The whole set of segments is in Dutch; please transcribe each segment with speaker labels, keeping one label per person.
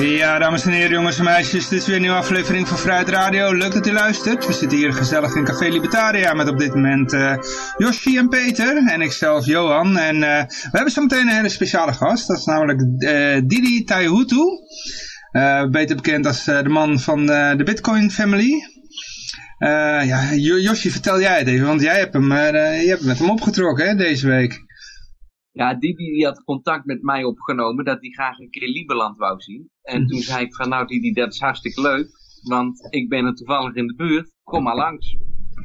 Speaker 1: Ja, dames en heren, jongens en meisjes, dit is weer een nieuwe aflevering van Vrijheid Radio. Leuk dat u luistert. We zitten hier gezellig in Café Libertaria met op dit moment uh, Yoshi en Peter en ikzelf Johan. En uh, we hebben zo meteen een hele speciale gast, dat is namelijk uh, Didi Taihutu. beter bekend als de man van de Bitcoin Family. ja, Yoshi, vertel jij het even, want jij hebt, hem, je hebt met hem opgetrokken hè, deze week.
Speaker 2: Ja, die, die had contact met mij opgenomen dat hij graag een keer Lieberland wou zien. En toen zei ik van nou die, dat is hartstikke leuk, want ik ben er toevallig in de buurt, kom maar langs.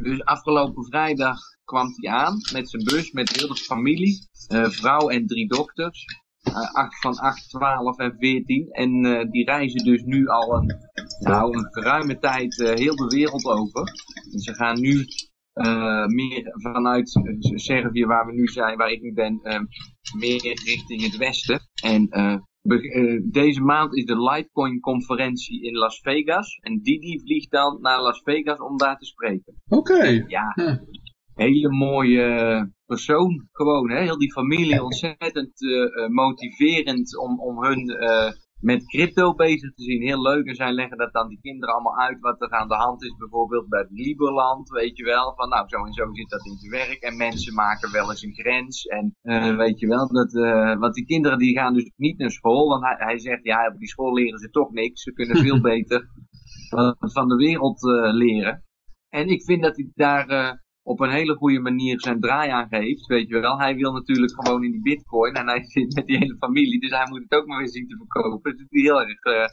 Speaker 2: Dus afgelopen vrijdag kwam hij aan met zijn bus, met heel de familie, uh, vrouw en drie dokters. Uh, acht, van 8, 12 en 14. En uh, die reizen dus nu al een, nou, een geruime tijd heel de wereld over. En ze gaan nu uh, meer vanuit Servië, waar we nu zijn, waar ik nu ben, uh, meer richting het westen. En deze maand is de Litecoin-conferentie in Las Vegas. En Didi vliegt dan naar Las Vegas om daar te spreken.
Speaker 1: Oké. Okay.
Speaker 2: Ja, hm. hele mooie persoon gewoon. Hè? Heel die familie ontzettend motiverend om, om hun met crypto bezig te zien. Heel leuk. En zij leggen dat dan die kinderen allemaal uit wat er aan de hand is. Bijvoorbeeld bij het Liberland, weet je wel. Van nou, zo en zo zit dat in zijn werk. En mensen maken wel eens een grens. En uh, weet je wel, dat, uh, want die kinderen die gaan dus niet naar school. Want hij, hij zegt, ja, op die school leren ze toch niks. Ze kunnen veel beter van de wereld uh, leren. En ik vind dat hij daar op een hele goede manier zijn draai aan geeft, weet je wel. Hij wil natuurlijk gewoon in die bitcoin en hij zit met die hele familie, dus hij moet het ook maar weer zien te verkopen. Dat doet hij heel erg, uh,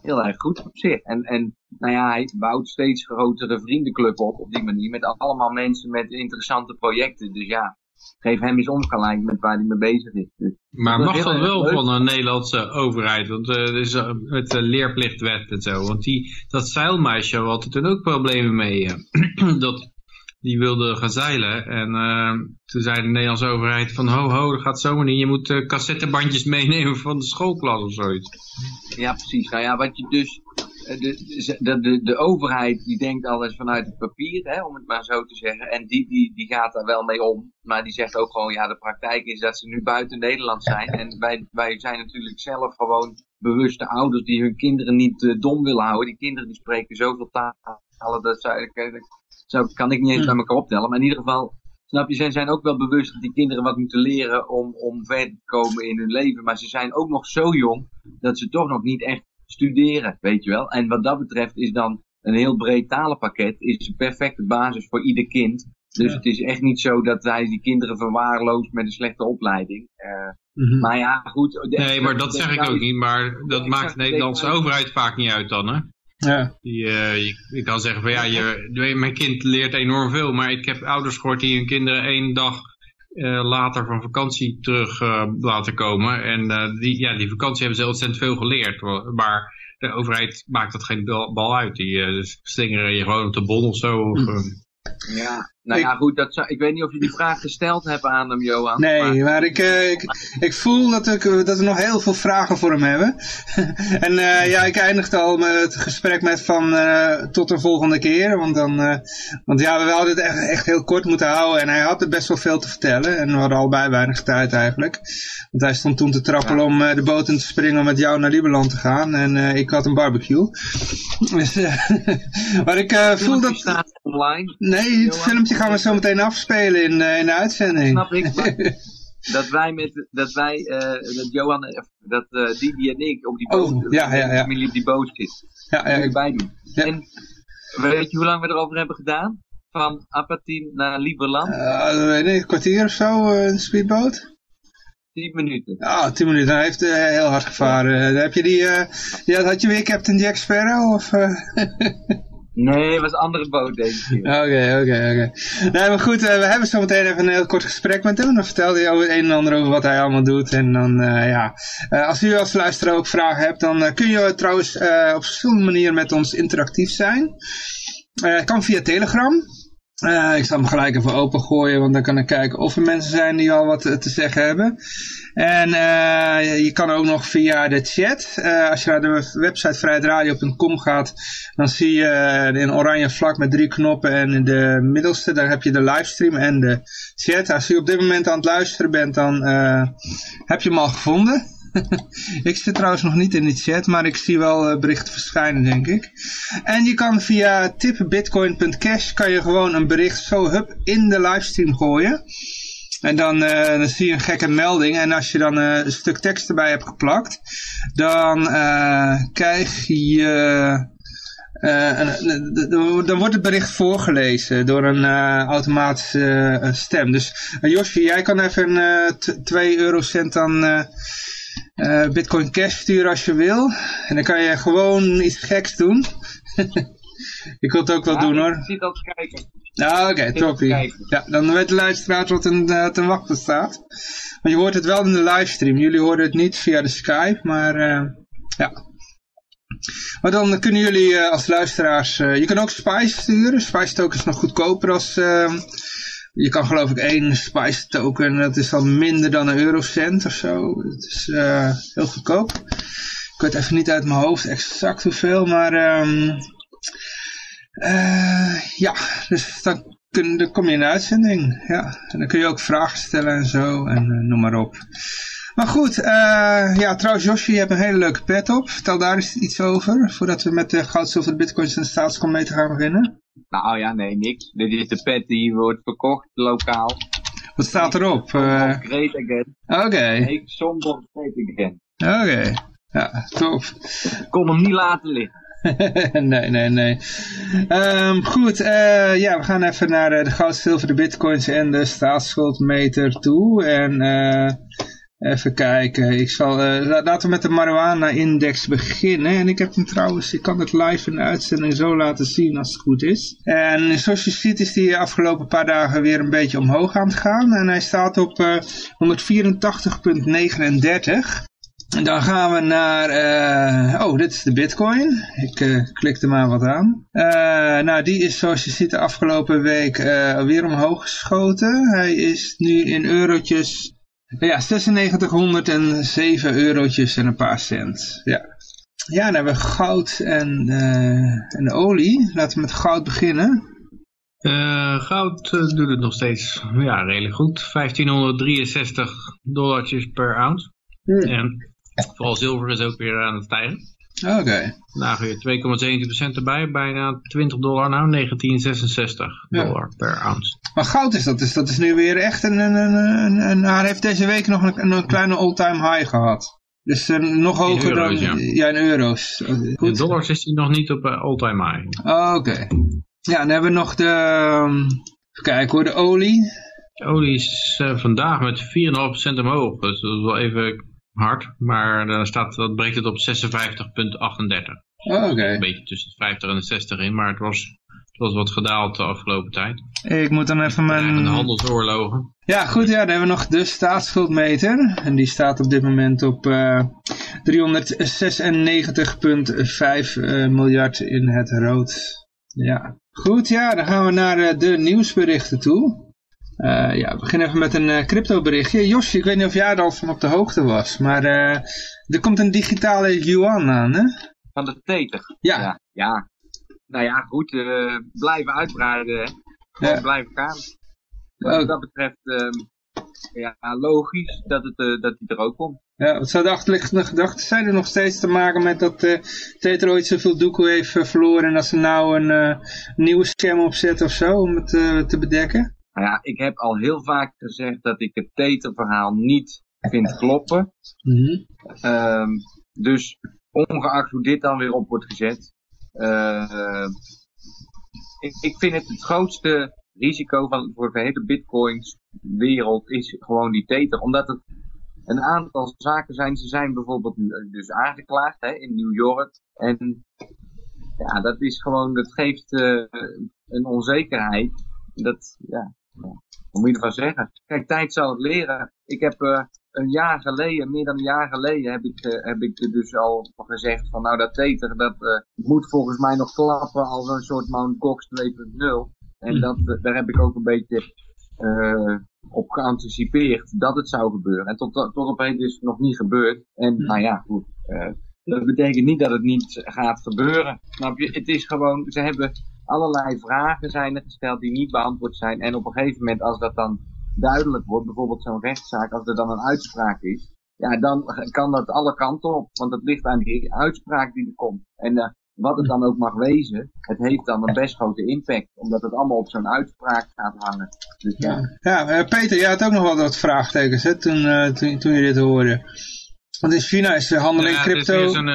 Speaker 2: heel erg goed op zich. En, en nou ja, hij bouwt steeds grotere vriendenclub op, op die manier, met allemaal mensen met interessante projecten. Dus ja, geef hem eens ongelijk met waar hij mee bezig is. Dus
Speaker 3: maar mag dat wel van een Nederlandse overheid? Want uh, is, uh, met de leerplichtwet en zo. Want die, dat zeilmeisje had er toen ook problemen mee. Uh, dat die wilde gaan zeilen. En uh, toen zei de Nederlandse overheid van ho ho, dat gaat zomaar niet. Je moet uh, cassettebandjes meenemen van de schoolklas of zoiets.
Speaker 2: Ja, precies. Nou ja, wat je dus... Eh, de, de, de, de overheid die denkt alles vanuit het papier, hè, om het maar zo te zeggen. En die, die, die gaat daar wel mee om. Maar die zegt ook gewoon, ja, de praktijk is dat ze nu buiten Nederland zijn. En wij, wij zijn natuurlijk zelf gewoon bewuste ouders die hun kinderen niet uh, dom willen houden. Die kinderen die spreken zoveel talen, dat zou ik zo kan ik niet eens bij elkaar optellen. Maar in ieder geval, snap je, zij zijn ook wel bewust dat die kinderen wat moeten leren om, om verder te komen in hun leven. Maar ze zijn ook nog zo jong dat ze toch nog niet echt studeren, weet je wel. En wat dat betreft is dan een heel breed talenpakket is een perfecte basis voor ieder kind. Dus het is echt niet zo dat wij die kinderen verwaarloost met een slechte opleiding. Uh, mm -hmm. Maar ja, goed.
Speaker 3: Nee, maar dat zeg ik ook niet. Maar dat maakt de Nederlandse overheid vaak niet uit dan, hè? Ja. Die, uh, je, je, kan zeggen van ja, je, mijn kind leert enorm veel, maar ik heb ouders gehoord die hun kinderen één dag uh, later van vakantie terug uh, laten komen. En die, ja, die vakantie hebben ze ontzettend veel geleerd. Maar de overheid maakt dat geen bal uit. Die dus slingeren je gewoon op de bon of zo. Of,
Speaker 2: ja, nou ja, goed, dat zou, ik weet niet of je die vraag gesteld hebt aan hem, Johan.
Speaker 1: Nee, maar, maar ik, uh, ik, ik, voel dat, ik, dat we nog heel veel vragen voor hem hebben. en uh, ja, ik eindigde al met het gesprek met van uh, tot de volgende keer. Want, dan, want ja, we hadden het echt, echt heel kort moeten houden. En hij had er best wel veel te vertellen. En we hadden allebei weinig tijd eigenlijk. Want hij stond toen te trappelen om de boot in te springen om met jou naar Lieberland te gaan. En ik had een barbecue. dus, maar ik voel dat...
Speaker 2: staat online.
Speaker 1: Nee, het filmpje gaan we zo meteen afspelen in, uh, in de uitzending.
Speaker 2: Snap ik. dat wij met, dat wij, uh, dat Johan, dat uh, Didi en ik op die boot, oh, ja, ja, ja. familie op die boot zit. Ja, ja, ik bij doen. Ja. En weet je hoe lang we erover hebben gedaan? Van Apatien naar Lieberland?
Speaker 1: Uh, weet ik, een kwartier of zo, een speedboot?
Speaker 2: 10 minuten.
Speaker 1: Ah, 10 minuten. Hij heeft uh, heel hard gevaren. Heb je die, uh, ja, had je weer Captain Jack Sparrow? Of,
Speaker 2: Nee, het was een andere boot deze keer.
Speaker 1: Oké, oké, oké. Nee, maar goed, uh, we hebben zo meteen even een heel kort gesprek met hem. Dan vertelde hij over het een en ander over wat hij allemaal doet. En dan, uh, ja, uh, als u als luisteraar ook vragen hebt, dan kun je trouwens op verschillende manieren met ons interactief zijn. kan via Telegram. Ik zal hem gelijk even opengooien, want dan kan ik kijken of er mensen zijn die al wat te zeggen hebben. En uh, je kan ook nog via de chat, uh, als je naar de website vrijheidradio.com gaat, dan zie je een oranje vlak met drie knoppen en in de middelste, daar heb je de livestream en de chat. Als je op dit moment aan het luisteren bent, dan heb je hem al gevonden. ik zit trouwens nog niet in de chat, maar ik zie wel berichten verschijnen, denk ik. En je kan via tipbitcoin.cash kan je gewoon een bericht zo hup in de livestream gooien. En dan, uh, dan zie je een gekke melding. En als je dan uh, een stuk tekst erbij hebt geplakt, dan krijg je... dan wordt het bericht voorgelezen door een automatische stem. Dus Josje, jij kan even 2 eurocent uh, Bitcoin Cash sturen als je wil. En dan kan je gewoon iets geks doen. je kunt het ook wel doen hoor.
Speaker 2: Ik zit al te kijken.
Speaker 1: Nou oké, okay, Ja, dan weet de luisteraar wat een, uh, ten wachten staat. Want je hoort het wel in de livestream. Jullie horen het niet via de Skype, maar uh, ja. Maar dan kunnen jullie als luisteraars... je kan ook Spice sturen. Spice token is nog goedkoper als je kan geloof ik één Spice token, dat is dan minder dan een eurocent of zo. Het is heel goedkoop. Ik weet even niet uit mijn hoofd exact hoeveel, maar um, uh, ja, dus dan, kun, dan kom je in de uitzending. Ja. En dan kun je ook vragen stellen en zo en uh, noem maar op. Maar goed, uh, ja, trouwens Josje, je hebt een hele leuke pet op. Vertel daar eens iets over, voordat we met de goud, zilver, bitcoins en staatskom mee te gaan beginnen.
Speaker 2: Nou ja, nee, niks. Dit is de pet die wordt verkocht lokaal.
Speaker 1: Wat staat erop? Uh...
Speaker 2: Great again.
Speaker 1: Oké. Okay.
Speaker 2: Somber great again.
Speaker 1: Oké. Ja, tof.
Speaker 2: Ik kon hem niet laten liggen.
Speaker 1: nee, nee, nee. Um, goed, uh, ja, we gaan even naar uh, de goud, zilver, de bitcoins en de staatsschuldmeter toe. En uh, Even kijken. Ik zal, laten we met de marijuana-index beginnen. En ik heb hem trouwens, ik kan het live in de uitzending zo laten zien als het goed is. En zoals je ziet is die afgelopen paar dagen weer een beetje omhoog aan het gaan. En hij staat op uh, eh, 184,39. En dan gaan we naar, uh, oh dit is de bitcoin. Ik uh, klik er maar wat aan. Uh, nou die is zoals je ziet de afgelopen week weer omhoog geschoten. Hij is nu in eurotjes ja, 9607 eurotjes en een paar cent. Ja. Ja, dan hebben we goud en, en olie. Laten we met goud beginnen.
Speaker 3: Goud doet het nog steeds ja, redelijk goed. 1563 dollartjes per ounce. Hmm. En vooral zilver is ook weer aan het stijgen.
Speaker 1: Oké. Okay.
Speaker 3: Vandaag weer 2,17% erbij, bijna 20 dollar nou, 1966 dollar per ounce.
Speaker 1: Maar goud is dat, dus dat is nu weer echt een, een, een, een hij heeft deze week nog een, een kleine all-time high gehad. Dus uh, nog hoger dan, ja. ja. in euro's.
Speaker 3: Goed. In dollars is hij nog niet op uh, all-time high.
Speaker 1: Oh, Oké. Ja, dan hebben we nog de, um, even kijken hoor, de olie.
Speaker 3: De olie is uh, vandaag met 4,5% omhoog, dus dat is wel even hard, maar dan staat, dat breekt het op 56,38.
Speaker 1: Oh, oké.
Speaker 3: Een beetje tussen de 50 en de 60 in, maar het was, het was wat gedaald de afgelopen tijd.
Speaker 1: Ik moet dan even mijn...
Speaker 3: de handelsoorlogen.
Speaker 1: Ja, goed, ja, dan hebben we nog de staatsschuldmeter. En die staat op dit moment op uh, eh, 396,5 uh, eh, miljard in het rood. Ja. Goed, ja, dan gaan we naar uh, de nieuwsberichten toe. Uh, ja, we beginnen even met een uh, crypto berichtje. Josje, ik weet niet of jij er al van op de hoogte was, maar uh, er komt een digitale yuan aan, hè?
Speaker 2: Van de Tether?
Speaker 1: Ja.
Speaker 2: ja. ja. Nou ja, goed, blijven uitbreiden, hè. blijven gaan. Wat dat betreft, ehm, ja, logisch dat, het, dat die er ook komt.
Speaker 1: Ja, wat zou de achterliggende gedachten zijn er nog steeds te maken met dat uh, Tether ooit zoveel doekoe heeft verloren en dat ze nou een nieuwe scam opzetten of zo om het te bedekken?
Speaker 2: Nou ja, ik heb al heel vaak gezegd dat ik het Teter-verhaal niet vind kloppen.
Speaker 1: Mm
Speaker 2: dus ongeacht hoe dit dan weer op wordt gezet. Uh, ik, ik, vind het het grootste risico van, voor de hele bitcoins wereld is gewoon die Tether. Omdat het een aantal zaken zijn. Ze zijn bijvoorbeeld dus aangeklaagd hè, in New York. En ja, dat is gewoon, dat geeft uh, een onzekerheid. Dat, ja, wat moet je ervan zeggen? Kijk, tijd zal het leren. Ik heb uh, een jaar geleden, meer dan een jaar geleden, heb ik, uh, heb ik dus al gezegd van nou dat Tether, dat uh, moet volgens mij nog klappen als een soort Mount Gox 2.0. En mm. dat, daar heb ik ook een beetje op geanticipeerd dat het zou gebeuren. En tot, tot op heden is het nog niet gebeurd. En mm. nou ja, goed. Dat betekent niet dat het niet gaat gebeuren. Snap je? Het is gewoon, ze hebben allerlei vragen zijn er gesteld die niet beantwoord zijn. En op een gegeven moment, als dat dan duidelijk wordt, bijvoorbeeld zo'n rechtszaak, als er dan een uitspraak is, ja, dan kan dat alle kanten op. Want het ligt aan die uitspraak die er komt. En uh, wat het dan ook mag wezen, het heeft dan een best grote impact. Omdat het allemaal op zo'n uitspraak gaat hangen. Dus, ja,
Speaker 1: ja uh, Peter, jij had ook nog wel wat vraagtekens hè, toen, uh, toen, toen je dit hoorde. Want in China is de handel in crypto...
Speaker 3: zo'n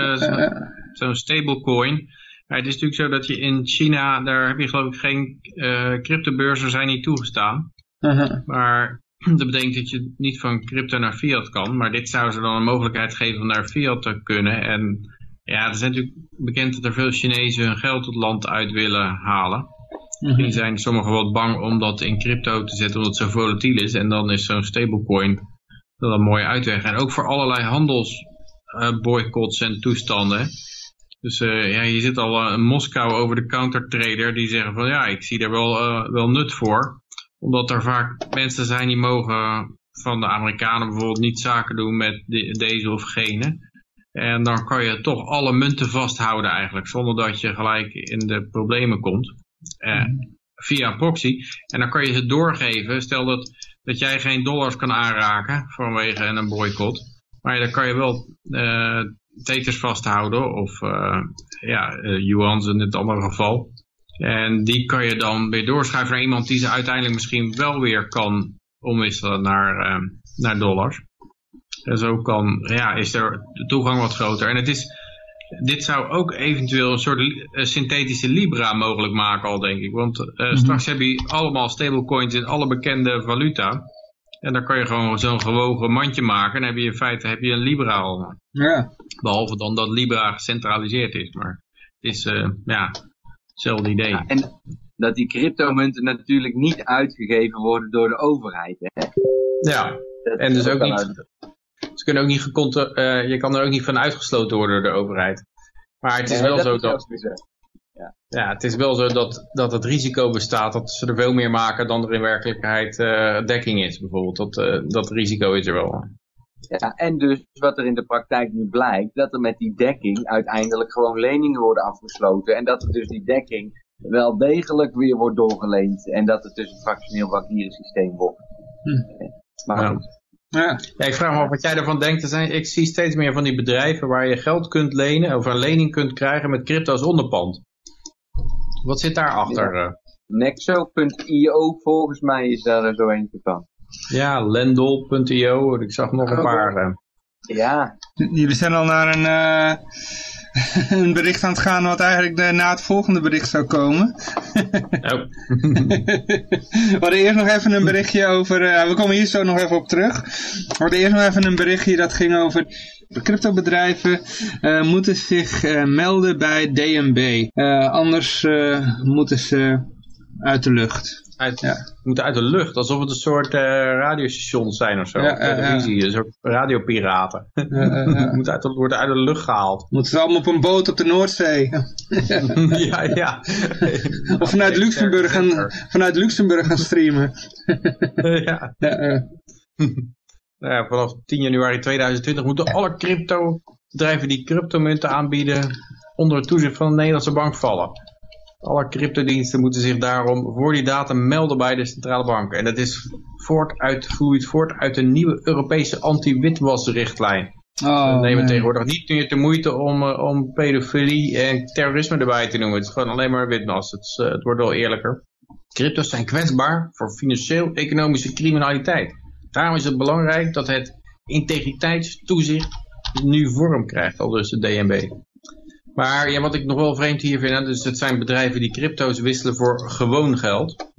Speaker 3: zo stablecoin. Het is natuurlijk zo dat je in China, daar heb je geloof ik geen uh, cryptobeurzen zijn niet toegestaan. Uh-huh. Maar dat betekent dat je niet van crypto naar fiat kan. Maar dit zou ze dan een mogelijkheid geven om naar fiat te kunnen. En ja, er is natuurlijk bekend dat er veel Chinezen hun geld het land uit willen halen. Misschien zijn sommigen wat bang om dat in crypto te zetten omdat het zo volatiel is. En dan is zo'n stablecoin dat een mooie uitweg. En ook voor allerlei handelsboycotts en toestanden. Dus uh, ja, je zit al in Moskou over de countertrader die zeggen van ja, ik zie er wel, uh, wel nut voor omdat er vaak mensen zijn die mogen van de Amerikanen bijvoorbeeld niet zaken doen met deze of gene. En dan kan je toch alle munten vasthouden eigenlijk, zonder dat je gelijk in de problemen komt. Eh, via proxy. En dan kan je ze doorgeven. Stel dat, dat jij geen dollars kan aanraken vanwege een boycott. Maar dan kan je wel teters vasthouden of uh, ja, uh, yuans in dit andere geval. En die kan je dan weer doorschuiven naar iemand die ze uiteindelijk misschien wel weer kan omwisselen naar, uh, naar dollars. En zo kan, ja, is er de toegang wat groter. En het is, dit zou ook eventueel een soort uh, synthetische Libra mogelijk maken al, denk ik. Want uh, mm -hmm. straks heb je allemaal stablecoins in alle bekende valuta. En dan kan je gewoon zo'n gewogen mandje maken. En dan heb je in feite heb je een Libra al. Ja. Behalve dan dat Libra gecentraliseerd is. Maar het is, uh, ja, Hetzelfde idee.
Speaker 2: en dat die cryptomunten natuurlijk niet uitgegeven worden door de overheid. Hè?
Speaker 3: Ja, en dus ook niet, ze kunnen ook niet gecontroleerd, uh, je kan er ook niet van uitgesloten worden door de overheid. Maar het is wel zo dat... Ja. ja, het is wel zo dat, dat het risico bestaat dat ze er veel meer maken dan er in werkelijkheid uh, dekking is bijvoorbeeld. Dat, uh, dat risico is er wel.
Speaker 2: Ja, en dus wat er in de praktijk nu blijkt, dat er met die dekking uiteindelijk gewoon leningen worden afgesloten. En dat er dus die dekking wel degelijk weer wordt doorgeleend. En dat het dus een fractioneel bankierensysteem wordt. Hm.
Speaker 3: Maar ja. Ja. ja. ik vraag me af wat jij ervan denkt. zijn, ik zie steeds meer van die bedrijven waar je geld kunt lenen, of een lening kunt krijgen met crypto als onderpand. Wat zit daarachter? Ja.
Speaker 2: Eh? Nexo.io volgens mij is daar zo eentje van.
Speaker 3: Ja, Lendl.io. Ik zag nog een oh. paar. Uh.
Speaker 2: Ja.
Speaker 1: Jullie zijn al naar een, uh, een bericht aan het gaan wat eigenlijk de, na het volgende bericht zou komen. oh. we hadden eerst nog even een berichtje over, uh, we komen hier zo nog even op terug. We hadden eerst nog even een berichtje dat ging over cryptobedrijven uh, moeten zich uh, melden bij DNB. Anders moeten ze uit de lucht
Speaker 3: uit, ja. moeten uit de lucht. Alsof het een soort uh, radiostations zijn of zo. Ja, televisie, een soort radiopiraten. Moet uit, worden uit de lucht gehaald.
Speaker 1: Moeten ze allemaal op een boot op de Noordzee.
Speaker 3: ja, ja.
Speaker 1: of vanuit Luxemburg, gaan, vanuit Luxemburg gaan streamen.
Speaker 3: ja. ja, vanaf 10 januari 2020 moeten alle crypto bedrijven die cryptomunten aanbieden onder het toezicht van de Nederlandse bank vallen. Alle cryptodiensten moeten zich daarom voor die datum melden bij de centrale bank. En dat is voort uit, vloeit voort uit de nieuwe Europese anti-witwasrichtlijn. Oh, we nemen tegenwoordig niet meer de moeite om, uh, om pedofilie en terrorisme erbij te noemen. Het is gewoon alleen maar witwas. Het, uh, het wordt wel eerlijker. Cryptos zijn kwetsbaar voor financieel-economische criminaliteit. Daarom is het belangrijk dat het integriteitstoezicht nu vorm krijgt, al dus de DNB. Maar ja, wat ik nog wel vreemd hier vind, dus het zijn bedrijven die crypto's wisselen voor gewoon geld.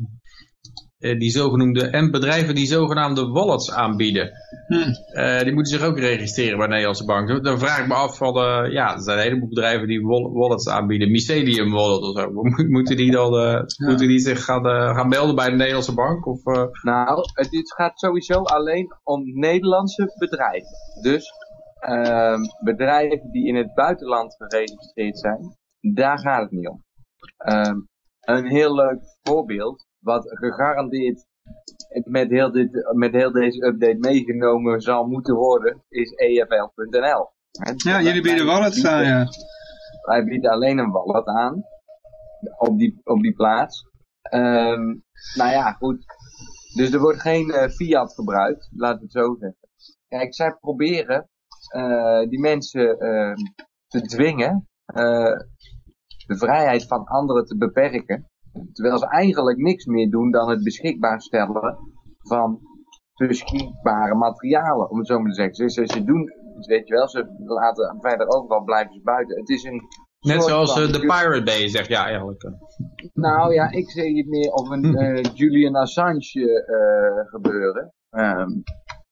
Speaker 3: Eh, die zogenoemde, en bedrijven die zogenaamde wallets aanbieden. Hm. Uh, die moeten zich ook registreren bij de Nederlandse bank. Dan vraag ik me af van, uh, ja, er zijn een heleboel bedrijven die wallets aanbieden. Mycelium wallet of zo. Moeten die dan, ja. moeten die zich gaan, gaan melden bij de Nederlandse bank? Of,
Speaker 2: Nou, het gaat sowieso alleen om Nederlandse bedrijven. Dus uh, bedrijven die in het buitenland geregistreerd zijn, daar gaat het niet om. Uh, een heel leuk voorbeeld, wat gegarandeerd met heel, dit, met heel deze update meegenomen zal moeten worden, is EFL.nl.
Speaker 1: Ja, jullie bieden wallets aan, ja.
Speaker 2: Wij bieden alleen een wallet aan, op die, op die plaats. Um, nou ja, goed. Dus er wordt geen uh, fiat gebruikt, laten we het zo zeggen. Kijk, zij proberen die mensen uh, te dwingen uh, de vrijheid van anderen te beperken. Terwijl ze eigenlijk niks meer doen dan het beschikbaar stellen van beschikbare materialen, om het zo maar te zeggen. Ze, ze doen, weet je wel, ze laten verder overal blijven ze buiten. Het is een
Speaker 3: Net zoals de Pirate Bay, zeg ja eigenlijk.
Speaker 2: Nou ja, ik zie het meer of een uh, Julian Assange uh, gebeuren. Um,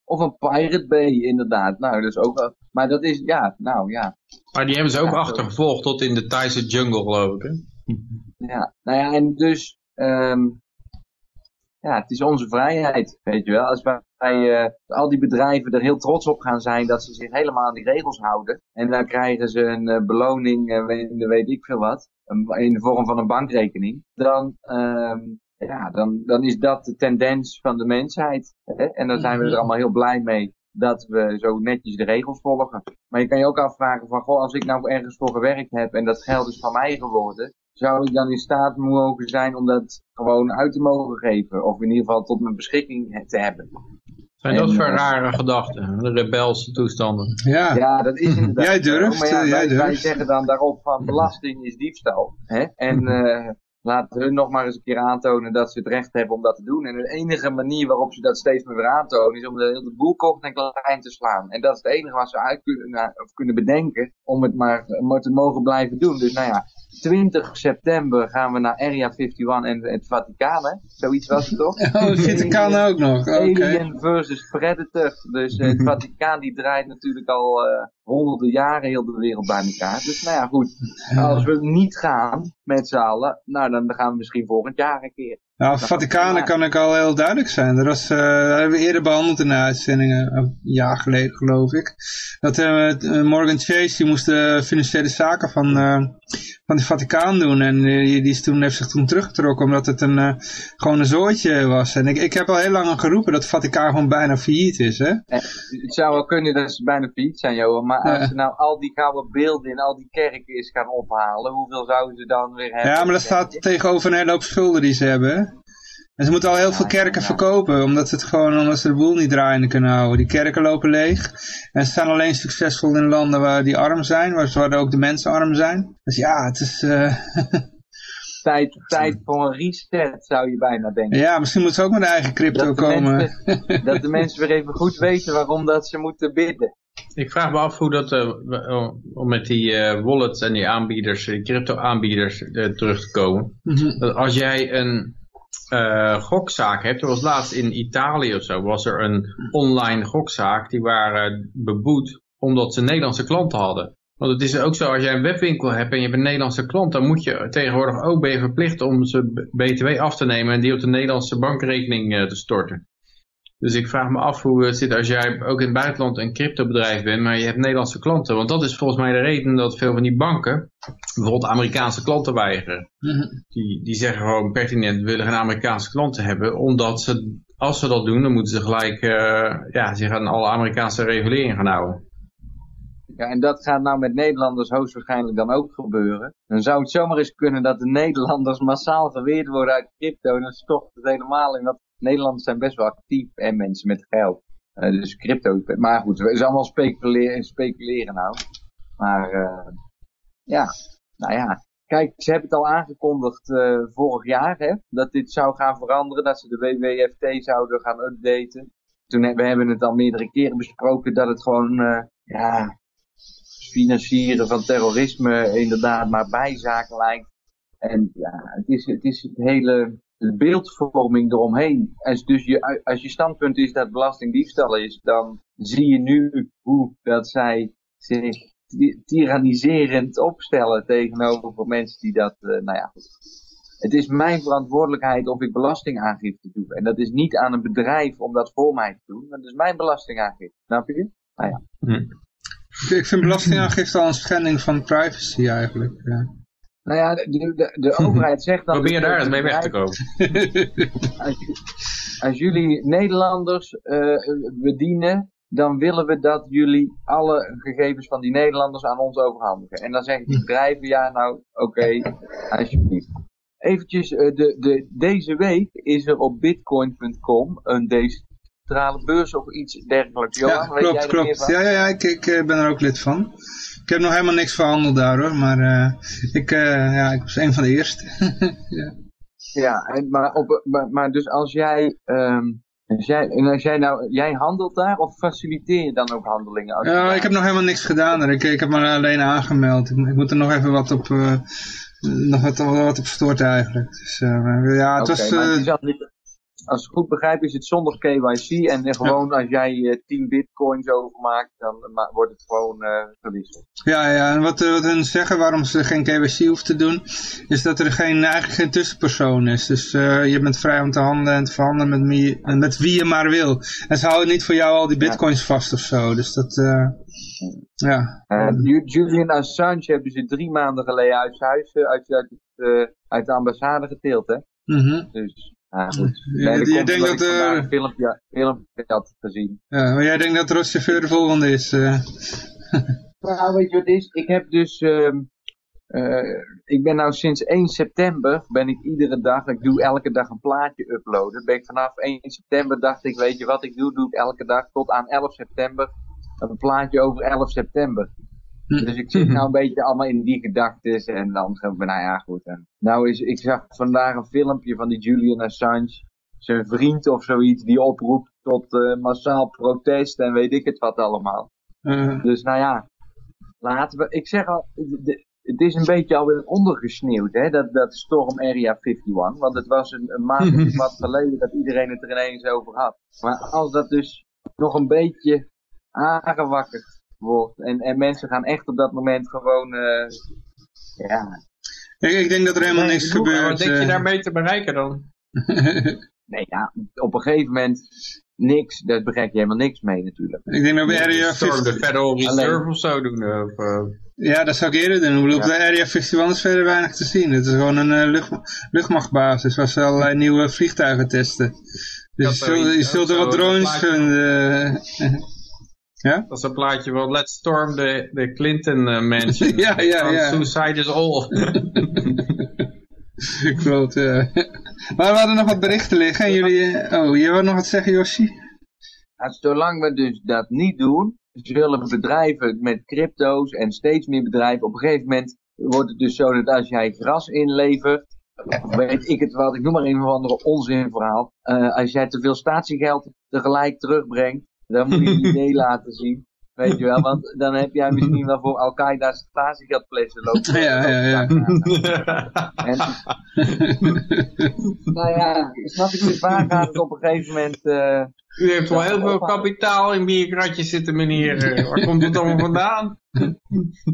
Speaker 2: of een Pirate Bay, inderdaad. Nou, dus ook wel. Maar dat is, ja, nou ja.
Speaker 3: Maar die hebben ze ook ja, achtergevolgd tot in de Thaise jungle, geloof ik. Hè?
Speaker 2: Ja, nou ja, en dus, um, ja, het is onze vrijheid, weet je wel. Als wij, uh, al die bedrijven er heel trots op gaan zijn dat ze zich helemaal aan die regels houden. En dan krijgen ze een uh, beloning, uh, weet, weet, ik veel wat, in de vorm van een bankrekening. Dan, um, ja, dan, dan is dat de tendens van de mensheid. Hè? En dan zijn we er allemaal heel blij mee dat we zo netjes de regels volgen. Maar je kan je ook afvragen van, goh, als ik nou ergens voor gewerkt heb en dat geld is van mij geworden, zou ik dan in staat mogen zijn om dat gewoon uit te mogen geven? Of in ieder geval tot mijn beschikking te hebben?
Speaker 3: Zijn dat voor rare gedachten, de rebelse toestanden?
Speaker 1: Ja,
Speaker 2: ja dat is inderdaad.
Speaker 1: Jij durft,
Speaker 2: maar ja,
Speaker 1: jij
Speaker 2: wij,
Speaker 1: durft.
Speaker 2: wij zeggen dan daarop van belasting is diefstal. Hè? En uh, laten hun nog maar eens een keer aantonen dat ze het recht hebben om dat te doen. En de enige manier waarop ze dat steeds meer weer aantonen is om de hele boel kort en klein te slaan. En dat is het enige wat ze uit kunnen, of kunnen bedenken om het maar, maar te mogen blijven doen. Dus nou ja, 20 september gaan we naar Area 51 en het Vaticaan, hè? Zoiets was het toch?
Speaker 1: Oh, het Vaticaan ook nog. Okay.
Speaker 2: Alien versus Predator. Dus uh, het Vaticaan die draait natuurlijk al uh, honderden jaren heel de wereld bij elkaar. Dus nou ja, goed. Als we niet gaan met z'n allen, nou dan gaan we misschien volgend jaar een keer.
Speaker 1: Nou, Vaticanen kan ik al heel duidelijk zijn. Dat, was, uh, dat hebben we eerder behandeld in de uitzendingen, een jaar geleden geloof ik. Dat uh, Morgan Chase, die moest de financiële zaken van, uh, van de Vaticaan doen. En die, die is toen, heeft zich toen teruggetrokken omdat het een, uh, gewoon een zooitje was. En ik, ik heb al heel lang geroepen dat het Vaticaan gewoon bijna failliet is. Hè?
Speaker 2: Het zou wel kunnen dat ze bijna failliet zijn, Johan. Maar als ze nou al die gouden beelden in al die kerken eens gaan ophalen, hoeveel zouden ze dan weer hebben?
Speaker 1: Ja, maar dat staat tegenover een hele hoop schulden die ze hebben. En ze moeten al heel veel kerken verkopen, omdat ze het gewoon, omdat ze de boel niet draaiende kunnen houden. Die kerken lopen leeg. En ze staan alleen succesvol in landen waar die arm zijn, waar ook de mensen arm zijn. Dus ja, het is... Uh...
Speaker 2: Tijd, tijd voor een reset, zou je bijna denken.
Speaker 1: Ja, misschien moeten ze ook met de eigen crypto
Speaker 2: dat
Speaker 1: komen.
Speaker 2: Mensen, dat de mensen weer even goed weten waarom dat ze moeten bidden.
Speaker 3: Ik vraag me af hoe dat, uh, om met die uh, wallets en die aanbieders, die crypto aanbieders uh, terug te komen. Mm -hmm. Dat als jij een uh, gokzaak hebt. Er was laatst in Italië of zo, was er een online gokzaak. Die waren beboet omdat ze Nederlandse klanten hadden. Want het is ook zo, als jij een webwinkel hebt en je hebt een Nederlandse klant, dan moet je tegenwoordig ook ben je verplicht om ze btw af te nemen en die op de Nederlandse bankrekening uh, te storten. Dus ik vraag me af hoe het zit als jij ook in het buitenland een cryptobedrijf bent, maar je hebt Nederlandse klanten. Want dat is volgens mij de reden dat veel van die banken bijvoorbeeld Amerikaanse klanten weigeren. Mm -hmm. die, die zeggen gewoon pertinent, we willen geen Amerikaanse klanten hebben, omdat ze, als ze dat doen, dan moeten ze gelijk uh, ja, zich aan alle Amerikaanse reguleringen gaan houden.
Speaker 2: Ja, en dat gaat nou met Nederlanders hoogstwaarschijnlijk dan ook gebeuren. Dan zou het zomaar eens kunnen dat de Nederlanders massaal geweerd worden uit crypto. En dan stopt het helemaal in. Want Nederlanders zijn best wel actief en mensen met geld. Uh, dus crypto. Maar goed, het is allemaal speculeren, speculeren nou. Maar uh, ja, nou ja. Kijk, ze hebben het al aangekondigd uh, vorig jaar, hè, dat dit zou gaan veranderen. Dat ze de WWFT zouden gaan updaten. Toen hebben we hebben het al meerdere keren besproken dat het gewoon, ja, financieren van terrorisme inderdaad maar bijzaken lijkt. En ja, het is het, is het hele beeldvorming eromheen. Als, dus je, als je standpunt is dat belastingdiefstal is, dan zie je nu hoe dat zij zich tyranniserend opstellen tegenover mensen die dat, uh, nou ja. Het is mijn verantwoordelijkheid of ik belastingaangifte doe. En dat is niet aan een bedrijf om dat voor mij te doen. Dat is mijn belastingaangifte. Snap je? Nou ja.
Speaker 1: Hm. Ik vind belastingaangifte al een schending van privacy eigenlijk. Ja.
Speaker 2: Nou ja, de, de, de overheid zegt dan...
Speaker 3: Probeer daar eens mee weg te komen.
Speaker 2: Als, als jullie Nederlanders uh, bedienen, dan willen we dat jullie alle gegevens van die Nederlanders aan ons overhandigen. En dan zeggen die bedrijven, ja nou, oké, alsjeblieft. Eventjes, uh, de, de, deze week is er op bitcoin.com een decentrale beurs of iets dergelijks.
Speaker 1: Johan, ja, klopt, klopt. Ja, ja, ja, ik, ik eh, ben er ook lid van. Ik heb nog helemaal niks verhandeld daar hoor, maar uh, ik, uh, ja, ik was een van de eerste.
Speaker 2: ja, ja maar, op, maar, maar, dus als jij, um, als jij, en als jij nou, jij handelt daar of faciliteer je dan ook handelingen? Als
Speaker 1: ja, ik heb nog helemaal niks gedaan er. Ik, ik heb me alleen aangemeld. Ik, ik moet er nog even wat op, uh, nog wat, wat op eigenlijk. Dus, ja, het okay, was...
Speaker 2: Als ik goed begrijp is het zonder KYC en gewoon als jij uh, 10 bitcoins overmaakt, dan wordt het gewoon gewisseld.
Speaker 1: Ja, ja, en wat, wat hun zeggen waarom ze geen KYC hoeven te doen, is dat er geen, eigenlijk geen tussenpersoon is. Dus je bent vrij om te handelen en te verhandelen met, met wie je maar wil. En ze houden niet voor jou al die bitcoins ja. vast of zo, dus dat... ja.
Speaker 2: Julian Assange hebben ze drie maanden geleden uit huis, uit, uit, uit de ambassade geteeld, hè?
Speaker 1: Mm -hmm.
Speaker 2: Dus ja, goed.
Speaker 1: Je denkt dat,
Speaker 2: er... een filmpje, filmpje had gezien.
Speaker 1: Ja, maar jij denkt dat Ross chauffeur de volgende is? Uh.
Speaker 2: nou, weet je wat is? Ik heb dus... Uh, uh, ik ben nou sinds 1 september, ben ik iedere dag, ik doe elke dag een plaatje uploaden. Ben ik vanaf 1 september dacht ik, weet je wat ik doe? Doe ik elke dag tot aan 11 september een plaatje over 11 september. Hm. Dus ik zit nou een beetje allemaal in die gedachten en dan gaan we, nou ja, goed. En nou is, ik zag vandaag een filmpje van die Julian Assange, zijn vriend of zoiets, die oproept tot uh, massaal protest en weet ik het wat allemaal.
Speaker 1: Uh.
Speaker 2: Dus nou ja, laten we, ik zeg al, de, het is een beetje alweer ondergesneeuwd, hè, dat, dat Storm Area 51. Want het was een, een maand of wat geleden dat iedereen het er ineens over had. Maar als dat dus nog een beetje aangewakkerd wordt. En, en mensen gaan echt op dat moment gewoon, uh, ja.
Speaker 1: Ik, ik, denk dat er helemaal niks gebeurt.
Speaker 3: Wat denk je eh. daarmee te bereiken dan?
Speaker 2: nee, ja, op een gegeven moment niks, daar bereik je helemaal niks mee natuurlijk.
Speaker 1: Ik denk dat we Area
Speaker 3: 51... de Federal Reserve of zo doen. Of, uh...
Speaker 1: Ja, dat zou ik eerder doen. Ik bedoel, ja. op de Area 51 is verder weinig te zien. Het is gewoon een uh, lucht, luchtmachtbasis waar ze allerlei nieuwe vliegtuigen testen. Dus je zult, je zult er wat drones vinden. Ja?
Speaker 3: Dat is een plaatje van Let's Storm the, the Clinton uh, Mansion.
Speaker 1: ja, ja, ja.
Speaker 3: Suicide is all.
Speaker 1: Klopt, ja. Maar we hadden nog wat berichten liggen. En jullie, oh, je wil nog wat zeggen, Yoshi?
Speaker 2: zolang we dus dat niet doen, zullen bedrijven met crypto's en steeds meer bedrijven, op een gegeven moment wordt het dus zo dat als jij gras inlevert, weet ik het wat, ik noem maar een of andere onzinverhaal, uh, als jij te veel statiegeld tegelijk terugbrengt, dan moet je een idee laten zien. Weet je wel, want dan heb jij misschien wel voor Al-Qaeda's statiegeld lopen.
Speaker 1: Ja, ja, ja.
Speaker 2: En, nou ja, snap ik niet waar gaat het op een gegeven moment... Uh,
Speaker 3: U heeft wel heel veel kapitaal in bierkratjes zitten, meneer. Eh, waar komt het allemaal vandaan?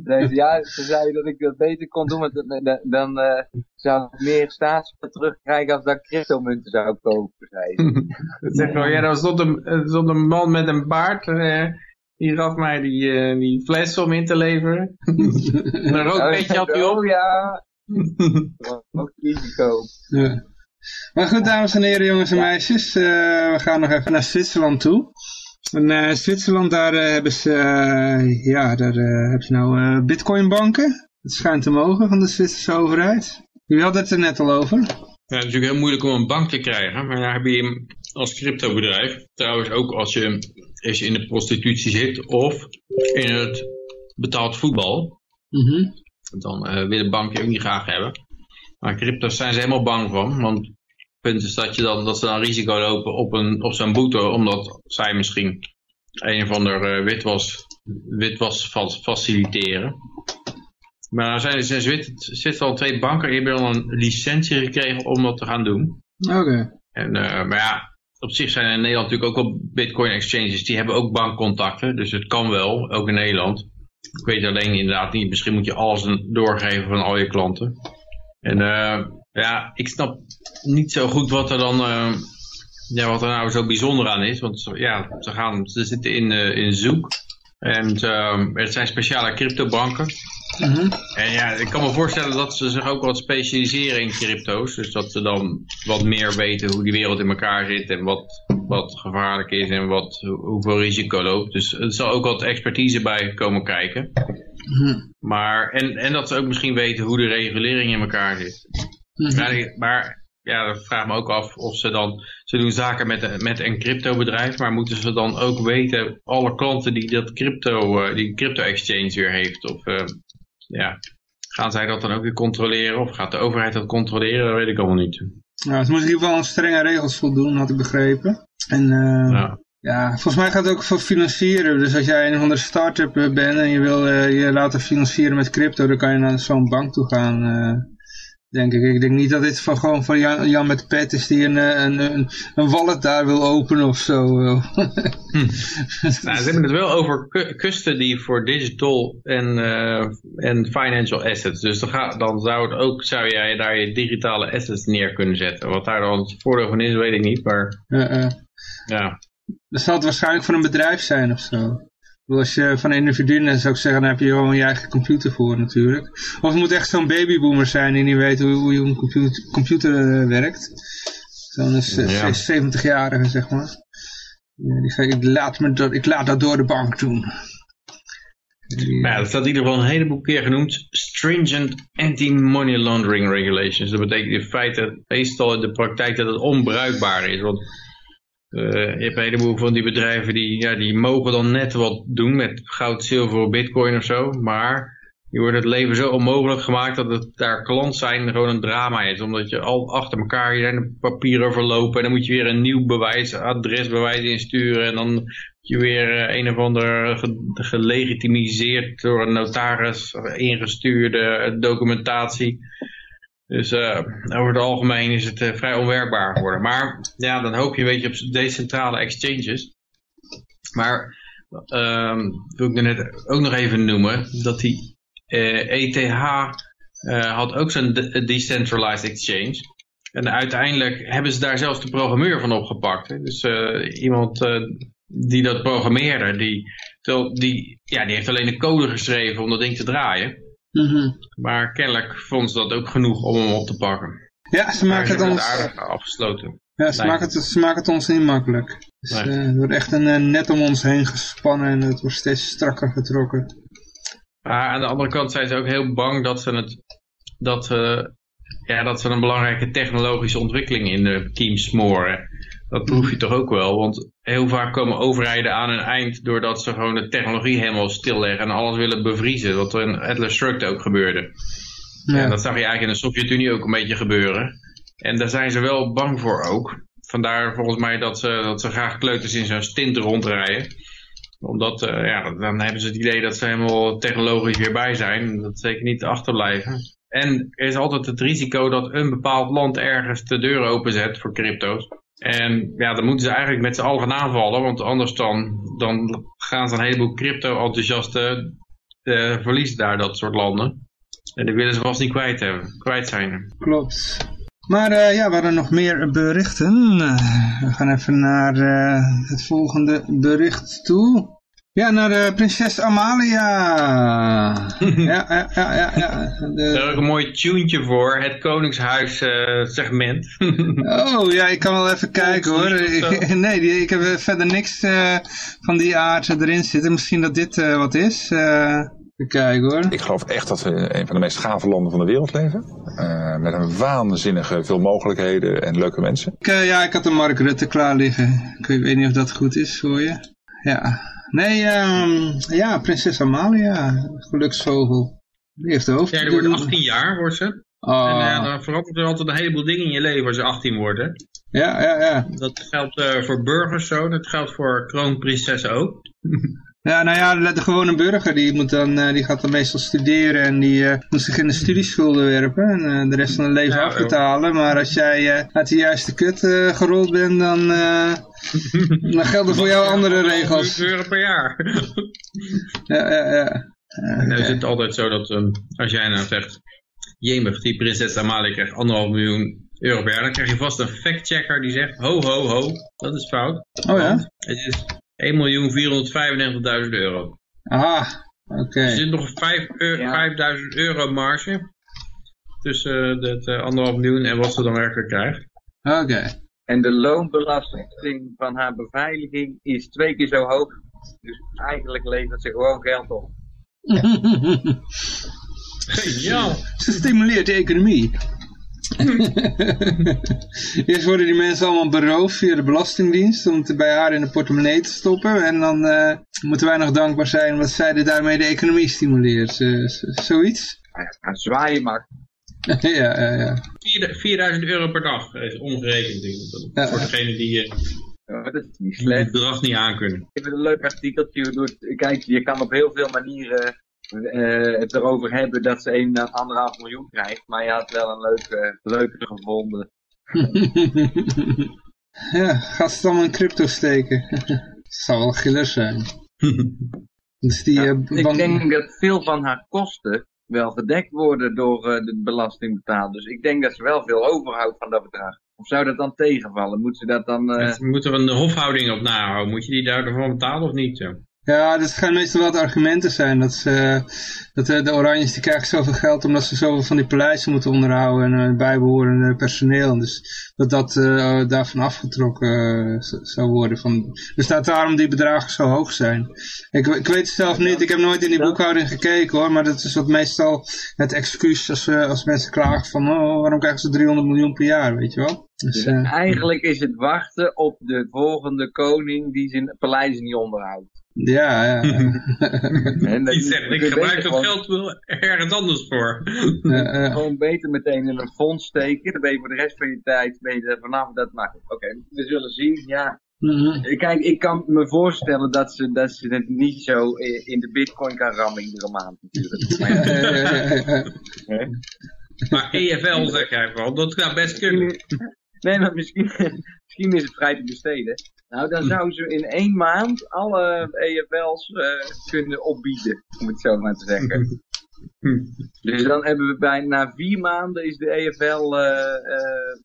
Speaker 2: Deze, ja, ze zeiden dat ik dat beter kon doen, want dan, dan uh, zou ik meer staatsgeld terugkrijgen als dat ik cryptomunten zou kopen. Zei
Speaker 3: zeg maar, ja, er stond een, stond een man met een baard... Uh, die gaf mij die, uh, die fles om in te leveren. een beetje had hij op.
Speaker 2: Ja, ook risico.
Speaker 1: Ja. Maar goed, dames en heren, jongens en meisjes. Uh, we gaan nog even naar Zwitserland toe. In uh, Zwitserland, daar uh, hebben ze, ja, daar hebben ze nou bitcoinbanken. Het schijnt te mogen van de Zwitserse overheid. Jullie hadden het er net al over.
Speaker 3: Ja, het is natuurlijk heel moeilijk om een bank te krijgen. Maar dan heb je als cryptobedrijf, trouwens ook als je, als je in de prostitutie zit of in het betaald voetbal.
Speaker 1: Mm -hmm.
Speaker 3: Dan uh, willen banken ook niet graag hebben. Maar crypto's zijn ze helemaal bang van. Want het punt is dat, je dan, dat ze dan risico lopen op, een, op zo'n boete. Omdat zij misschien een of ander uh, witwas, witwas faciliteren. Maar er zijn er in Zwitserland twee banken die hebben dan een licentie gekregen om dat te gaan doen.
Speaker 1: Oké.
Speaker 3: En, uh, maar ja, op zich zijn er in Nederland natuurlijk ook wel bitcoin exchanges. Die hebben ook bankcontacten, dus het kan wel, ook in Nederland. Ik weet alleen inderdaad niet, misschien moet je alles doorgeven van al je klanten. En uh, ja, ik snap niet zo goed wat er dan, uh, ja, wat er nou zo bijzonder aan is. Want ja, ze, gaan, ze zitten in, in zoek. En uh, er zijn speciale cryptobanken. Mhm. En ja, ik kan me voorstellen dat ze zich ook wat specialiseren in crypto's. Dus dat ze dan wat meer weten hoe die wereld in elkaar zit en wat, wat gevaarlijk is en wat, hoeveel risico loopt. Dus er zal ook wat expertise bij komen kijken. Mhm. Maar, en, en dat ze ook misschien weten hoe de regulering in elkaar zit. Mhm. Maar ja, dat vraag me ook af of ze dan, ze doen zaken met, met een cryptobedrijf, maar moeten ze dan ook weten, alle klanten die dat crypto, uh, die crypto exchange weer heeft, of uh, ja, gaan zij dat dan ook weer controleren, of gaat de overheid dat controleren, dat weet ik allemaal niet.
Speaker 1: Nou, ze moeten in ieder geval aan strenge regels voldoen, had ik begrepen. En uh, ja. ja. volgens mij gaat het ook voor financieren. Dus als jij een of andere start-up bent en je wil je laten financieren met crypto, dan kan je naar zo'n bank toe gaan denk ik. Ik denk niet dat dit van gewoon van Jan, Jan met pet is die een, eh, een, een, een wallet daar wil openen of zo. hm.
Speaker 3: nou, ze hebben het wel over custody voor digital en, uh, en financial assets. Dus dan, ga, dan zou, het ook, zou jij daar je digitale assets neer kunnen zetten. Wat daar dan het voordeel van is, weet ik niet. Maar uh, ja.
Speaker 1: Dat zal het waarschijnlijk voor een bedrijf zijn of zo als je van individuen zou ik zeggen, dan heb je gewoon je eigen computer voor natuurlijk. Of het moet echt zo'n babyboomer zijn die niet weet hoe, hoe je een computer, computer werkt. Zo'n ja. 70-jarige, zeg maar. Die zegt, ik laat, me dat, ik laat dat door de bank doen.
Speaker 3: Maar ja, dat staat in ieder geval een heleboel keer genoemd. Stringent anti-money laundering regulations. Dat betekent in feite meestal in de praktijk dat het onbruikbaar is. Want uh, je hebt een heleboel van die bedrijven die, ja, die mogen dan net wat doen met goud, zilver bitcoin of zo. Maar die wordt het leven zo onmogelijk gemaakt dat het daar klant zijn gewoon een drama is. Omdat je al achter elkaar je papieren verlopen en dan moet je weer een nieuw bewijs, adresbewijs insturen. En dan moet je weer eh, een of ander gelegitimiseerd door een notaris ingestuurde documentatie. Dus uh, over het algemeen is het uh, vrij onwerkbaar geworden. Maar ja, dan hoop je een beetje op decentrale exchanges. Maar um, wil ik net ook nog even noemen, dat die ETH had ook zo'n de decentralized exchange. En uiteindelijk hebben ze daar zelfs de programmeur van opgepakt. Hè? Dus iemand die dat programmeerde, die, die, ja, die heeft alleen de code geschreven om dat ding te draaien. Mhm. Maar kennelijk vonden ze dat ook genoeg om hem op te pakken.
Speaker 1: Ja, ze maken het ons...
Speaker 3: aardig afgesloten.
Speaker 1: Ja, ze, maken het, ze maken het ons niet makkelijk. Dus, nee. uh, er wordt echt een uh, net om ons heen gespannen en het wordt steeds strakker getrokken.
Speaker 3: Maar aan de andere kant zijn ze ook heel bang dat ze, het, dat, uh, ja, dat ze een belangrijke technologische ontwikkeling in de kiem smoren. Dat proef je toch ook wel, want heel vaak komen overheden aan een eind doordat ze gewoon de technologie helemaal stilleggen en alles willen bevriezen, wat er in Atlas Shrugged ook gebeurde. Ja. En dat zag je eigenlijk in de Sovjet-Unie ook een beetje gebeuren. En daar zijn ze wel bang voor ook. Vandaar volgens mij dat ze, dat ze graag kleuters in zo'n stint rondrijden. Omdat, uh, ja, dan hebben ze het idee dat ze helemaal technologisch weer bij zijn. Dat zeker niet achterblijven. En er is altijd het risico dat een bepaald land ergens de deur openzet voor crypto's. En ja, dan moeten ze eigenlijk met z'n allen gaan aanvallen, want anders dan, dan gaan ze een heleboel crypto-enthousiasten uh, verliezen daar, dat soort landen. En die willen ze vast niet kwijt, hebben, kwijt zijn.
Speaker 1: Klopt. Maar uh, ja, we hadden nog meer berichten. Uh, we gaan even naar het volgende bericht toe. Ja, naar de prinses Amalia. ja, ja, ja, ja. ja.
Speaker 3: De... Daar ook een mooi tuentje voor, het Koningshuis uh, segment.
Speaker 1: oh, ja, ik kan wel even kijken hoor. nee, die, ik heb verder niks uh, van die aard erin zitten. Misschien dat dit uh, wat is. even kijken hoor.
Speaker 4: Ik geloof echt dat we in een van de meest gave landen van de wereld leven. met een waanzinnige veel mogelijkheden en leuke mensen.
Speaker 1: Ik, ja, ik had een Mark Rutte klaar liggen. Ik weet niet of dat goed is voor je. Ja. Nee, um, ja, prinses Amalia, geluksvogel. Die heeft de hoofd.
Speaker 3: Ja, die wordt 18 jaar, wordt ze. Oh. En uh, dan verandert er altijd een heleboel dingen in je leven als je 18 wordt, hè?
Speaker 1: Ja, ja, ja.
Speaker 3: Dat geldt uh, voor burgers zo, dat geldt voor kroonprinsessen ook.
Speaker 1: Ja, nou ja, de gewone burger die, moet dan, uh, die gaat dan meestal studeren en die uh, moet zich in de studieschulden werpen en uh, de rest van het leven ja, afbetalen. Maar als jij uit de juiste kut gerold bent, dan, dan gelden voor jou andere regels.
Speaker 3: euro per jaar.
Speaker 1: ja, ja, ja.
Speaker 3: Okay. Nou is het altijd zo dat um, als jij nou zegt, jemig, die prinses Amalia krijgt anderhalf miljoen euro per jaar, dan krijg je vast een factchecker die zegt, ho, ho, ho, dat is fout.
Speaker 1: Oh ja?
Speaker 3: Het is 1.495.000 euro.
Speaker 1: Aha. Oké.
Speaker 3: Er zit nog 5 euro, 5000 euro marge tussen het uh, anderhalf miljoen en wat ze dan werkelijk krijgt.
Speaker 1: Oké.
Speaker 2: En de loonbelasting van haar beveiliging is twee keer zo hoog. Dus eigenlijk levert ze gewoon geld op.
Speaker 3: Geniaal.
Speaker 1: Ze stimuleert de economie. Eerst worden die mensen allemaal beroofd via de Belastingdienst om het bij haar in de portemonnee te stoppen. En dan uh, moeten wij nog dankbaar zijn omdat zij daarmee de economie stimuleert. Uh, zoiets?
Speaker 2: Ja, zwaaien maar.
Speaker 1: ja, ja, ja.
Speaker 3: 4000 euro per dag is omgerekend. Ja, voor degene die... Uh,
Speaker 2: ja, dat is niet slecht.
Speaker 3: Het bedrag niet aankunnen.
Speaker 2: Ik heb een leuk artikeltje. Door, kijk, je kan op heel veel manieren uh, het erover hebben dat ze 1,5 miljoen krijgt. Maar je had wel een leuke, leuke gevonden.
Speaker 1: ja, gaat ze allemaal in crypto steken? dat zou wel giller zijn.
Speaker 2: dus die, ja, uh, ik denk dat veel van haar kosten wel gedekt worden door uh, de belastingbetaler. Dus ik denk dat ze wel veel overhoudt van dat bedrag. Of zou dat dan tegenvallen? Moet ze dat dan... Uh...
Speaker 3: Moet er een hofhouding op nahouden? Moet je die daarvoor betalen of niet? Zo?
Speaker 1: Ja, dat gaan meestal wel argumenten zijn. Dat, ze, dat de, de Oranjes die krijgen zoveel geld omdat ze zoveel van die paleizen moeten onderhouden en uh, bijbehorende personeel. Dus dat dat uh, daarvan afgetrokken uh, zou worden. Van, dus dat daarom die bedragen zo hoog zijn. Ik, ik weet het zelf niet, ik heb nooit in die boekhouding gekeken hoor. Maar dat is wat meestal het excuus als, als mensen klagen van oh, waarom krijgen ze 300 miljoen per jaar, weet je wel.
Speaker 2: Dus, Eigenlijk is het wachten op de volgende koning die zijn paleizen niet onderhoudt.
Speaker 1: Ja, ja.
Speaker 3: en die zegt, ik gebruik dat geld wel ergens anders voor.
Speaker 2: Gewoon beter meteen in een fonds steken. Dan ben je voor de rest van je tijd ben je vanaf dat mag. Oké, we zullen zien. Ja. Mhm. Kijk, ik kan me voorstellen dat ze, dat ze het niet zo in de bitcoin kan rammen iedere maand natuurlijk.
Speaker 3: maar EFL zeg jij wel, dat zou best kunnen.
Speaker 2: Nee, maar misschien, misschien is het vrij te besteden. Nou, dan zou ze in één maand alle EFL's uh, kunnen opbieden, om het zo maar te zeggen. dus dan hebben we bijna na vier maanden is de EFL uh, uh,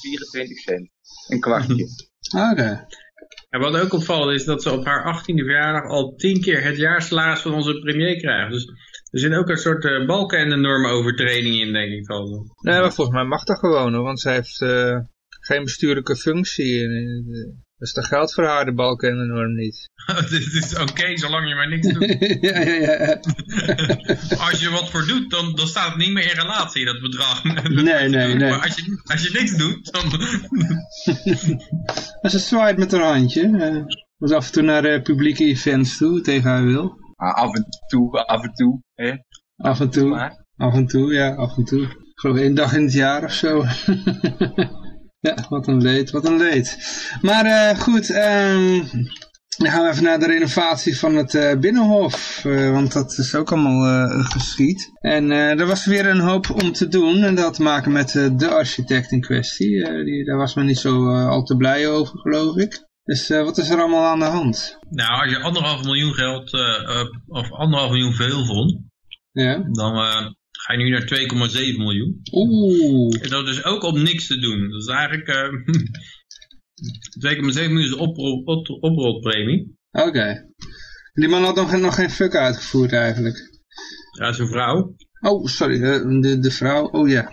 Speaker 2: 24 cent. Een kwartje.
Speaker 1: Oké.
Speaker 3: En wat ook opvallend is dat ze op haar 18e verjaardag al tien keer het jaarsalaris van onze premier krijgt. Dus er zit ook een soort uh, balken en de normovertreding in, denk ik al.
Speaker 1: Nee, maar volgens mij mag dat gewoon, hoor, want zij heeft uh, geen bestuurlijke functie. Dat is de geld voor haar, de balken en de norm niet.
Speaker 3: Dit is oké, okay, zolang je maar niks doet.
Speaker 1: ja, ja, ja.
Speaker 3: als je wat voor doet, dan, dan staat het niet meer in relatie, dat bedrag.
Speaker 1: nee, nee, nee.
Speaker 3: Maar als je, als je niks doet, dan...
Speaker 1: als ze zwaait met haar handje, uh, moet af en toe naar uh, publieke events toe, tegen haar wil.
Speaker 2: Ah, af en toe, af en toe. Hè?
Speaker 1: Af en toe, af en toe, ja, af en toe. Ik geloof één dag in het jaar of zo. Ja, wat een leed, wat een leed. Maar uh, goed, um, dan gaan we even naar de renovatie van het uh, Binnenhof. Uh, want dat is ook allemaal geschied. En er was weer een hoop om te doen. En dat had te maken met de architect in kwestie. die, daar was men niet zo al te blij over, geloof ik. Dus wat is er allemaal aan de hand?
Speaker 3: Nou, als je anderhalf miljoen geld, of anderhalf miljoen veel vond,
Speaker 1: ja.
Speaker 3: dan ga je nu naar 2,7 miljoen.
Speaker 1: Oeh.
Speaker 3: En dat is ook om niks te doen. Dat is eigenlijk 2,7 miljoen is oprol, oprolpremie.
Speaker 1: Oké. Die man had nog, nog geen fuck uitgevoerd eigenlijk.
Speaker 3: Ja, zijn vrouw.
Speaker 1: Oh, sorry, de, de vrouw. Oh ja.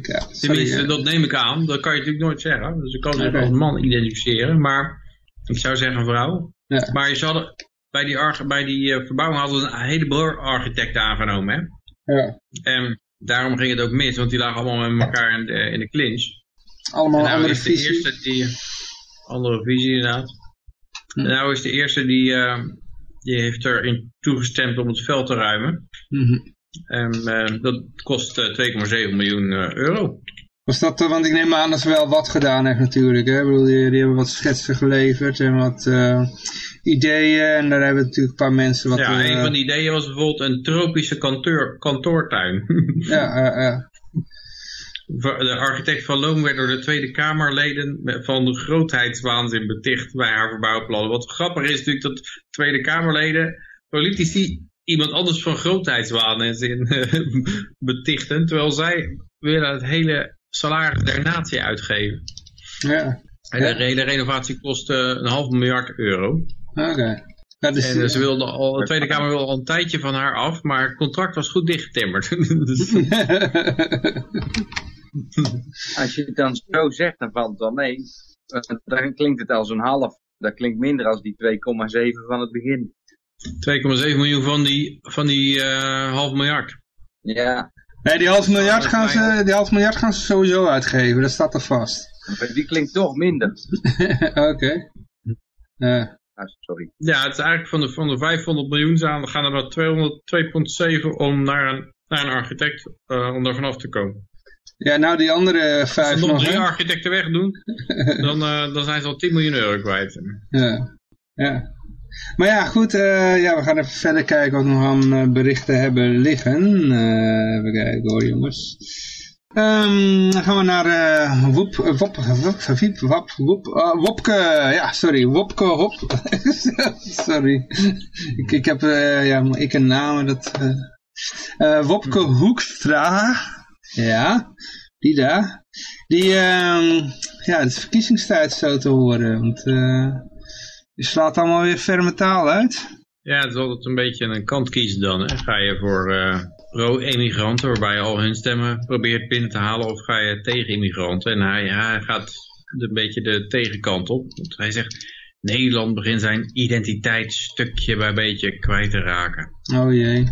Speaker 3: ja Tenminste, dat neem ik aan. Dat kan je natuurlijk nooit zeggen. Dus ik kan zich als man identificeren. Maar ik zou zeggen vrouw.
Speaker 1: Ja.
Speaker 3: Maar je zal, bij die, bij die verbouwing hadden ze een heleboel architecten aangenomen. Hè?
Speaker 1: Ja.
Speaker 3: En daarom ging het ook mis. Want die lagen allemaal met elkaar in de, in de clinch.
Speaker 1: Allemaal nou andere visie.
Speaker 3: De eerste die, andere visie inderdaad. Hm. En nou is de eerste die, uh, die heeft erin toegestemd om het veld te ruimen.
Speaker 1: Mm
Speaker 3: en uh, dat kost 2,7 eh, miljoen uh, euro.
Speaker 1: Was dat, want ik neem aan dat ze wel wat gedaan heeft natuurlijk. Hè? Ik bedoel, die, die hebben wat schetsen geleverd en wat ideeën. En daar hebben natuurlijk een paar mensen wat...
Speaker 3: Ja, een van die ideeën was bijvoorbeeld een tropische kantoor, kantoortuin.
Speaker 1: ja, ja.
Speaker 3: De architect van Loon werd door de Tweede Kamerleden van de grootheidswaanzin beticht bij haar verbouwplannen. Wat grappig is natuurlijk dat Tweede Kamerleden, politici iemand anders van grootheidswaan en zin betichten, terwijl zij willen het hele salaris der natie uitgeven.
Speaker 1: Ja.
Speaker 3: En de renovatie kost een half miljard euro.
Speaker 1: Oké.
Speaker 3: dus, en ze wilde al, de Tweede Kamer wilde al een tijdje van haar af, maar het contract was goed dichtgetimmerd.
Speaker 2: Als je het dan zo zegt, dan valt het wel mee. Dan klinkt het als een half. Dat klinkt minder als die 2,7 van het begin.
Speaker 3: 2,7 miljoen van die, van die uh, half miljard.
Speaker 2: Ja.
Speaker 1: Nee, die half, miljard gaan ze, die half miljard gaan ze sowieso uitgeven, dat staat er vast.
Speaker 2: Die klinkt toch minder.
Speaker 1: Oké.
Speaker 2: Okay. Ah, sorry.
Speaker 3: Ja, het is eigenlijk van de, van de 500 miljoen aan, gaan er maar 202,7 om naar een, naar een architect, uh, om daar vanaf te komen.
Speaker 1: Ja, nou die andere vijf
Speaker 3: Als ze nog drie architecten wegdoen, dan, uh, dan zijn ze al 10 miljoen euro kwijt.
Speaker 1: Ja, ja. Maar ja, goed, uh, ja, we gaan even verder kijken wat we nog aan berichten hebben liggen. Uh, even kijken hoor jongens. Um, dan gaan we naar uh, Wop, Wop, Wiep, Wop, Wop, uh, Wopke, ja, sorry, Wopke, Hop, sorry, ik, ik heb, uh, ja, ik een naam, dat, Wopke Hoekstra, ja, die daar, die, um, ja, het is verkiezingstijd zo te horen, want die slaat allemaal weer ferme taal uit.
Speaker 3: Ja, het is altijd een beetje een kant kiezen dan, hè. ga je voor pro-immigranten, waarbij je al hun stemmen probeert binnen te halen, of ga je tegen immigranten. En hij, hij gaat een beetje de tegenkant op. Want hij zegt, Nederland begint zijn identiteit stukje bij beetje kwijt te raken.
Speaker 1: Oh jee.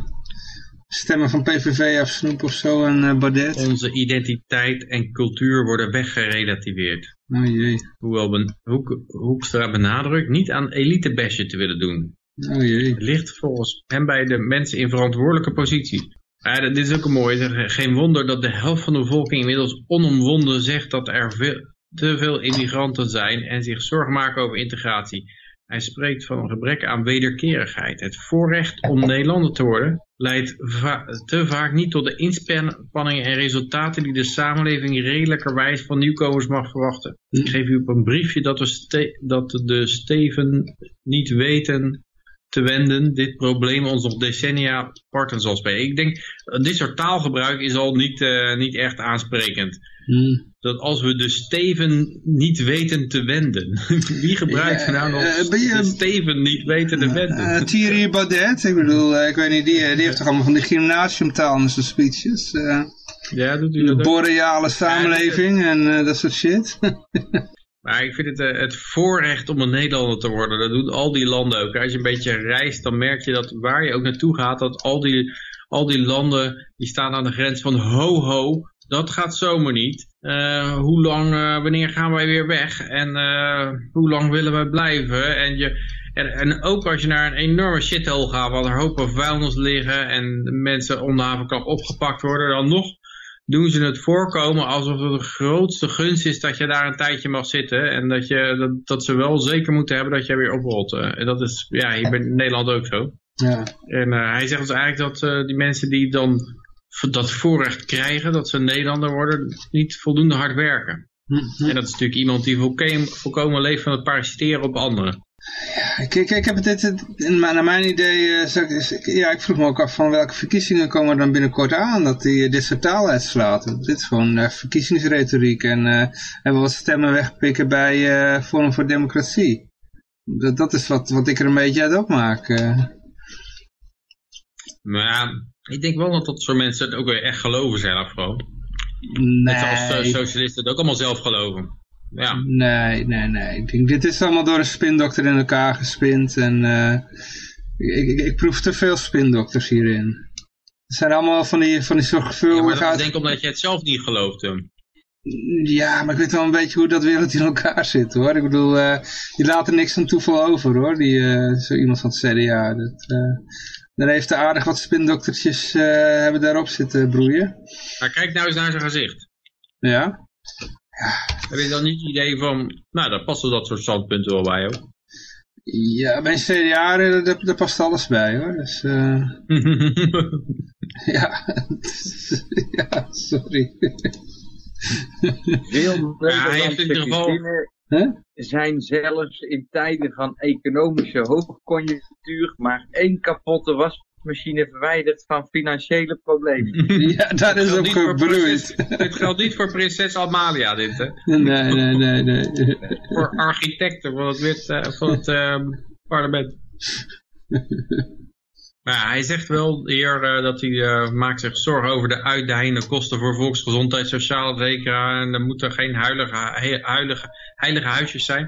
Speaker 1: Stemmen van PVV afsnoep of zo en uh, Baudet.
Speaker 3: Onze identiteit en cultuur worden weggerelativeerd.
Speaker 1: Oh jee.
Speaker 3: Hoewel ben, Hoek, Hoekstra benadrukt niet aan elitebesje te willen doen.
Speaker 1: Oh jee.
Speaker 3: Ligt volgens hem bij de mensen in verantwoordelijke positie. Ja, dit is ook een mooie. Geen wonder dat de helft van de bevolking inmiddels onomwonden zegt dat er veel, te veel immigranten zijn en zich zorgen maken over integratie. Hij spreekt van een gebrek aan wederkerigheid. Het voorrecht om Nederlander te worden leidt te vaak niet tot de inspanningen en resultaten die de samenleving redelijkerwijs van nieuwkomers mag verwachten. Ik geef u op een briefje dat, we dat de Steven niet weten te wenden, dit probleem ons nog decennia parten zal spelen. Ik denk, dit soort taalgebruik is al niet, uh, niet echt aansprekend.
Speaker 1: Hmm.
Speaker 3: Dat als we de steven niet weten te wenden. Wie gebruikt ja, nou nog uh, je, de steven niet weten te wenden?
Speaker 1: Uh, Thierry Baudet, ik bedoel, ik weet niet, die, die heeft toch allemaal van die gymnasiumtaal in zijn speeches.
Speaker 3: ja, doet u dat
Speaker 1: De boreale samenleving ja, en dat soort shit.
Speaker 3: Maar ik vind het uh, het voorrecht om een Nederlander te worden. Dat doen al die landen ook. Als je een beetje reist, dan merk je dat waar je ook naartoe gaat, dat al die, al die landen, die staan aan de grens van ho ho, dat gaat zomaar niet. Uh, hoe lang, uh, wanneer gaan wij weer weg? En hoe lang willen wij blijven? En, je, en, ook als je naar een enorme shithole gaat, waar er hopen vuilnis liggen en mensen onder havenklap opgepakt worden, dan nog doen ze het voorkomen alsof het de grootste gunst is dat je daar een tijdje mag zitten. En dat, je, dat, dat ze wel zeker moeten hebben dat je weer oprolt. En dat is ja, hier in Nederland ook zo.
Speaker 1: Ja.
Speaker 3: En uh, hij zegt dus eigenlijk dat uh, die mensen die dan dat voorrecht krijgen, dat ze Nederlander worden, niet voldoende hard werken.
Speaker 1: Mm -hmm.
Speaker 3: En dat is natuurlijk iemand die volkomen, volkomen leeft van het parasiteren op anderen.
Speaker 1: Ja, ik, ik, ik heb dit, naar mijn idee, uh, ja, ik vroeg me ook af van welke verkiezingen komen dan binnenkort aan, dat die dit soort taal uitslaat. Dit is gewoon uh, verkiezingsretoriek en, uh, en wat stemmen wegpikken bij Forum voor Democratie. Dat, dat is wat, wat ik er een beetje uit opmaak.
Speaker 3: Maar ja, ik denk wel dat dat soort mensen het ook weer echt geloven zelf gewoon.
Speaker 1: Nee.
Speaker 3: Net als socialisten het ook allemaal zelf geloven. Ja.
Speaker 1: Nee, nee, nee. Ik denk, dit is allemaal door een spindokter in elkaar gespind. En uh, ik, ik, ik, proef te veel spindokters hierin. Het zijn allemaal van die, van die zorgvuldige...
Speaker 3: Ja, ik denk omdat je het zelf niet gelooft, hem.
Speaker 1: Ja, maar ik weet wel een beetje hoe dat wereld in elkaar zit, hoor. Ik bedoel, uh, die laten niks aan toeval over, hoor. Die, uh, zo iemand van het CDA. Dat, daar heeft aardig wat spindoktertjes hebben daarop zitten broeien.
Speaker 3: Maar kijk nou eens naar zijn gezicht.
Speaker 1: Ja?
Speaker 3: Heb je dan niet het idee van, nou, daar passen dat soort standpunten wel bij, hoor?
Speaker 1: Ja, bij CDA, daar, daar past alles bij, hoor. Dus, uh... ja. ja, sorry.
Speaker 2: Veel
Speaker 3: ja, in ieder geval...
Speaker 1: Huh?
Speaker 2: zijn zelfs in tijden van economische hoogconjunctuur maar één kapotte wasmachine verwijderd van financiële problemen.
Speaker 1: Ja, dat is ook gebroeid.
Speaker 3: Dit geldt niet voor prinses Amalia, dit hè?
Speaker 1: Nee, nee, nee, nee.
Speaker 3: voor architecten van het, wit, uh, van het uh, parlement. Maar hij zegt wel hier uh, dat hij uh, maakt zich zorgen over de uitdijende kosten voor volksgezondheid, sociale verzekeraar. En er moeten geen heilige, heilige huisjes zijn.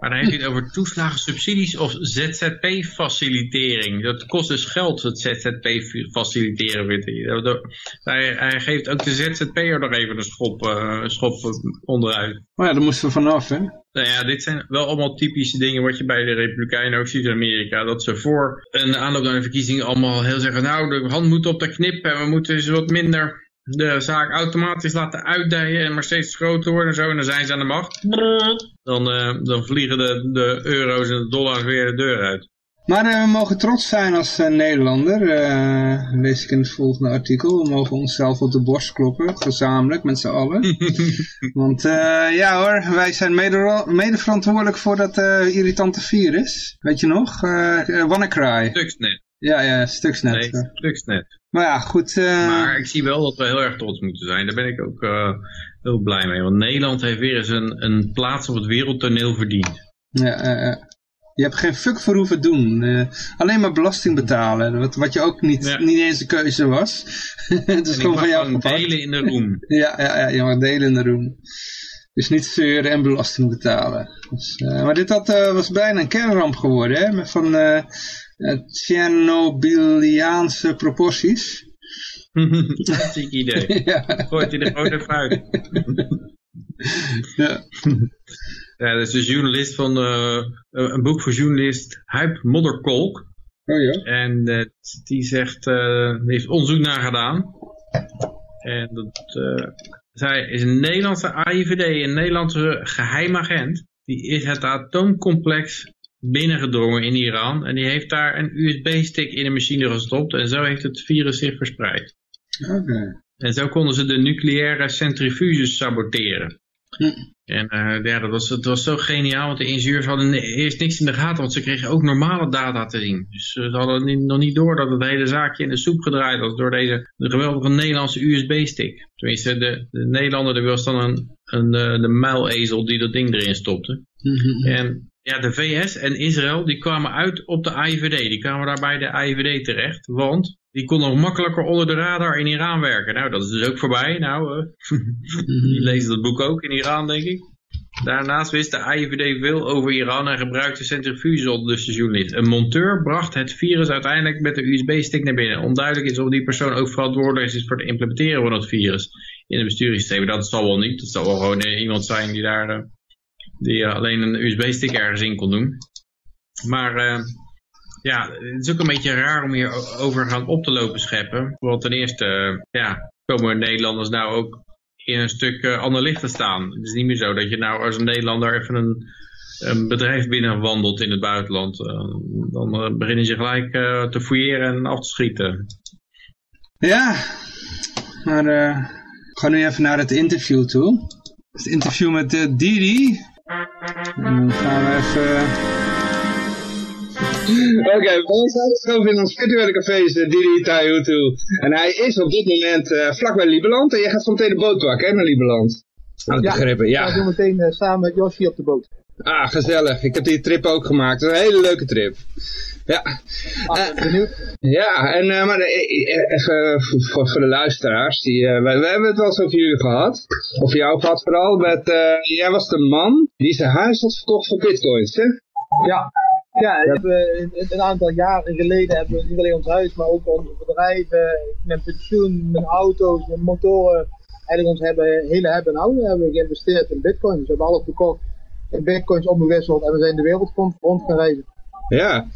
Speaker 3: Maar dan heeft hij het over toeslagen, subsidies of ZZP-facilitering. Dat kost dus geld, het ZZP-faciliteren, weet hij. hij. geeft ook de ZZP'er nog even een schop, een schop onderuit.
Speaker 1: Oh ja, daar moesten we vanaf, hè?
Speaker 3: Nou ja, dit zijn wel allemaal typische dingen wat je bij de Republikeinen ook ziet in Amerika. Dat ze voor een aanloop naar de verkiezingen allemaal heel zeggen, nou de hand moet op de knip en we moeten eens wat minder de zaak automatisch laten uitdijen en maar steeds groter worden en zo. En dan zijn ze aan de macht. Dan, uh, dan vliegen de, de euro's en de dollars weer de deur uit.
Speaker 1: Maar uh, we mogen trots zijn als uh, Nederlander, uh, lees ik in het volgende artikel. We mogen onszelf op de borst kloppen, gezamenlijk, met z'n allen. Want ja hoor, wij zijn mede, mede verantwoordelijk voor dat irritante virus. Weet je nog? WannaCry.
Speaker 3: Stuxnet.
Speaker 1: Ja, ja, Stuxnet.
Speaker 3: Nee, Stuxnet.
Speaker 1: Maar ja, goed.
Speaker 3: Maar ik zie wel dat we heel erg trots moeten zijn. Daar ben ik ook heel blij mee. Want Nederland heeft weer eens een, een plaats op het wereldtoneel verdiend.
Speaker 1: Ja, ja. Je hebt geen fuck voor hoeven doen. Uh, alleen maar belasting betalen. Wat, wat je ook niet, ja. niet eens een keuze was. het is gewoon van jou
Speaker 3: gepakt. delen in de roem.
Speaker 1: ja, ja, ja, je mag delen in de roem. Dus niet zeuren en belasting betalen. Dus, uh, maar dit had, uh, was bijna een kernramp geworden. Hè? Met van Tjernobyliaanse proporties.
Speaker 3: Dat idee. ja. Gooit hij gewoon even uit.
Speaker 1: ja.
Speaker 3: Ja, dat is een journalist van, uh, een boek voor journalist Huip Modderkolk.
Speaker 1: Oh ja.
Speaker 3: En die zegt, heeft onderzoek naar gedaan. En dat, zij is een Nederlandse AIVD, een Nederlandse geheimagent. Die is het atoomcomplex binnengedrongen in Iran. En die heeft daar een USB-stick in een machine gestopt. En zo heeft het virus zich verspreid.
Speaker 1: Oké. Okay.
Speaker 3: En zo konden ze de nucleaire centrifuges saboteren. En uh, ja, dat was, dat was zo geniaal, want de ingenieurs hadden eerst niks in de gaten, want ze kregen ook normale data te zien. Dus ze hadden niet, nog niet door dat het hele zaakje in de soep gedraaid was door deze de geweldige Nederlandse USB-stick. Tenminste, de, de Nederlander was dan een, een, de, de muilezel die dat ding erin stopte.
Speaker 1: Mhm.
Speaker 3: En ja, de VS en Israël die kwamen uit op de AIVD. Die kwamen daar bij de AIVD terecht, want die kon nog makkelijker onder de radar in Iran werken. Nou, dat is dus ook voorbij. Nou, uh, die lezen dat boek ook in Iran, denk ik. Daarnaast wist de AIVD veel over Iran en gebruikte centrifuges onder de seizoenlid. Een monteur bracht het virus uiteindelijk met de USB-stick naar binnen. Onduidelijk is of die persoon ook verantwoordelijk is voor het implementeren van het virus in het besturingssysteem. Dat zal wel niet. Het zal wel gewoon iemand zijn die daar uh, die alleen een USB-stick ergens in kon doen. Maar uh, ja, het is ook een beetje raar om hier over gaan op te lopen scheppen. Want ten eerste, ja, komen Nederlanders nou ook in een stuk uh, ander licht te staan. Het is niet meer zo dat je nou als een Nederlander even een, een bedrijf binnenwandelt in het buitenland. Uh, dan uh, beginnen ze gelijk te fouilleren en af te schieten.
Speaker 1: Ja, maar ik ga nu even naar het interview toe. Het interview met Didi. Dan gaan we even... Oké, okay, we zijn in ons virtuele café is Didi Taihutu. En hij is op dit moment uh, vlakbij Lieberland. En je gaat zo meteen de boot pakken, hè, naar Lieberland. Had ik
Speaker 5: ja,
Speaker 1: ja.
Speaker 5: Ik ga zo meteen uh, samen met Yoshi op de boot.
Speaker 1: Ah, gezellig. Ik heb die trip ook gemaakt. Een hele leuke trip. Ja.
Speaker 5: Ah, benieuwd.
Speaker 1: Ja, en, uh, maar even voor, voor, de luisteraars. Die, we, we, hebben het wel eens over jullie gehad. Of jou gehad vooral. Met, jij was de man die zijn huis had verkocht voor bitcoins, hè?
Speaker 5: Ja, ja, we, een aantal jaren geleden hebben we niet alleen ons huis, maar ook onze bedrijven, mijn pensioen, mijn auto's, mijn motoren, eigenlijk ons hebben, hele hebben en houden hebben we geïnvesteerd in bitcoins. Dus we hebben alles verkocht, bitcoins omgewisseld en we zijn de wereld rond gaan reizen.
Speaker 1: Ja.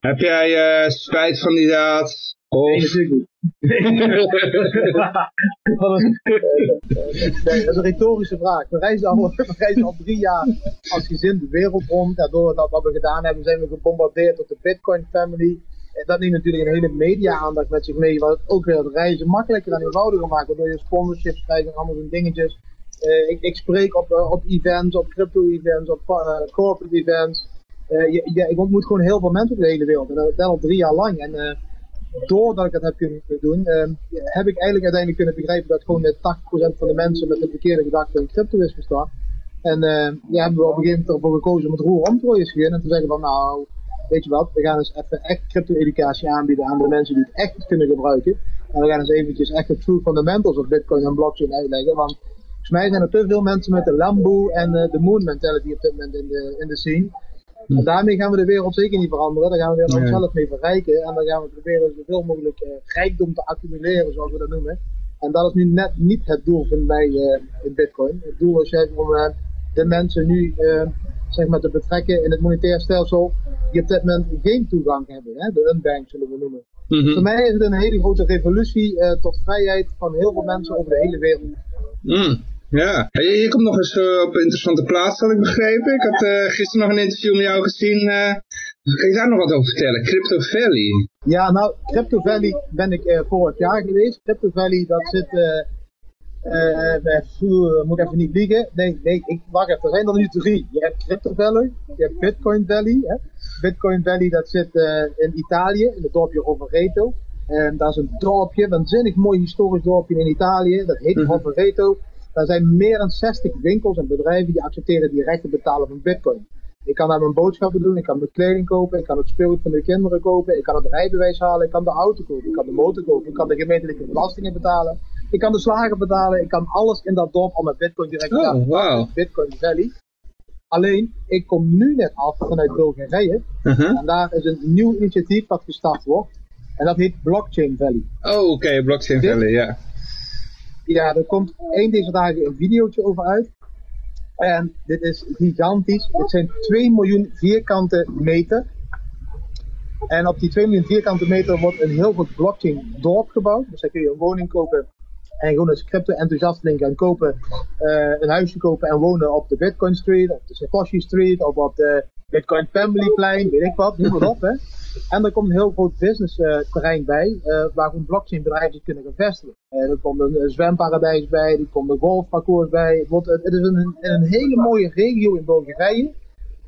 Speaker 1: Heb jij uh, spijt van die daad?
Speaker 5: Of... Nee, natuurlijk niet. dat is een retorische vraag. We reizen, al, we reizen al drie jaar als gezin de wereld rond. Daardoor dat wat we gedaan hebben, zijn we gebombardeerd door de Bitcoin family. En dat neemt natuurlijk een hele media-aandacht met zich mee, wat ook weer het reizen makkelijker en eenvoudiger maakt. Waardoor je sponsorships krijgt en allemaal zo'n dingetjes. Uh, ik, ik, spreek op, uh, op events, op crypto-events, op uh, corporate events. Ik ontmoet gewoon heel veel mensen op de hele wereld. En dat al drie jaar lang. En doordat ik dat heb kunnen doen, heb ik eigenlijk uiteindelijk kunnen begrijpen dat gewoon 80% van de mensen met de verkeerde gedachten in crypto is bestaan. En uh, ja, hebben we op een gegeven moment ervoor gekozen om het roer om te gooien en te zeggen van nou, weet je wat, we gaan eens even echt crypto-educatie aanbieden aan de mensen die het echt kunnen gebruiken. En we gaan eens eventjes echt de true fundamentals of bitcoin en blockchain uitleggen, want volgens mij zijn er te veel mensen met de Lambo en uh, de moon mentality op dit moment in de, in de scene. En daarmee gaan we de wereld zeker niet veranderen. Daar gaan we weer onszelf mee verrijken. En dan gaan we proberen zoveel mogelijk uh, rijkdom te accumuleren, zoals we dat noemen. En dat is nu net niet het doel, vind mij, uh, in Bitcoin. Het doel is juist om uh, de mensen nu zeg maar, te betrekken in het monetair stelsel die op dit moment geen toegang hebben. Hè? De unbank zullen we noemen. Mm -hmm. Voor mij is het een hele grote revolutie tot vrijheid van heel veel mensen over de hele wereld.
Speaker 1: Mm. Ja, je, je, komt nog eens uh, op een interessante plaats, had ik begrepen. Ik had uh, gisteren nog een interview met jou gezien. Uh, kan je daar nog wat over vertellen? Crypto Valley.
Speaker 5: Ja, nou, Crypto Valley ben ik vorig jaar geweest. Crypto Valley, dat zit... moet even niet liegen. Nee, nee, ik, wacht even, er zijn er nu drie. Je hebt Crypto Valley, je hebt Bitcoin Valley. Hè? Bitcoin Valley, dat zit in Italië, in het dorpje Rovereto. En dat is een dorpje, een waanzinnig mooi historisch dorpje in Italië. Dat heet mm -hmm. Rovereto. Er zijn meer dan 60 winkels en bedrijven die accepteren direct te betalen van bitcoin. Ik kan daar mijn boodschappen doen, ik kan mijn kleding kopen, ik kan het speelgoed van de kinderen kopen, ik kan het rijbewijs halen, ik kan de auto kopen, ik kan de motor kopen, ik kan de gemeentelijke belastingen betalen, ik kan de slagen betalen, ik kan alles in dat dorp al met bitcoin direct betalen.
Speaker 1: Oh, wow.
Speaker 5: Bitcoin Valley. Alleen, ik kom nu net af vanuit Bulgarije uh -huh. en daar is een nieuw initiatief wat gestart wordt en dat heet Blockchain Valley.
Speaker 1: Oh, oké, okay. Blockchain Dit, Valley, ja.
Speaker 5: Ja, er komt één deze dagen een videootje over uit. En dit is gigantisch. Het zijn 2 miljoen vierkante meter. En op die 2 miljoen vierkante meter wordt een heel goed blockchain dorp gebouwd. Dus dan kun je een woning kopen en gewoon als crypto-enthousiasteling gaan kopen, uh, een huisje kopen en wonen op de Bitcoin Street, op de Satoshi Street, of op de Bitcoin Family Plein, weet ik wat, noem maar op. Hè. En er komt een heel groot business uh, terrein bij, uh, waar gewoon blockchain bedrijven kunnen gaan vestigen. Uh, er komt een, een zwemparadijs bij, er komt een golfparcours bij. Het, wordt, het is een, een hele mooie regio in Bulgarije,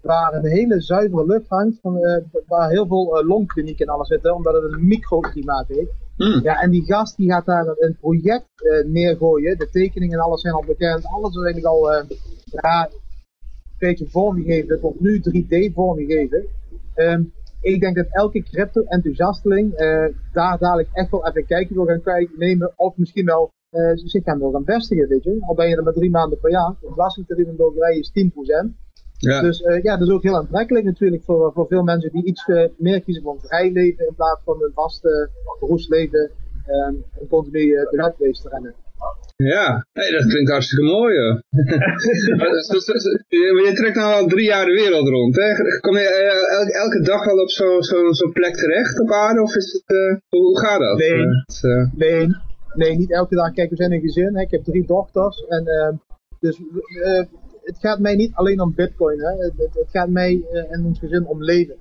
Speaker 5: waar een hele zuivere lucht hangt, van, waar heel veel longklinieken en alles zitten, omdat het een microklimaat heeft. Mm. Ja, en die gast die gaat daar een project neergooien, de tekeningen en alles zijn al bekend, alles is eigenlijk al ja, een beetje vormgegeven, het wordt nu 3D vormgegeven. Um, ik denk dat elke crypto-enthousiasteling uh, daar dadelijk echt wel even kijkje wil gaan kijken, nemen. Of misschien wel uh, zich gaan wil gaan vestigen, weet je. Al ben je er maar drie maanden per jaar. Het belastingtarief in Bulgarije is 10%. Ja. Dus uh, ja, dat is ook heel aantrekkelijk natuurlijk voor, voor veel mensen die iets meer kiezen voor een vrij leven in plaats van een vaste beroepsleven um, en continu uh, de te rennen.
Speaker 1: Ja, hey, dat klinkt hartstikke mooi hoor. je trekt nou al drie jaar de wereld rond. Hè? Kom je elke, elke dag wel op zo'n zo, zo plek terecht op aarde? Of is het, uh, hoe gaat dat?
Speaker 5: Nee, uh... nee, nee, niet elke dag. Kijk, we zijn een gezin. Hè? Ik heb drie dochters. En, uh, dus het gaat mij niet alleen om bitcoin. Hè? Het, het, het gaat mij en ons gezin om leven.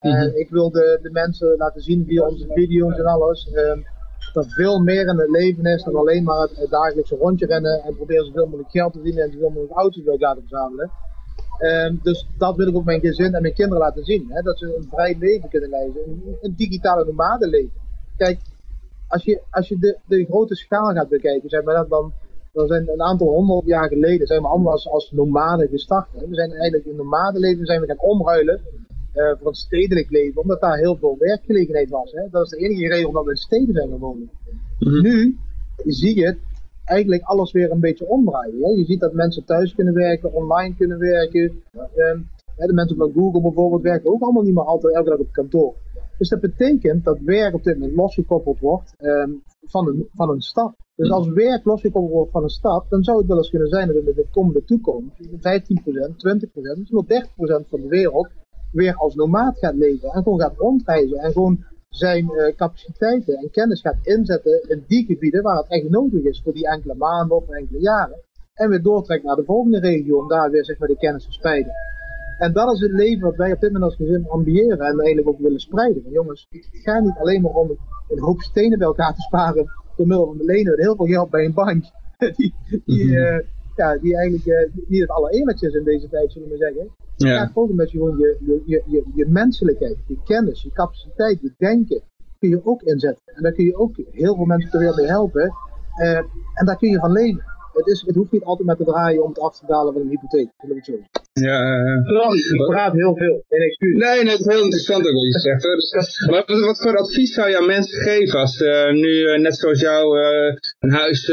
Speaker 5: Mm -hmm. ik wil de, de mensen laten zien via onze video's en alles ehm, dat veel meer in het leven is dan alleen maar het, dagelijkse rondje rennen en proberen zoveel mogelijk geld te verdienen en zoveel mogelijk auto's wil laten verzamelen. Um, dus dat wil ik ook mijn gezin en mijn kinderen laten zien. Hè? Dat ze een vrij leven kunnen leiden, een, digitale nomadenleven. Kijk, als je, als je de, de grote schaal gaat bekijken, zeg maar, dan, dan zijn een aantal honderd jaar geleden zijn we allemaal als, als nomaden gestart. We zijn eigenlijk in nomadenleven zijn we gaan omruilen uh, voor het stedelijk leven, omdat daar heel veel werkgelegenheid was. Hè? Dat is de enige reden omdat we in steden zijn gewoond. Mm-hmm. Nu zie je eigenlijk alles weer een beetje omdraaien. Hè? Je ziet dat mensen thuis kunnen werken, online kunnen werken. Um, de mensen van Google bijvoorbeeld werken ook allemaal niet meer altijd elke dag op kantoor. Dus dat betekent dat werk op dit moment losgekoppeld wordt um, van, een, van een stad. Dus als werk losgekoppeld wordt van een stad, dan zou het wel eens kunnen zijn dat in de komende toekomst 15%, 20%, misschien wel 30% van de wereld weer als nomaat gaat leven en gewoon gaat rondreizen en gewoon zijn uh, capaciteiten en kennis gaat inzetten in die gebieden waar het echt nodig is voor die enkele maanden of enkele jaren. En weer doortrekt naar de volgende regio om daar weer zeg maar, de kennis te spreiden. En dat is het leven wat wij op dit moment als gezin ambiëren en eigenlijk ook willen spreiden. Want jongens, het gaat niet alleen maar om een hoop stenen bij elkaar te sparen door middel van de lenen heel veel geld bij een bank. die, die, uh, ja, die eigenlijk niet het allereerlijkste is in deze tijd, zullen we zeggen. Het ja. ook met gewoon je, je, je, je menselijkheid, je kennis, je capaciteit, je denken, kun je ook inzetten. En daar kun je ook heel veel mensen mee helpen. Uh, en daar kun je van leven. Het, is, het hoeft niet altijd met te draaien om het af te dalen van een hypotheek.
Speaker 1: Ja,
Speaker 5: uh, ik praat heel veel. Nee, excuus.
Speaker 1: Nee, nee, het is heel interessant ook wat je zegt. Hoor. Dus, wat, wat, voor advies zou je aan mensen geven als ze nu, net zoals jou, een huis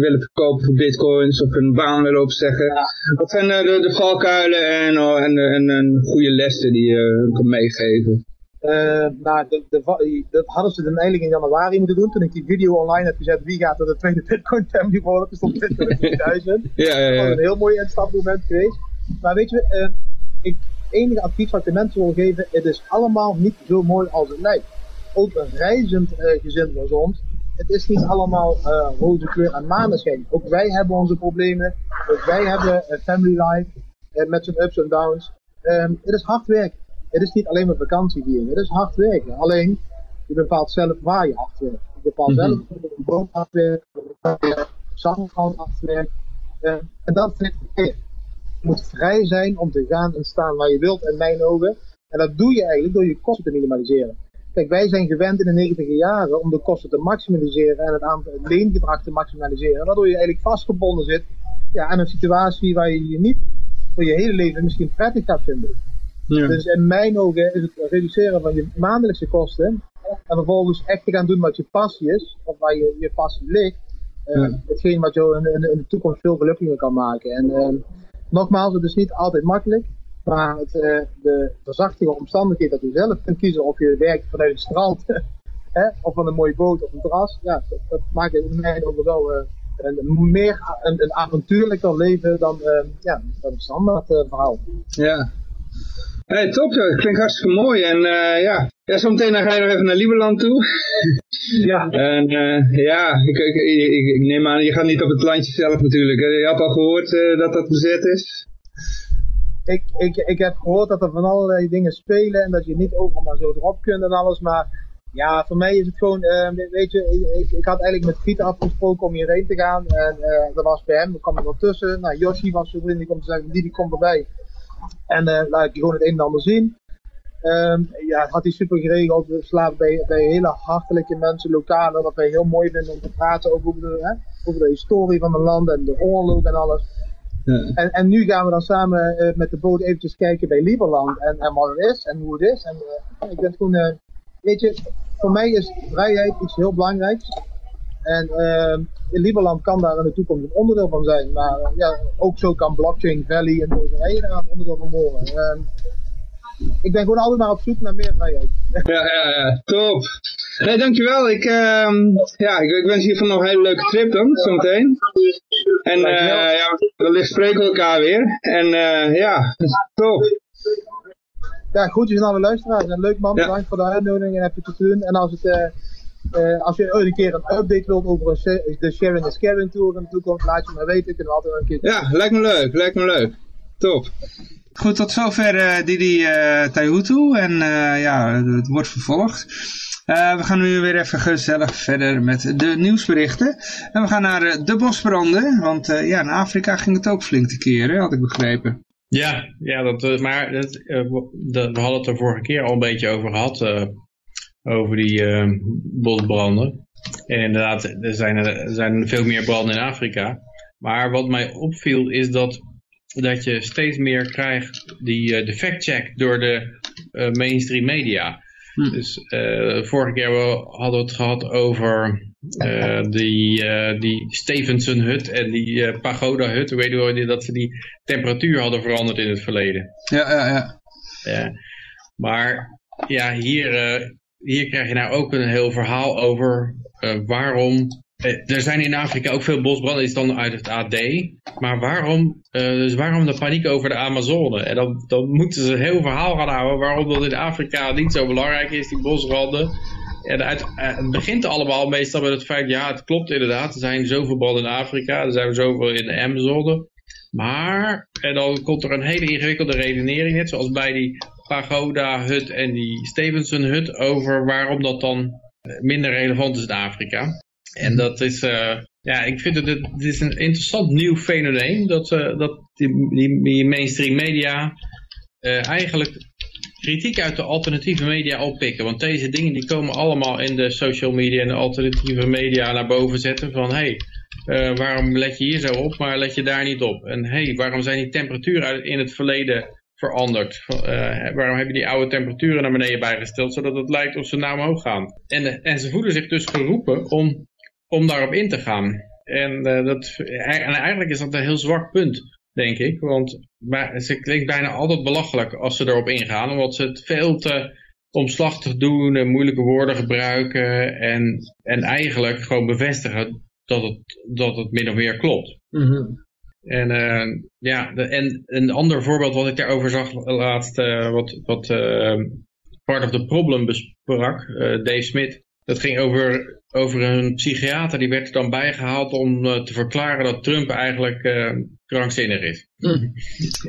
Speaker 1: willen verkopen voor bitcoins of een baan willen opzeggen? Ja. Wat zijn de, de valkuilen en, oh, en, en, en goede lessen die je kan meegeven?
Speaker 5: Uh, nou, de, de, dat hadden ze dan eigenlijk in januari moeten doen. Toen ik die video online heb gezet, wie gaat er de tweede Bitcoin family worden? Toen stond Bitcoin 1000.
Speaker 1: ja, ja, ja.
Speaker 5: Dat was een heel mooi instapmoment geweest. Maar weet je, uh, ik, enige advies wat ik de mensen wil geven, het is allemaal niet zo mooi als het lijkt. Ook een reizend uh, gezin van ons, het is niet allemaal roze kleur en maneschijn. Ook wij hebben onze problemen. Ook wij hebben een family life met zijn ups en downs. Um, het is hard werk het is niet alleen maar vakantievieren, het is hard werken. Alleen, je bepaalt zelf waar je hard werkt. Je bepaalt mm -hmm. zelf of een boom hard werkt, zandgrond hard werkt. Uh, en dat vind ik Je moet vrij zijn om te gaan en staan waar je wilt, in mijn ogen. En dat doe je eigenlijk door je kosten te minimaliseren. Kijk, wij zijn gewend in de 90 jaren om de kosten te maximaliseren en het aantal leengedrag te maximaliseren. Waardoor je eigenlijk vastgebonden zit ja, aan een situatie waar je je niet voor je hele leven misschien prettig gaat vinden. Ja. Dus in mijn ogen is het reduceren van je maandelijkse kosten en vervolgens echt te gaan doen wat je passie is, of waar je, je passie ligt. Uh, Hetgeen wat jou in, in, in, de toekomst veel gelukkiger kan maken. En uh, nogmaals, het is niet altijd makkelijk, maar het, uh, de verzachtige omstandigheid dat je zelf kunt kiezen of je werkt vanuit het strand, hè, of van een mooie boot of een terras, ja, dat, dat maakt het in mijn ogen wel een, meer een, een avontuurlijker leven dan, ja, dan een standaard verhaal.
Speaker 1: Ja, Hey, top, dat klinkt hartstikke mooi. En uh, ja. ja, zometeen dan ga je nog even naar Lieberland toe.
Speaker 5: ja.
Speaker 1: En uh, ja, ik, ik, ik, ik, neem aan, je gaat niet op het landje zelf natuurlijk. Je had al gehoord uh, dat dat bezet is?
Speaker 5: Ik, ik, ik heb gehoord dat er van allerlei dingen spelen en dat je niet overal maar zo erop kunt en alles. Maar ja, voor mij is het gewoon, weet je, ik, ik, had eigenlijk met Giet afgesproken om hierheen te gaan. En dat was bij hem, er kwam er wel tussen. Nou, Yoshi was zo vriendelijk om te zeggen, die, die komt erbij. En uh, laat ik je gewoon het een en ander zien. Um, ja, had hij super geregeld. We slapen bij, bij hele hartelijke mensen, lokale, wat wij heel mooi vinden om te praten over de, hè, over de historie van het land en de oorlog en alles. Ja. En, en nu gaan we dan samen uh, met de boot eventjes kijken bij Lieberland en, en wat het is en hoe het is. En uh, ik ben gewoon, weet je, voor mij is vrijheid iets heel belangrijks. En uh, Lieberland kan daar in de toekomst een onderdeel van zijn. Maar uh, ja, ook zo kan Blockchain Valley en Bulgarije daar een onderdeel van worden. Uh, ik ben gewoon altijd maar op zoek naar meer vrijheid.
Speaker 1: Ja, ja, ja. Top. Nee, dankjewel. Ik, ehm, ja, ik, ik wens je van nog een hele leuke trip dan, zometeen. En uh, ja, wellicht spreken we elkaar weer. En uh, ja, top.
Speaker 5: Ja, groetjes aan alle luisteraars. En leuk man, bedankt voor de uitnodiging en heb je te doen. En als het uh, als je ooit een keer een update wilt over de Sharing is Caring Tour in de toekomst, laat je me weten. Kunnen we altijd een keer...
Speaker 1: Ja, lijkt me leuk. Lijkt me leuk. Top. Goed, tot zover uh, Didi uh, Taihutu. En uh, ja, het wordt vervolgd. we gaan nu weer even gezellig verder met de nieuwsberichten. En we gaan naar de bosbranden. Want ja, in Afrika ging het ook flink te keren, had ik begrepen.
Speaker 3: Ja, ja dat, maar dat, we hadden het er vorige keer al een beetje over gehad over die uh, bosbranden. En inderdaad, er zijn, er zijn veel meer branden in Afrika. Maar wat mij opviel is dat, dat je steeds meer krijgt die, uh, de fact-check door de uh, mainstream media. Hm. Dus uh, vorige keer hadden we het gehad over die, die Stevenson hut en die pagoda hut. Weet je dat ze die temperatuur hadden veranderd in het verleden.
Speaker 1: Ja, ja, ja.
Speaker 3: ja. Maar ja, hier hier krijg je nou ook een heel verhaal over uh, waarom... Uh, er zijn in Afrika ook veel bosbranden, is dan uit het AD. Maar waarom, uh, dus waarom de paniek over de Amazone? En dan, dan moeten ze een heel verhaal gaan houden waarom dat in Afrika niet zo belangrijk is, die bosbranden. En het begint allemaal meestal met het feit, ja het klopt inderdaad, er zijn zoveel branden in Afrika, er zijn zoveel in de Amazone. Maar, en dan komt er een hele ingewikkelde redenering, net zoals bij die Pagoda-hut en die Stevenson-hut over waarom dat dan minder relevant is in Afrika. En dat is, uh, ja, ik vind het, het is een interessant nieuw fenomeen dat, uh, dat die, die, mainstream media uh, eigenlijk kritiek uit de alternatieve media oppikken. Want deze dingen die komen allemaal in de social media en de alternatieve media naar boven zetten van, hey, waarom let je hier zo op, maar let je daar niet op? En hey, waarom zijn die temperaturen in het verleden veranderd? waarom heb je die oude temperaturen naar beneden bijgesteld, zodat het lijkt of ze naar omhoog gaan? En, en ze voelen zich dus geroepen om, om daarop in te gaan. En, dat, en eigenlijk is dat een heel zwak punt denk ik. Want ze klinkt bijna altijd belachelijk als ze erop ingaan, omdat ze het veel te omslachtig doen en moeilijke woorden gebruiken en, en eigenlijk gewoon bevestigen dat het, dat het min of meer klopt.
Speaker 5: Mhm.
Speaker 3: En uh, ja, de, en een ander voorbeeld wat ik daarover zag laatst, uh, wat, wat uh, Part of the Problem besprak, Dave Smith, dat ging over, over een psychiater, die werd er dan bijgehaald om te verklaren dat Trump eigenlijk krankzinnig is.
Speaker 5: Mhm.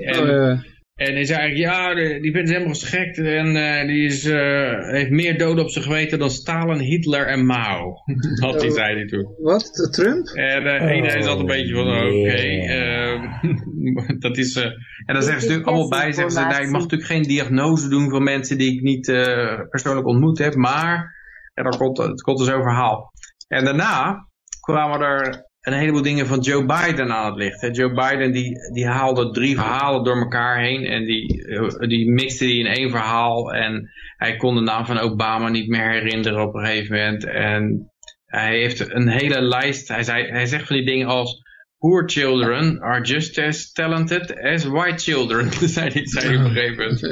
Speaker 3: En,
Speaker 5: Oh,
Speaker 3: en hij zei eigenlijk, ja, die, is helemaal geschikt en eh, die is, eh, heeft meer doden op zijn geweten dan Stalin, Hitler en Mao. Had hij,
Speaker 5: Oh.
Speaker 3: zei hij toen.
Speaker 5: Wat? Trump?
Speaker 3: En uh, iedereen zat een beetje van, oké, dat is... eh, en dan zeggen ze natuurlijk allemaal bij, zeggen ze, nou, ik mag natuurlijk geen diagnose doen van mensen die ik niet eh, persoonlijk ontmoet heb, maar en dan komt, het komt dus zo'n verhaal. En daarna kwamen er een heleboel dingen van Joe Biden aan het licht. Hè. Joe Biden die, die haalde drie verhalen door elkaar heen en die, eh, die mixte die in één verhaal. En hij kon de naam van Obama niet meer herinneren op een gegeven moment. En hij heeft een hele lijst, hij, zei, hij zegt van die dingen als... Poor children are just as talented as white children, zei hij, zei hij op een gegeven moment.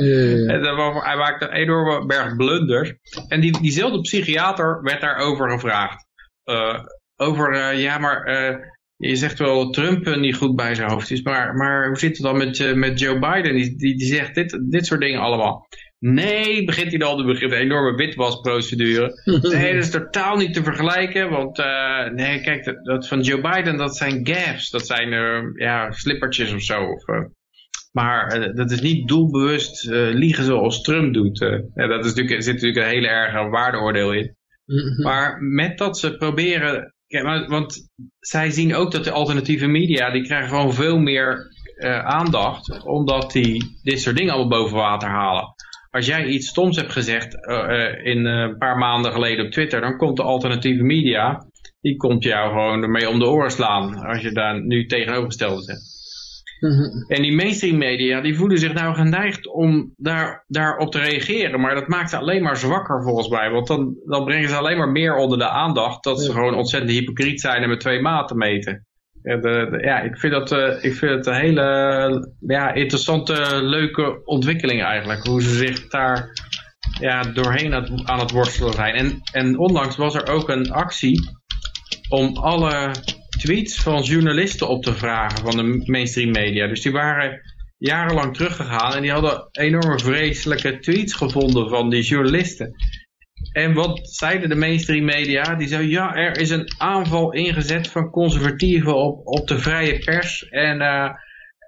Speaker 3: En dan hij maakte een enorme berg blunders. En die, diezelfde psychiater werd daarover gevraagd. Eh, over, eh, ja, maar eh, je zegt wel dat Trump eh, niet goed bij zijn hoofd is, maar, maar hoe zit het dan met, met Joe Biden? Die, die, die zegt dit, dit soort dingen allemaal. Nee, begint hij dan, de begint een enorme witwasprocedure. Nee, dat is totaal niet te vergelijken, want nee, kijk, dat, dat van Joe Biden, dat zijn gaps, dat zijn ja, slippertjes of zo. Of, maar dat is niet doelbewust liegen zoals Trump doet. Ja, dat is natuurlijk, er zit natuurlijk een hele erge waardeoordeel in. Maar met dat ze proberen, ja, maar, want zij zien ook dat de alternatieve media, die krijgen gewoon veel meer eh, aandacht, omdat die dit soort dingen allemaal boven water halen. Als jij iets stoms hebt gezegd eh, eh, in een paar maanden geleden op Twitter, dan komt de alternatieve media, die komt jou gewoon ermee om de oren slaan, als je daar nu tegenovergestelde zet. En die mainstream media, die voelen zich nou geneigd om daar, daarop te reageren. Maar dat maakt ze alleen maar zwakker volgens mij. Want dan, dan brengen ze alleen maar meer onder de aandacht. Dat ze gewoon ontzettend hypocriet zijn en met twee maten meten. Ja, de, de- ja ik vind dat, eh, ik vind het een hele ja, interessante, leuke ontwikkeling eigenlijk. Hoe ze zich daar ja, doorheen aan het, aan het worstelen zijn. En, en onlangs was er ook een actie om alle tweets van journalisten op te vragen van de mainstream media. Dus die waren jarenlang teruggegaan en die hadden enorme vreselijke tweets gevonden van die journalisten. En wat zeiden de mainstream media? Die zeiden, ja, er is een aanval ingezet van conservatieven op, op de vrije pers. En eh,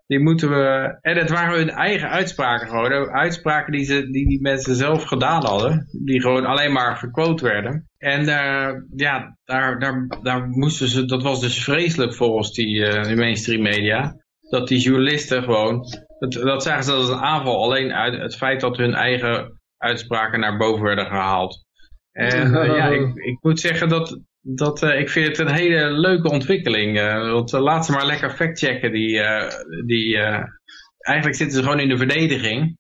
Speaker 3: die moeten we... En dat waren hun eigen uitspraken gewoon. Uitspraken die, ze, die die mensen zelf gedaan hadden. Die gewoon alleen maar gequote werden. En eh, ja, daar, daar, daar moesten ze... Dat was dus vreselijk volgens die, die mainstream media. Dat die journalisten gewoon... Dat, dat zagen ze als een aanval. Alleen uit het feit dat hun eigen uitspraken naar boven werden gehaald. En eh, ja, ik, ik moet zeggen dat, dat eh, ik vind het een hele leuke ontwikkeling. eh, want eh, laat ze maar lekker factchecken. Die, die, eigenlijk zitten ze gewoon in de verdediging.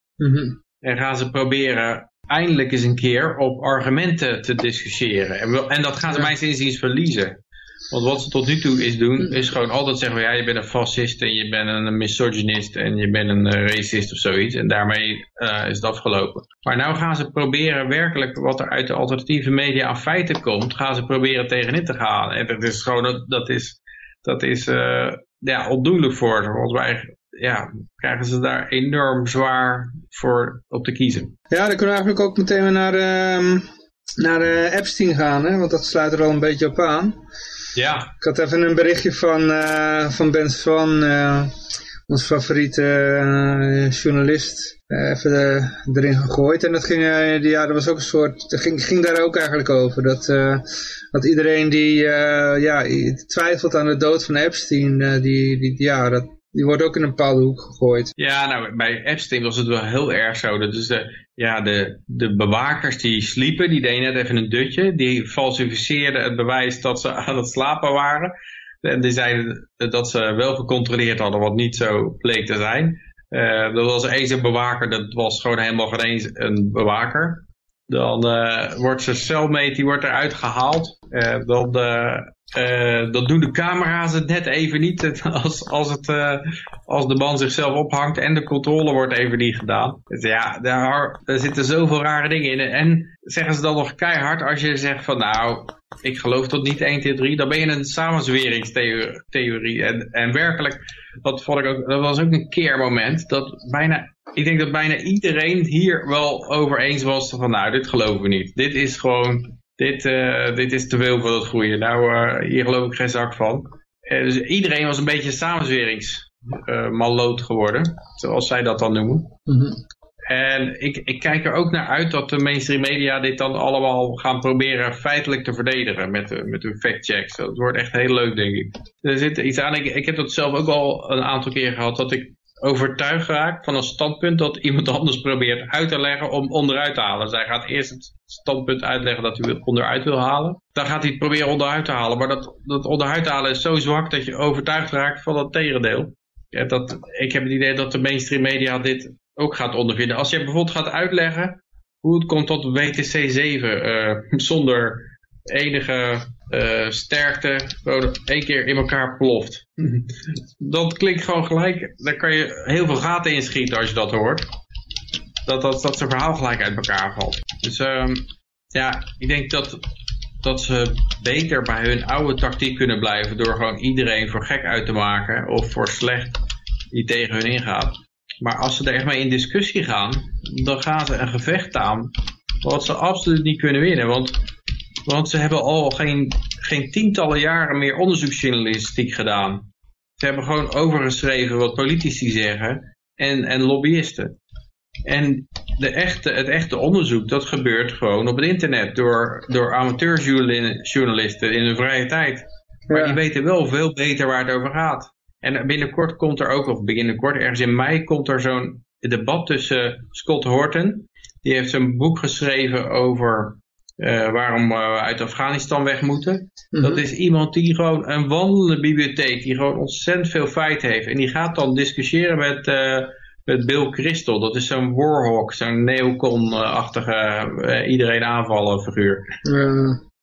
Speaker 3: En gaan ze proberen eindelijk eens een keer op argumenten te discussiëren. En, en dat gaan ze mijns inziens verliezen. Want wat ze tot nu toe is doen, is gewoon altijd zeggen, van, ja, je bent een fascist en je bent een misogynist en je bent een eh, racist of zoiets. En daarmee eh, is het afgelopen. Maar nou gaan ze proberen werkelijk wat er uit de alternatieve media aan feiten komt, gaan ze proberen tegenin te gaan. En dat is gewoon, dat, dat is, dat is eh, ja, ondoenlijk voor ze. Want wij ja, krijgen ze daar enorm zwaar voor op te kiezen.
Speaker 5: Ja, dan kunnen we eigenlijk ook meteen weer naar, ehm, naar eh, Epstein gaan, hè? want dat sluit er al een beetje op aan.
Speaker 3: Ja,
Speaker 5: Ik had even een berichtje van, eh, van Ben Swan, eh, ons favoriete eh, journalist, even erin gegooid. En dat ging, ja, dat was ook een soort, dat ging, ging daar ook eigenlijk over. Dat, dat iedereen die ja, twijfelt aan de dood van Epstein, die, die, ja, dat, die wordt ook in een bepaalde hoek gegooid.
Speaker 3: Ja, nou, bij Epstein was het wel heel erg zo. Dat is de, ja, de, de bewakers die sliepen, die deden net even een dutje. Die falsificeerden het bewijs dat ze aan het slapen waren. En die zeiden dat ze wel gecontroleerd hadden, wat niet zo bleek te zijn. Uh, dat was eens een bewaker, dat was gewoon helemaal geen eens een bewaker. Dan uh, wordt zijn cellmate, die wordt eruit gehaald. Uh, dan, dan doen de camera's het net even niet als, als, het, als de man zichzelf ophangt en de controle wordt even niet gedaan. Dus ja, daar, daar zitten zoveel rare dingen in. En zeggen ze dan nog keihard als je zegt van nou, ik geloof tot niet 1, 2, 3, dan ben je een samenzweringstheorie. En, en werkelijk, dat, vond ik ook, dat was ook een keermoment, dat bijna, ik denk dat bijna iedereen hier wel over eens was van nou, dit geloven we niet. Dit is gewoon, dit, uh, dit is te veel voor het goede. Nou, uh, hier geloof ik geen zak van. Uh, dus iedereen was een beetje samenzweringsmalloot geworden, zoals zij dat dan noemen. Mm -hmm. En ik, ik kijk er ook naar uit dat de mainstream media dit dan allemaal gaan proberen feitelijk te verdedigen met, met hun factchecks. Dat wordt echt heel leuk, denk ik. Er zit iets aan. Ik, ik heb dat zelf ook al een aantal keer gehad, dat ik overtuigd raak van een standpunt dat iemand anders probeert uit te leggen om onderuit te halen. Zij gaat eerst het standpunt uitleggen dat hij onderuit wil halen. Dan gaat hij het proberen onderuit te halen. Maar dat, dat onderuit halen is zo zwak dat je overtuigd raakt van het tegendeel. Ja, dat, ik heb het idee dat de mainstream media dit ook gaat ondervinden. Als je bijvoorbeeld gaat uitleggen hoe het komt tot WTC 7 uh, zonder enige uh, sterkte gewoon één keer in elkaar ploft. dat klinkt gewoon gelijk, daar kan je heel veel gaten inschieten als je dat hoort. Dat, dat, dat zijn verhaal gelijk uit elkaar valt. Dus um, ja, ik denk dat, dat ze beter bij hun oude tactiek kunnen blijven door gewoon iedereen voor gek uit te maken of voor slecht die tegen hun ingaat. Maar als ze er echt mee in discussie gaan, dan gaan ze een gevecht aan wat ze absoluut niet kunnen winnen. Want, want ze hebben al geen, geen tientallen jaren meer onderzoeksjournalistiek gedaan. Ze hebben gewoon overgeschreven wat politici zeggen en, en lobbyisten. En de echte, het echte onderzoek, dat gebeurt gewoon op het internet door, door amateurjournalisten in hun vrije tijd. Maar die weten wel veel beter waar het over gaat. En binnenkort komt er ook, of binnenkort, ergens in mei, komt er zo'n debat tussen Scott Horton. Die heeft een boek geschreven over uh, waarom we uit Afghanistan weg moeten. Mhm. Dat is iemand die gewoon een wandelende bibliotheek, die gewoon ontzettend veel feiten heeft. En die gaat dan discussiëren met, uh, met Bill Crystal. Dat is zo'n warhawk, zo'n neocon-achtige uh, iedereen aanvallen figuur.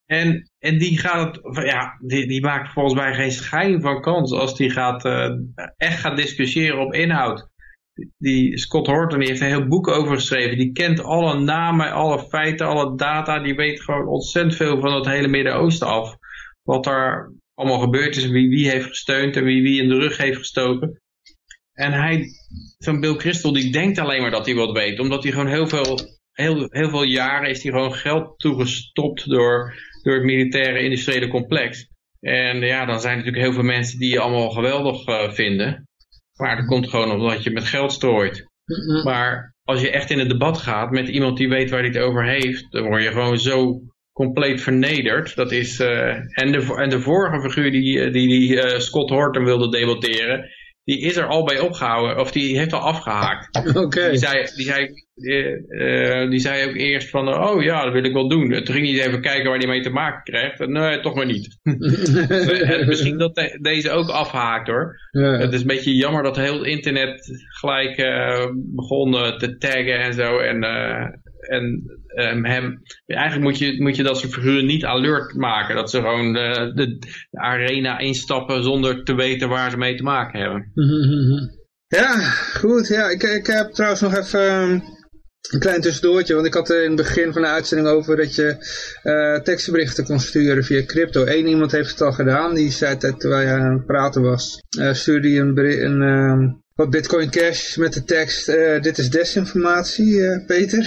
Speaker 3: En, en die gaat ja, die, die maakt volgens mij geen schijn van kans als die gaat, echt gaat discussiëren op inhoud. Die Scott Horton heeft een heel boek over geschreven. Die kent alle namen, alle feiten, alle data. Die weet gewoon ontzettend veel van het hele Midden-Oosten af. Wat er allemaal gebeurd is, wie wie heeft gesteund en wie wie in de rug heeft gestoken. En hij, zo'n Bill Crystal, die denkt alleen maar dat hij wat weet. Omdat hij gewoon heel veel, heel, heel veel jaren is hij gewoon geld toegestopt door door het militaire industriële complex. En ja, dan zijn natuurlijk heel veel mensen die je allemaal geweldig uh, vinden. Maar dat komt gewoon omdat je met geld strooit. Maar als je echt in een debat gaat met iemand die weet waar hij het over heeft, dan word je gewoon zo compleet vernederd. Dat is, uh, en, de, en de vorige figuur die, eh, die, die uh, Scott Horton wilde debatteren, die is er al bij opgehouden, of die heeft al afgehaakt.
Speaker 1: Oké.
Speaker 3: Die zei, die, zei, uh, die zei ook eerst van, oh ja, dat wil ik wel doen. Toen ging hij even kijken waar hij mee te maken krijgt. Nee, toch maar niet. en misschien dat de, deze ook afhaakt hoor. Ja. Het is een beetje jammer dat heel het internet gelijk uh, begon te taggen en zo. En, en um, hem, eigenlijk moet je, moet je dat soort figuren niet alert maken. Dat ze gewoon de, de, de arena instappen zonder te weten waar ze mee te maken hebben.
Speaker 1: Ja, goed. Ja, ik, ik heb trouwens nog even um, een klein tussendoortje. Want ik had er in het begin van de uitzending over dat je uh, tekstberichten kon sturen via crypto. Eén iemand heeft het al gedaan. Die zei dat terwijl hij aan het praten was. Uh, stuurde hij een, een, um, wat Bitcoin Cash met de tekst, uh, dit is desinformatie, uh, Peter.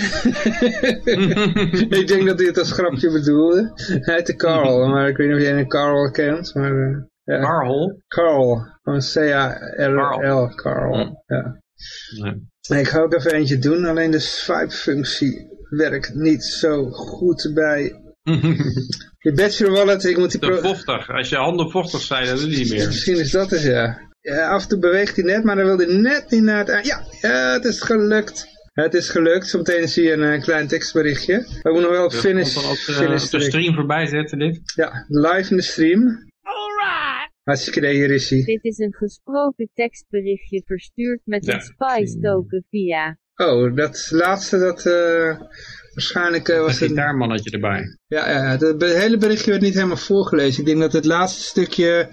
Speaker 1: ik denk dat hij het als grapje bedoelde. Hij heette Carl, maar ik weet niet of jij een Carl kent. Maar, uh,
Speaker 3: ja. Carl?
Speaker 1: Carl, van C-A-R-L, Carl. Ja. Nee. Ik ga ook even eentje doen, alleen de swipe-functie werkt niet zo goed bij je bachelor wallet. Ik moet die
Speaker 3: vochtig, als je handen vochtig zijn, dan doe je niet meer.
Speaker 1: Misschien is dat het, ja. Ja, af en toe beweegt hij net, maar dan wil hij net niet naar het... Ja, ja, het is gelukt. Het is gelukt. Zometeen zie je een uh, klein tekstberichtje. We moeten nog wel finish,
Speaker 3: op, uh, op de stream voorbij zetten dit.
Speaker 1: Ja, live in de stream.
Speaker 6: Alright.
Speaker 1: Hartstikke hier is hij.
Speaker 6: Dit is een gesproken tekstberichtje verstuurd met een spice token via.
Speaker 1: Oh, dat laatste, dat uh, waarschijnlijk uh, was
Speaker 3: het... Een mannetje erbij.
Speaker 1: Ja, ja het hele berichtje werd niet helemaal voorgelezen. Ik denk dat het laatste stukje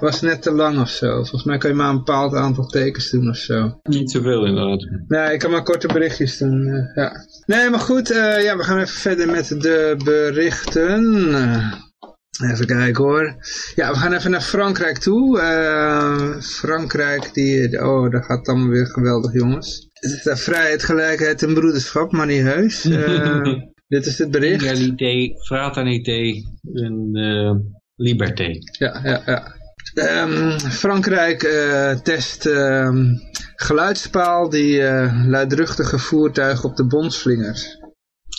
Speaker 1: was net te lang of zo. Volgens mij kan je maar een bepaald aantal tekens doen of zo.
Speaker 3: Niet zoveel inderdaad.
Speaker 1: Nee, ik kan maar korte berichtjes doen, uh, ja. Nee, maar goed, ja, we gaan even verder met de berichten. Even kijken hoor. Ja, we gaan even naar Frankrijk toe. Frankrijk, die, oh, dat gaat allemaal weer geweldig jongens. Vrijheid, gelijkheid en broederschap, maar niet heus. Uh, dit is het bericht.
Speaker 3: Egalité, fraternité en uh, liberté.
Speaker 1: Ja, ja, ja. Um, Frankrijk uh, test um, geluidspaal die luidruchtige voertuigen op de bonslingers.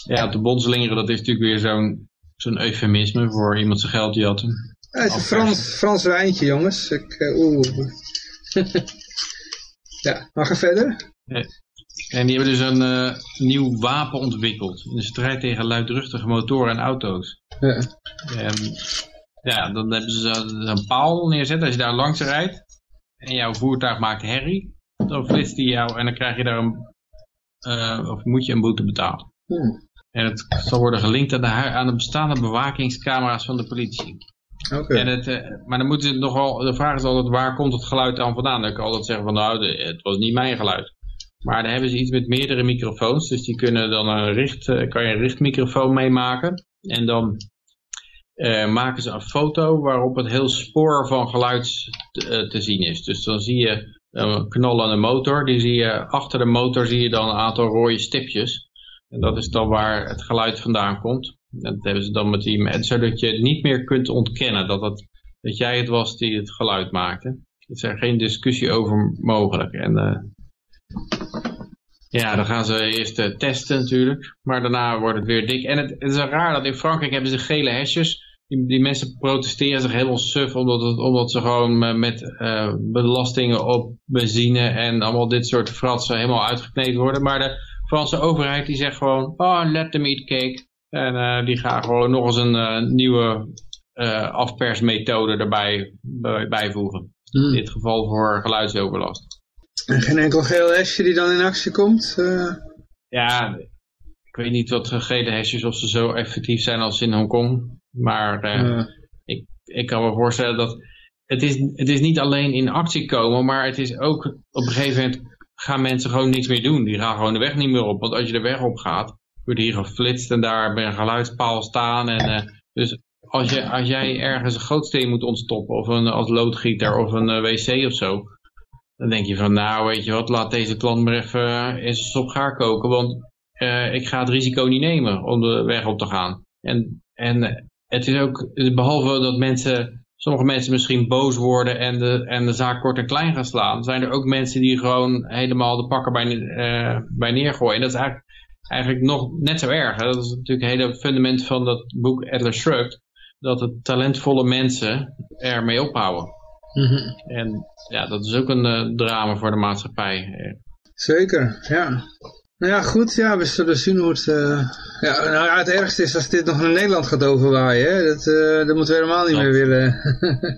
Speaker 3: Ja, op de bonslingeren, dat is natuurlijk weer zo'n zo'n eufemisme voor iemand zijn geld jatten.
Speaker 1: Ja, het is een Frans, Frans wijntje, jongens. Ik, oeh. ja, mag ik verder?
Speaker 3: En die hebben dus een uh, nieuw wapen ontwikkeld. In de strijd tegen luidruchtige motoren en auto's. Ja. En, ja, dan hebben ze een paal neerzet. Als je daar langs rijdt en jouw voertuig maakt herrie, dan flitst die jou en dan krijg je daar een, uh, of moet je een boete betalen. Hmm. En het zal worden gelinkt aan de, aan de bestaande bewakingscamera's van de politie.
Speaker 1: Oké.
Speaker 3: Uh, maar dan moeten ze nogal, de vraag is altijd waar komt het geluid dan vandaan? Dan kan je altijd zeggen van nou, het was niet mijn geluid. Maar dan hebben ze iets met meerdere microfoons. Dus die kunnen dan een richt, uh, kan je een richtmicrofoon meemaken. En dan uh, maken ze een foto waarop het heel spoor van geluid te, te zien is. Dus dan zie je een knallende motor. Die zie je, achter de motor zie je dan een aantal rode stipjes. En dat is dan waar het geluid vandaan komt. Dat hebben ze dan met die, zodat je het niet meer kunt ontkennen dat, het, dat jij het was die het geluid maakte. Er is geen discussie over mogelijk. En ja, dan gaan ze eerst uh, testen natuurlijk. Maar daarna wordt het weer dik. En het, het is raar dat in Frankrijk hebben ze gele hesjes. Die, die mensen protesteren zich helemaal suf omdat, het, omdat ze gewoon met uh, belastingen op benzine en allemaal dit soort fratsen helemaal uitgekneed worden. Maar de Franse overheid die zegt gewoon, oh, let them eat cake. En die gaan gewoon nog eens een nieuwe afpersmethode erbij bijvoegen. Hmm. In dit geval voor geluidsoverlast.
Speaker 1: En geen enkel geel hesje die dan in actie komt?
Speaker 3: Ja, ik weet niet wat gele hesjes, of ze zo effectief zijn als in Hongkong. Maar ik, ik kan me voorstellen dat het is, het is niet alleen in actie komen, maar het is ook op een gegeven moment gaan mensen gewoon niks meer doen. Die gaan gewoon de weg niet meer op. Want als je de weg op gaat, wordt hier geflitst en daar bij een geluidspaal staan. En, uh, dus als, je, als jij ergens een gootsteen moet ontstoppen, of een, als loodgieter of een uh, wc of zo, dan denk je van, nou weet je wat, laat deze klant maar even eens op gaar koken, want ik ga het risico niet nemen om de weg op te gaan. En, en het is ook, behalve dat mensen sommige mensen misschien boos worden en de, en de zaak kort en klein gaan slaan, zijn er ook mensen die gewoon helemaal de pakken bij, uh, bij neergooien. En dat is eigenlijk, eigenlijk nog net zo erg. Dat is natuurlijk het hele fundament van dat boek Atlas Shrugged, dat de talentvolle mensen ermee ophouden. Mm -hmm. En ja, dat is ook een uh, drama voor de maatschappij.
Speaker 1: Zeker, ja. Nou ja, goed, ja, we zullen zien hoe het... Uh, ja, nou ja, het ergste is als dit nog naar Nederland gaat overwaaien. Hè? Dat, uh, dat moeten we helemaal niet meer willen.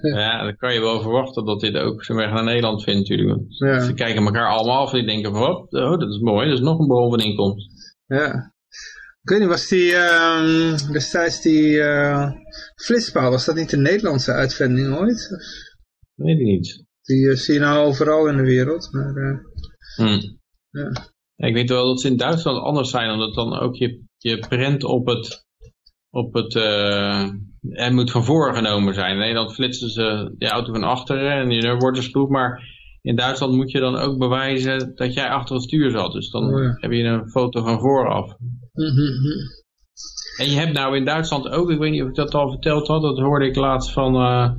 Speaker 3: ja, dan kan je wel verwachten dat dit ook zijn weg naar Nederland vindt natuurlijk. Ja. Ze kijken elkaar allemaal af en die denken van, oh, dat is mooi, dat is nog een bron van inkomst.
Speaker 1: Ja. Ik weet niet, was die uh, destijds die flitspaal, was dat niet de Nederlandse uitvinding ooit?
Speaker 3: Weet ik niet.
Speaker 1: Die zie je nou overal in de wereld, maar...
Speaker 3: Hmm. Ja. Ik weet wel dat ze in Duitsland anders zijn, omdat dan ook je, je prent op het, op het uh, er moet van voren genomen zijn. In Nederland flitsen ze de auto van achteren en je wordt er spoed, maar in Duitsland moet je dan ook bewijzen dat jij achter het stuur zat. Dus dan oh heb je een foto van vooraf. En je hebt nou in Duitsland ook, ik weet niet of ik dat al verteld had, dat hoorde ik laatst van, uh,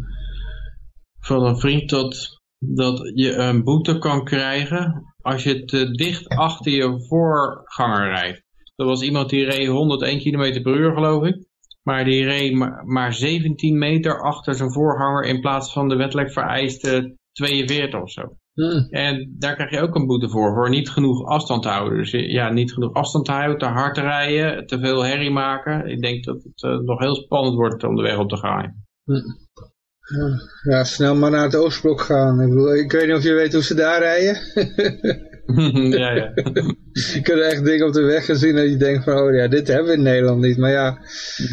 Speaker 3: van een vriend, dat, dat je een boete kan krijgen als je te dicht achter je voorganger rijdt. Er was iemand die reed 101 km per uur geloof ik. Maar die reed maar 17 meter achter zijn voorganger in plaats van de wettelijk vereiste 42 of zo. Hmm. En daar krijg je ook een boete voor, voor niet genoeg afstand houden. Dus ja, niet genoeg afstand houden, te hard rijden, te veel herrie maken. Ik denk dat het uh, nog heel spannend wordt om de weg op te gaan. Hmm.
Speaker 1: Ja, snel maar naar het Oostblok gaan. Ik, bedoel, ik weet niet of je weet hoe ze daar rijden.
Speaker 3: ja, ja.
Speaker 1: je kunt echt dingen op de weg gaan zien dat je denkt van, oh ja, dit hebben we in Nederland niet. Maar ja,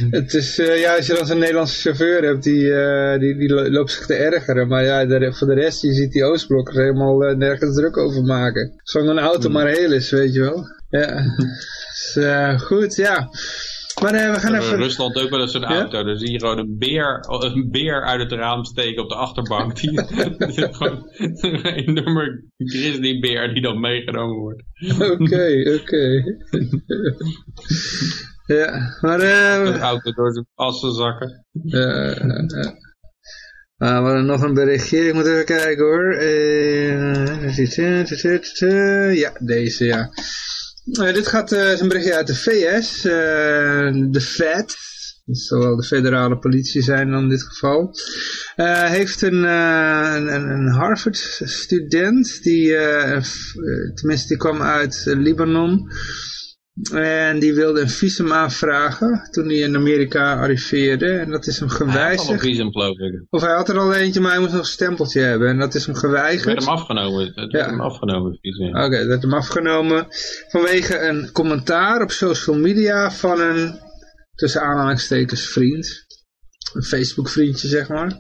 Speaker 1: het is, uh, ja als je dan zo'n Nederlandse chauffeur hebt, die, uh, die, die loopt zich te ergeren. Maar ja, de, voor de rest, je ziet die Oostblokkers helemaal uh, nergens druk over maken. Zolang een auto maar heel is, weet je wel. Ja, dus, goed, ja. Maar uh, we gaan even...
Speaker 3: Rusland ook wel eens een auto. Dan zie je gewoon een beer, een beer uit het raam steken op de achterbank. Die, gewoon een enorme grizzlybeer die dan meegenomen wordt.
Speaker 1: Oké, oké. ja, maar... Uh,
Speaker 3: een auto door zijn assen zakken.
Speaker 1: Ja, uh, uh, we nog een berichtje. Ik moet even kijken hoor. ja, deze ja. Uh, dit gaat, uh, een berichtje uit de VS, uh, de Fed, dat zal wel de federale politie zijn dan in dit geval, heeft een, een, een Harvard student, die, tenminste die kwam uit Libanon, en die wilde een visum aanvragen toen hij in Amerika arriveerde. En dat is hem geweigerd. Hij
Speaker 3: had visum, geloof ik.
Speaker 1: Of hij had er al eentje, maar hij moest nog een stempeltje hebben. En dat is hem geweigerd. Het
Speaker 3: werd hem afgenomen. Het werd hem afgenomen, visum.
Speaker 1: Oké, okay, dat werd hem afgenomen. Vanwege een commentaar op social media van een, tussen aanhalingstekens, vriend. Een Facebook vriendje, zeg maar.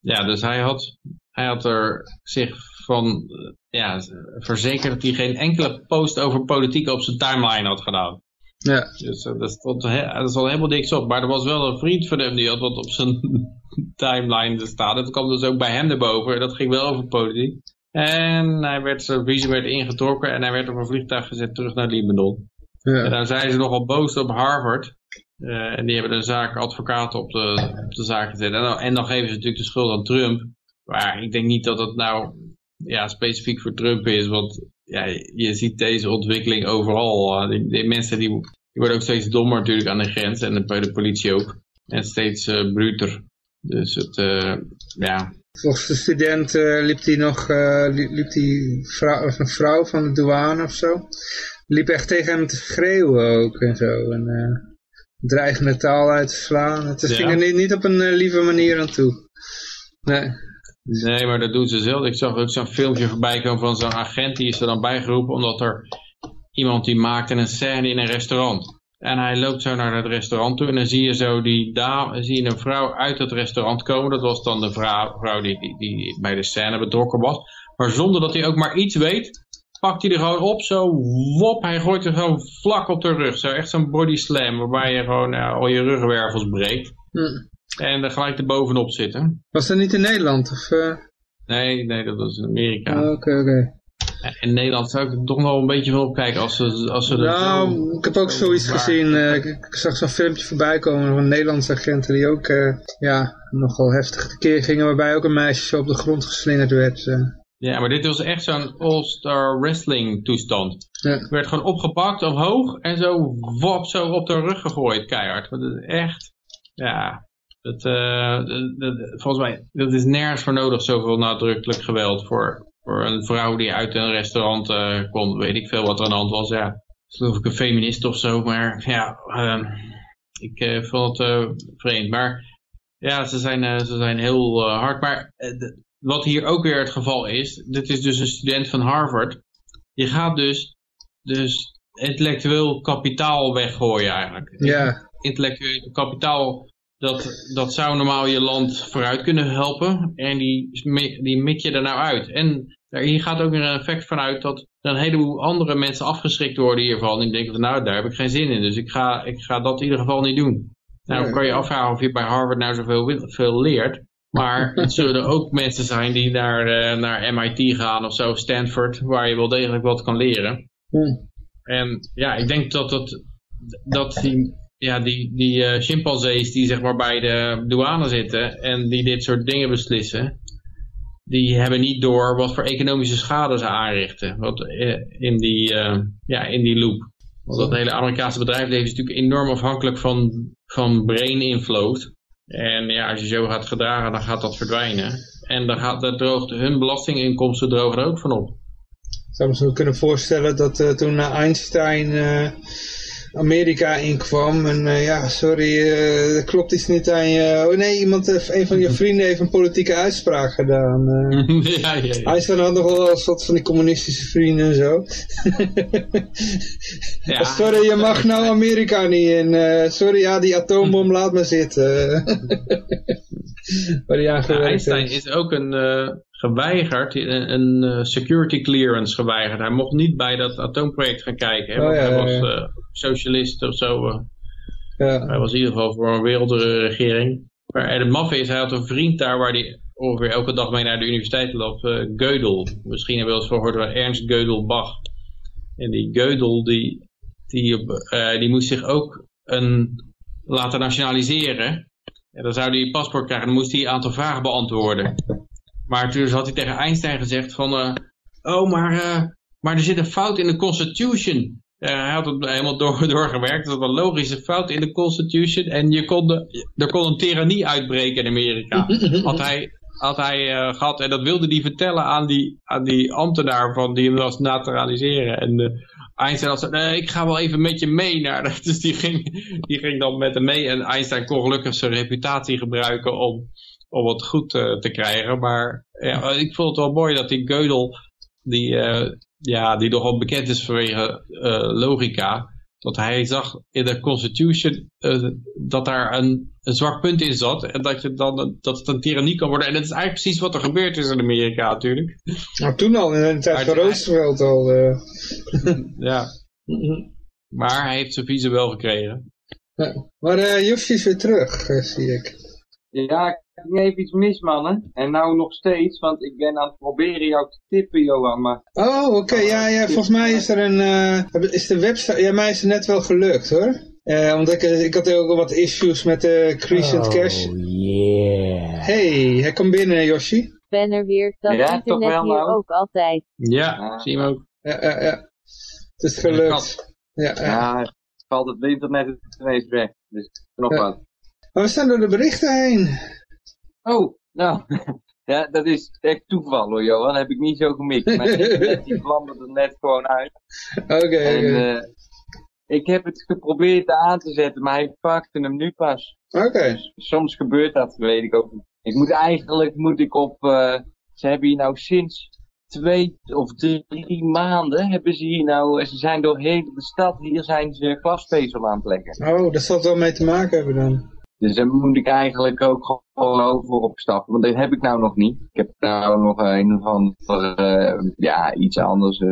Speaker 3: Ja, dus hij had, hij had er zich van ja, verzekerd dat hij geen enkele post over politiek op zijn timeline had gedaan.
Speaker 1: Ja.
Speaker 3: Dus uh, dat, stond, dat helemaal niks op. Maar er was wel een vriend van hem die had wat op zijn timeline staan. Dat kwam dus ook bij hem erboven. Dat ging wel over politiek. En hij werd, zijn visum werd ingetrokken en hij werd op een vliegtuig gezet terug naar Libanon. Ja. En daar zijn ze nogal boos op Harvard. Uh, en die hebben de zaak advocaten op de, op de zaak gezet. En dan, en dan geven ze natuurlijk de schuld aan Trump. Maar ik denk niet dat het nou ja, specifiek voor Trump is. Want ja, je ziet deze ontwikkeling overal. Die, die mensen die, die, worden ook steeds dommer natuurlijk aan de grens. En bij de politie ook. En steeds uh, bruter. Dus het, uh, ja.
Speaker 1: Volgens de student uh, liep die nog, liep die vrouw, of een vrouw van de douane of zo. Liep echt tegen hem te schreeuwen ook en zo. En dreigende taal uit te slaan. Het ging er niet, niet op een lieve manier aan toe. Nee.
Speaker 3: Nee, maar dat doen ze zelf. Ik zag ook zo'n filmpje voorbij komen van zo'n agent, die is er dan bijgeroepen omdat er iemand die maakte een scène in een restaurant. En hij loopt zo naar het restaurant toe en dan zie je zo die dame, zie je een vrouw uit het restaurant komen. Dat was dan de vrouw, vrouw die, die, die bij de scène betrokken was. Maar zonder dat hij ook maar iets weet, pakt hij er gewoon op, zo wop, hij gooit er gewoon vlak op de rug. Zo echt zo'n body slam, waarbij je gewoon ja, al je ruggenwervels breekt. Hm. En er gelijk erbovenop zitten.
Speaker 1: Was dat niet in Nederland? Of, uh...
Speaker 3: Nee, nee, dat was in Amerika.
Speaker 1: Oh, oké, oké.
Speaker 3: In Nederland zou ik er toch nog een beetje van opkijken als ze, als ze
Speaker 1: Nou, ik heb ook zoiets gezien. Uh, ik, ik, zag zo'n filmpje voorbij komen van Nederlandse agenten die ook uh, ja, nogal heftig tekeer gingen. Waarbij ook een meisje zo op de grond geslingerd werd. Uh.
Speaker 3: Ja, maar dit was echt zo'n all-star wrestling toestand. Ja. werd gewoon opgepakt omhoog en zo wop zo op de rug gegooid keihard. Dat is echt, ja, dat, uh, volgens mij, dat is nergens voor nodig zoveel nadrukkelijk geweld voor, voor een vrouw die uit een restaurant uh, komt. Weet ik veel wat er aan de hand was. Ja, geloof ik een feminist of zo. Maar ja, uh, ik uh, vond het vreemd. Maar ja, ze zijn, ze zijn heel hard. Maar wat hier ook weer het geval is. Dit is dus een student van Harvard. Je gaat dus, dus intellectueel kapitaal weggooien eigenlijk.
Speaker 1: Ja.
Speaker 3: Intellectueel kapitaal dat, dat zou normaal je land vooruit kunnen helpen. En die, die mik je er nou uit. En hier gaat ook weer een effect vanuit dat er een heleboel andere mensen afgeschrikt worden hiervan. En denken van nou, daar heb ik geen zin in. Dus ik ga, ik ga dat in ieder geval niet doen. Nou, kan je afvragen of je bij Harvard nou zoveel veel leert. Maar het zullen er ook mensen zijn die naar, uh, naar MIT gaan of zo, Stanford, waar je wel degelijk wat kan leren.
Speaker 1: Hmm.
Speaker 3: En ja, ik denk dat, dat, dat die ja, die, die uh, chimpansees die zeg maar bij de douane zitten en die dit soort dingen beslissen, die hebben niet door wat voor economische schade ze aanrichten wat, uh, in, die, uh, ja, in die loop. Want dat hele Amerikaanse bedrijfsleven is natuurlijk enorm afhankelijk van, van brain inflows. En ja, als je zo gaat gedragen, dan gaat dat verdwijnen. En dan gaat, dat droogt, hun belastinginkomsten drogen er ook van op.
Speaker 1: Zou me kunnen voorstellen dat toen Einstein Amerika inkwam. En uh, ja, sorry, uh, er klopt iets niet aan je. Oh nee, iemand, een van je vrienden heeft een politieke uitspraak gedaan. ja, ja, ja. Hij is dan had nog wel een soort van die communistische vrienden en zo. ja. Sorry, je mag nou Amerika niet in. sorry, ja, die atoombom laat me zitten.
Speaker 3: Waar ja, Einstein is ook een geweigerd, een, een, eh, security clearance geweigerd. Hij mocht niet bij dat atoomproject gaan kijken. Hè, oh, want hij was uh, socialist of zo. Ja. Hij was in ieder geval voor een wereldregering. Maar en het maffe is, hij had een vriend daar waar hij ongeveer elke dag mee naar de universiteit loopt. Uh, Gödel. Misschien hebben we wel eens gehoord van Ernst Gödel Bach. En die Gödel, die, die, die moest zich ook een, laten nationaliseren. En dan zou hij een paspoort krijgen. Dan moest hij een aantal vragen beantwoorden. Maar toen had hij tegen Einstein gezegd van... Uh, oh, maar, uh, maar er zit een fout in de Constitution. Uh, hij had het helemaal door, doorgewerkt. Dat was een logische fout in de Constitution. En je kon de, er kon een tirannie uitbreken in Amerika. had hij, had hij gehad. En dat wilde hij vertellen aan die, aan die ambtenaar van die hem was naturaliseren. En Einstein had gezegd, nee, ik ga wel even met je mee. Naar, dus die ging, die ging dan met hem mee. En Einstein kon gelukkig zijn reputatie gebruiken om om het goed uh, te krijgen. Maar ja, ik vond het wel mooi dat die Geudel, die, uh, ja, die nogal bekend is vanwege uh, logica, dat hij zag in de Constitution dat daar een, een zwak punt in zat. En dat, je dan, dat het een tirannie kan worden. En dat is eigenlijk precies wat er gebeurd is in Amerika natuurlijk.
Speaker 1: Nou, toen al, in de tijd van Roosevelt al.
Speaker 3: ja. Maar hij heeft zijn visie wel gekregen.
Speaker 1: Ja. Maar uh, is weer terug, zie ik.
Speaker 2: Ja, ik heb even iets mis, mannen. En nou nog steeds, want ik ben aan het proberen jou te tippen, Johan. Maar...
Speaker 1: Oh, oké. Ja, ja, volgens mij is er een... Uh, is de website... Ja, mij is het net wel gelukt, hoor. Uh, omdat ik, eh, ik had ook al wat issues met de uh, Crescent oh, Cash.
Speaker 7: yeah.
Speaker 1: Hey, hij komt binnen, Yoshi.
Speaker 6: ben er weer. Dat ja, internet hier nou? ook altijd.
Speaker 3: Ja, zie je hem ook.
Speaker 1: Ja, ja, ja. Het is gelukt.
Speaker 2: Ja, ja. ja, valt het internet ineens weg. Dus nog wat.
Speaker 1: Maar we staan door de berichten heen.
Speaker 2: Oh, nou, ja, dat is echt toeval hoor, Johan. Dat heb ik niet zo gemikt. Internet die vlamde er net gewoon uit.
Speaker 1: Oké, okay,
Speaker 2: uh, ik heb het geprobeerd aan te zetten, maar hij pakte hem nu pas.
Speaker 1: Oké. Dus
Speaker 2: soms gebeurt dat, weet ik ook niet. Ik moet eigenlijk, moet ik op, uh, ze hebben hier nou sinds twee of drie maanden hebben ze hier nou, ze zijn doorheen de stad, hier zijn ze glasvezel aan het leggen.
Speaker 1: Oh, dat zal wel mee te maken hebben dan.
Speaker 2: Dus daar moet ik eigenlijk ook gewoon over opstappen. Want dat heb ik nou nog niet. Ik heb nou nog een van uh, ja, iets anders.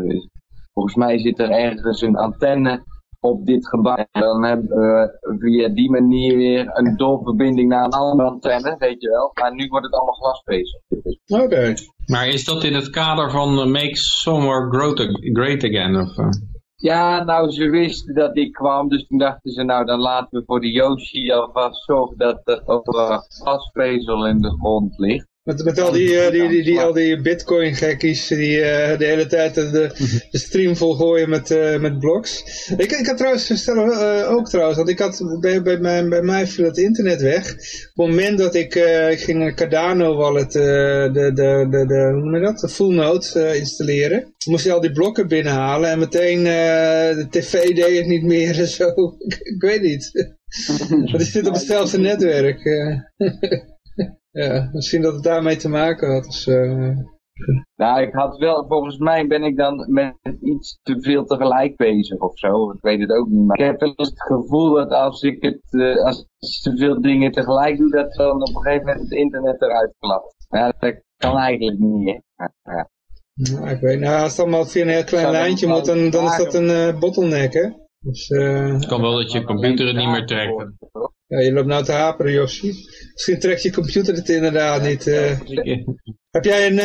Speaker 2: Volgens mij zit er ergens een antenne op dit gebouw. En dan hebben we via die manier weer een doorverbinding naar een andere antenne, weet je wel. Maar nu wordt het allemaal glasvezel.
Speaker 1: Oké.
Speaker 3: Maar is dat in het kader van uh, Make Somewhere Great Again? Of, uh?
Speaker 2: Ja, nou, ze wisten dat ik kwam, dus toen dachten ze, nou, dan laten we voor de Yoshi alvast zorgen dat er uh, gasvezel in de grond ligt.
Speaker 1: Met, met al die, uh, die, die, die, al die bitcoin gekkies die uh, de hele tijd de, de stream volgooien met, uh, met blogs. Ik, ik had trouwens stellen, ook trouwens, want ik had bij, bij, mij, bij mij viel het internet weg. Op het moment dat ik, ik ging een Cardano wallet, de, de, de, de, hoe noem je dat, de full node installeren. Moest je al die blokken binnenhalen en meteen de tv deed het niet meer en zo. ik, ik weet niet. Want die zit op hetzelfde netwerk. Ja, misschien dat het daarmee te maken had. Dus, uh...
Speaker 2: Nou, ik had wel, volgens mij ben ik dan met iets te veel tegelijk bezig of zo. Ik weet het ook niet. Maar ik heb wel eens het gevoel dat als ik het, uh, als te veel dingen tegelijk doe, dat dan op een gegeven moment het internet eruit klapt. Ja, dat kan eigenlijk niet. Ja.
Speaker 1: Nou, ik weet, nou, als het allemaal via een heel klein lijntje moet, dan, dan is dat een uh, bottleneck, hè?
Speaker 3: Dus, uh, het kan wel dat je computer het niet meer trekt.
Speaker 1: Ja, je loopt nou te haperen, Yoshi. Misschien trekt je computer het inderdaad niet. Uh. heb jij een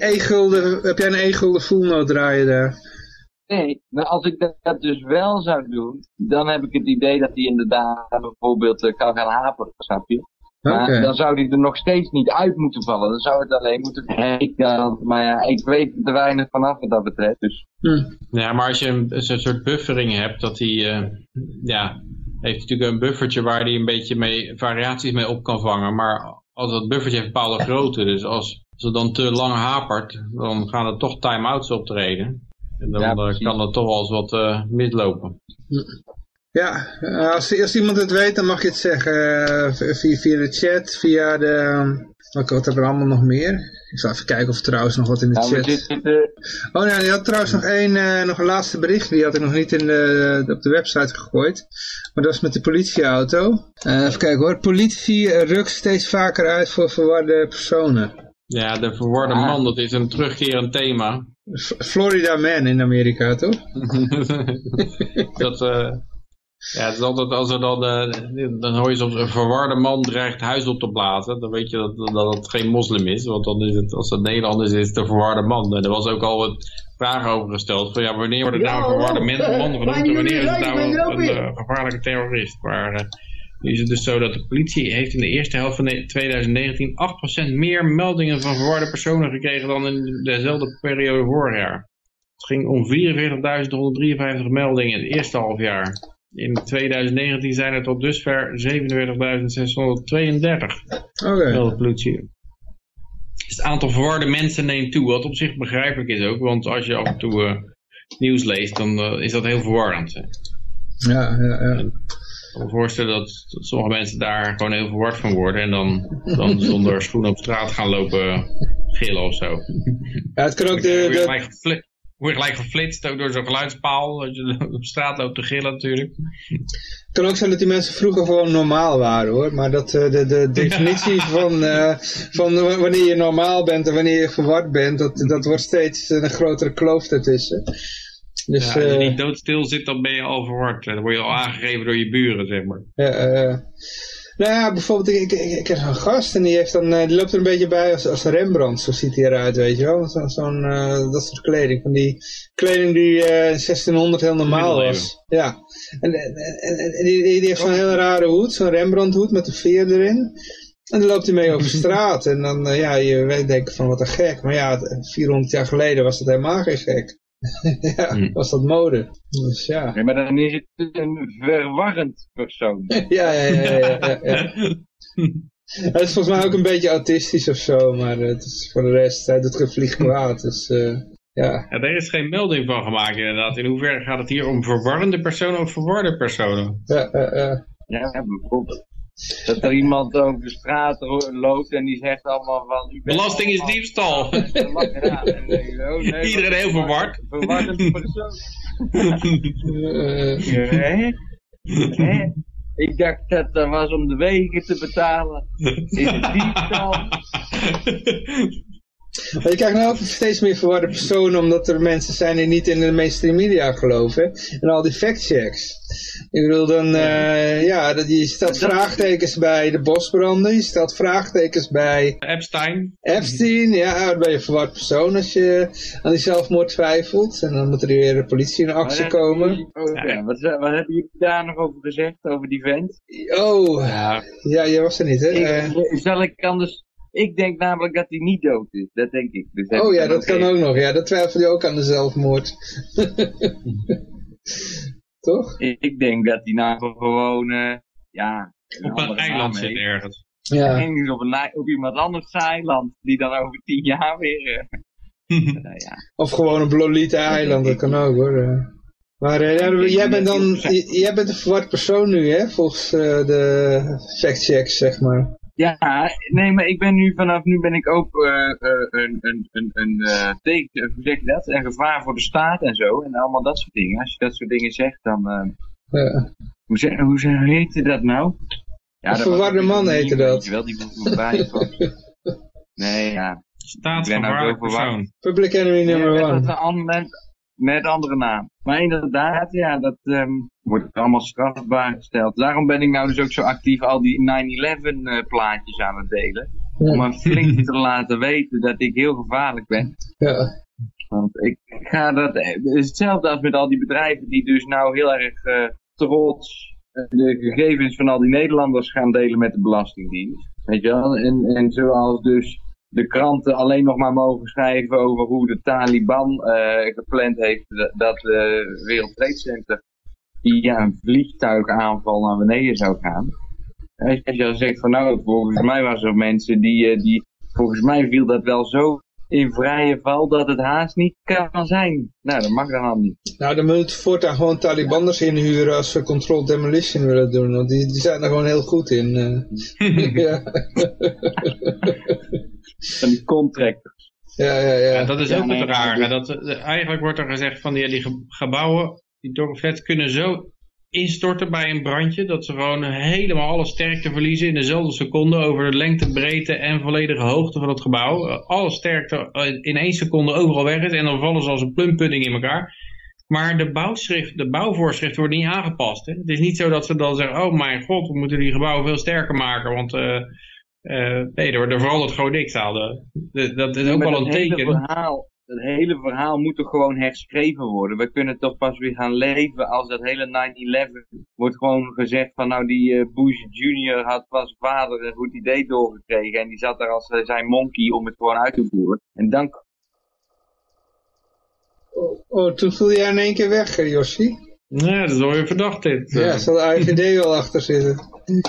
Speaker 1: e-gulden e heb jij een e-gulden full draaien daar?
Speaker 2: Nee, maar als ik dat dus wel zou doen, dan heb ik het idee dat hij inderdaad bijvoorbeeld kan gaan haperen, snap je? Maar dan zou die er nog steeds niet uit moeten vallen. Dan zou het alleen moeten dan, Maar ja, ik weet er weinig vanaf wat dat betreft. Dus.
Speaker 3: Hm. Ja, maar als je een, een soort buffering hebt, dat hij, uh, ja, heeft natuurlijk een buffertje waar hij een beetje mee, variaties mee op kan vangen. Maar als dat buffertje heeft bepaalde grootte, dus als, als het dan te lang hapert, dan gaan er toch time-outs optreden. En dan ja, kan er toch wel eens wat uh, mislopen.
Speaker 1: Ja, als, als iemand het weet, dan mag je het zeggen via, via de chat, via de... Wat, wat hebben we allemaal nog meer? Ik zal even kijken of er trouwens nog wat in de chat... Oh nee, die had trouwens nog één, nog een laatste bericht. Die had ik nog niet in de, op de website gegooid. Maar dat was met de politieauto. even kijken hoor. Politie rukt steeds vaker uit voor verwarde personen.
Speaker 3: Ja, de verwarde ah. man, dat is een terugkerend thema.
Speaker 1: Florida Man in Amerika, toch?
Speaker 3: dat, uh, ja, het is altijd als er dan, uh, dan hoor je soms een verwarde man dreigt huis op te blazen. Dan weet je dat, dat het geen moslim is. Want dan is het, als het Nederlanders is, is het een verwarde man. En er was ook al wat vragen over gesteld. Van ja, wanneer wordt het nou een verwarde man genoemd? En wanneer is het nou een, een gevaarlijke terrorist? Maar nu is het dus zo dat de politie heeft in de eerste helft van 2019 8% meer meldingen van verwarde personen gekregen dan in dezelfde periode vorig jaar. Het ging om 44.153 meldingen in het eerste halfjaar. In 2019 zijn er tot dusver 47.632 okay. politie. Dus het aantal verwarde mensen neemt toe, wat op zich begrijpelijk is ook, want als je af en toe uh, nieuws leest, dan uh, is dat heel verwarrend.
Speaker 1: Ja, ja, ja
Speaker 3: kan me voorstellen dat, sommige mensen daar gewoon heel verward van worden en dan, dan zonder schoenen op straat gaan lopen gillen of zo.
Speaker 1: Ja, het kan ook de...
Speaker 3: Gelijk word je gelijk geflitst, ook door zo'n geluidspaal, als je op straat loopt te gillen natuurlijk.
Speaker 1: Het kan ook zijn dat die mensen vroeger gewoon normaal waren hoor, maar dat uh, de, de definitie van, uh, van wanneer je normaal bent en wanneer je verward bent, dat, dat wordt steeds een grotere kloof ertussen.
Speaker 3: Dus, ja, als je eh, niet doodstil zit, dan ben je al verward. Dan word je al aangegeven door je buren, zeg maar.
Speaker 1: Ja, nou ja, bijvoorbeeld, ik, ik, ik heb een gast en die, heeft dan, eh, die loopt er een beetje bij als, als Rembrandt, zo ziet hij eruit, weet je wel. Zo'n, zo uh, dat soort kleding, van die kleding die uh, in 1600 heel normaal was. Ja, en, en, en die, die, heeft zo'n hele rare hoed, zo'n Rembrandt hoed met een veer erin. En dan loopt hij mee over straat en dan, uh, ja, je weet denken van wat een gek. Maar ja, 400 jaar geleden was dat helemaal geen gek. ja, hmm. was dat mode. Dus ja.
Speaker 2: Nee, maar dan is het een verwarrend persoon.
Speaker 1: ja, ja, ja. ja, ja, ja. Hij is volgens mij ook een beetje autistisch of zo, maar het is voor de rest, hij doet geen vlieg kwaad. Dus, uh, ja.
Speaker 3: ja. Er is geen melding van gemaakt inderdaad. In hoeverre gaat het hier om verwarrende personen of verwarde personen?
Speaker 1: Ja, uh, uh.
Speaker 2: ja bijvoorbeeld. Dat er iemand over de straat loopt en die zegt allemaal van...
Speaker 3: Belasting is diefstal.
Speaker 2: Ja,
Speaker 3: oh, nee, Iedereen heel verward.
Speaker 2: Verwarrend persoon. Hè? Hè? Ik dacht dat dat was om de wegen te betalen. Is het diefstal?
Speaker 1: Je krijgt nou ook steeds meer verwarde personen omdat er mensen zijn die niet in de mainstream media geloven. En al die factchecks. Ik bedoel dan, uh, ja, dat, je stelt vraagtekens bij de bosbranden, je stelt vraagtekens bij...
Speaker 3: Epstein.
Speaker 1: Epstein, ja, dan ben je een verward persoon als je aan die zelfmoord twijfelt. En dan moet er weer de politie in actie komen.
Speaker 2: Oh, ja, wat, wat hebben jullie daar nog over gezegd, over die vent?
Speaker 1: Oh, ja, ja jij was er niet, hè? Ik,
Speaker 2: uh, zal ik anders ik denk namelijk dat hij niet dood is. Dat denk ik.
Speaker 1: Dus oh ja, dat kan ook nog. Ja, dat twijfel je ook aan de zelfmoord. Toch?
Speaker 2: Ik denk dat hij nou gewoon, uh, ja...
Speaker 3: Op een eiland zit ergens.
Speaker 2: Ja. En op, een, op iemand anders eiland, die dan over tien jaar weer... Uh,
Speaker 1: ja. Of gewoon een Lolita-eiland, dat kan ook hoor. Maar uh, jij bent dan, jij bent een verward persoon nu hè, volgens de factchecks zeg maar.
Speaker 2: Ja, nee, maar ik ben nu vanaf nu ben ik ook uh, uh, een, een, een, een uh, teken, hoe zeg je dat? Een gevaar voor de staat en zo. En allemaal dat soort dingen. Als je dat soort dingen zegt, dan... Ja. Hoe, zeg, hoe heette dat nou?
Speaker 1: Ja, een verwarde man heette dat.
Speaker 2: Wel, die moet bij Nee, ja.
Speaker 3: Staatsverwarde persoon.
Speaker 1: Public enemy number one.
Speaker 2: Met, andere naam. Maar inderdaad, ja, dat um, wordt allemaal strafbaar gesteld. Daarom ben ik nou dus ook zo actief al die 9-11 uh, plaatjes aan het delen. Om een flink te laten weten dat ik heel gevaarlijk ben.
Speaker 1: Ja.
Speaker 2: Want ik ga dat, het is hetzelfde als met al die bedrijven die dus nou heel erg uh, trots de gegevens van al die Nederlanders gaan delen met de Belastingdienst. Weet je wel? En, en zoals dus de kranten alleen nog maar mogen schrijven over hoe de Taliban uh, gepland heeft dat de Wereld Trade Center via een vliegtuigaanval naar beneden zou gaan. Als je al zegt van nou, volgens mij was er mensen die, uh, die volgens mij viel dat wel zo in vrije val dat het haast niet kan zijn. Nou, dat mag dan al niet.
Speaker 1: Nou, dan moet voortaan gewoon Talibanders inhuren als we controlled demolition willen doen. Want die, die zijn er gewoon heel goed in. Uh. ja.
Speaker 2: Van die contractors.
Speaker 1: Ja, ja, ja.
Speaker 3: ja dat is ook het rare. Dat, eigenlijk wordt er gezegd van die, die gebouwen, die vet kunnen zo instorten bij een brandje. Dat ze gewoon helemaal alle sterkte verliezen in dezelfde seconde over de lengte, breedte en volledige hoogte van het gebouw. Alle sterkte in één seconde overal weg is en dan vallen ze als een plumpudding in elkaar. Maar de, bouwschrift, de bouwvoorschrift wordt niet aangepast. Hè? Het is niet zo dat ze dan zeggen, oh mijn god, we moeten die gebouwen veel sterker maken. Want uh, uh, nee, er, verandert gewoon niks aan. dat is ook wel een teken.
Speaker 2: Verhaal, het hele verhaal moet toch gewoon herschreven worden. We kunnen toch pas weer gaan leven als dat hele 9-11 wordt gewoon gezegd van nou die uh, Bush Junior had pas vader een goed idee doorgekregen en die zat daar als uh, zijn monkey om het gewoon uit te voeren. En dan...
Speaker 1: Oh, oh toen viel jij in één keer weg, Yoshi.
Speaker 3: Nee, dat is wel weer verdacht dit.
Speaker 1: Ja, zal de IVD wel achter zitten.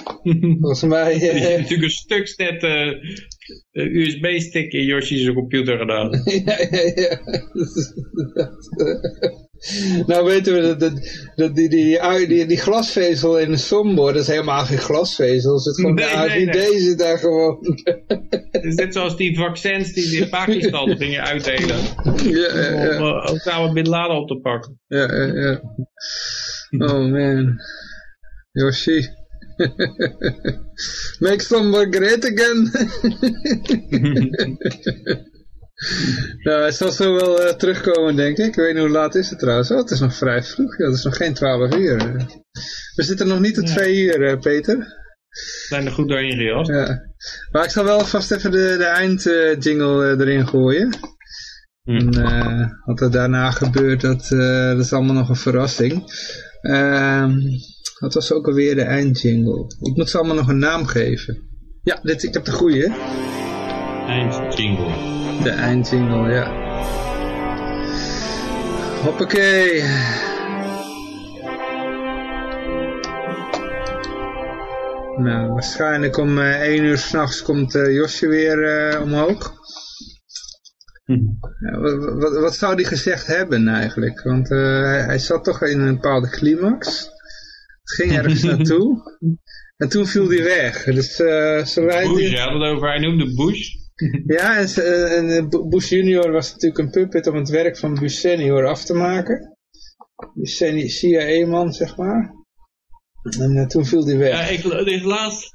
Speaker 1: Volgens mij...
Speaker 3: Je natuurlijk een stuk net uh, USB-stick in Yoshi's computer gedaan.
Speaker 1: ja, ja, ja. nou weten we dat, dat, die, die, die, die, glasvezel in de sombor, dat is helemaal geen glasvezel. Zit gewoon nee, de AVD nee, zit daar gewoon.
Speaker 3: Het is net zoals die vaccins die ze in Pakistan gingen uitdelen. Ja, ja, ja. Om uh, Osama Bin Laden op te pakken.
Speaker 1: Ja, ja, ja. Oh man. Yoshi. Make some great again. nou, hij zal zo wel uh, terugkomen, denk ik. Ik weet niet hoe laat is het trouwens. Oh, het is nog vrij vroeg. Ja, het is nog geen twaalf uur. We zitten nog niet tot twee uur, uh, Peter.
Speaker 3: We zijn er goed doorheen gejast.
Speaker 1: Ja. Maar ik zal wel vast even de, de eindjingle uh, erin gooien. Hmm. En, wat er daarna gebeurt, dat, dat is allemaal nog een verrassing. Ehm dat was ook alweer de eindjingle. Ik moet ze allemaal nog een naam geven. Ja, dit, ik heb de goede.
Speaker 3: Eindjingle.
Speaker 1: De eindjingle, ja. Hoppakee. Nou, waarschijnlijk om uh, 1 uur s'nachts komt uh, Josje weer uh, omhoog. Hm. wat, wat, wat, zou hij gezegd hebben eigenlijk? Want hij, hij zat toch in een bepaalde climax. Het ging ergens naartoe. En toen viel hij weg. Dus, uh,
Speaker 3: zo Bush, hij had het over, hij noemde Bush.
Speaker 1: Ja, en, eh, en uh, Bush junior was natuurlijk een puppet om het werk van Bush senior af te maken. Die CIA-man, zeg maar. En uh, toen viel hij weg.
Speaker 3: Ja, ik, ik laatst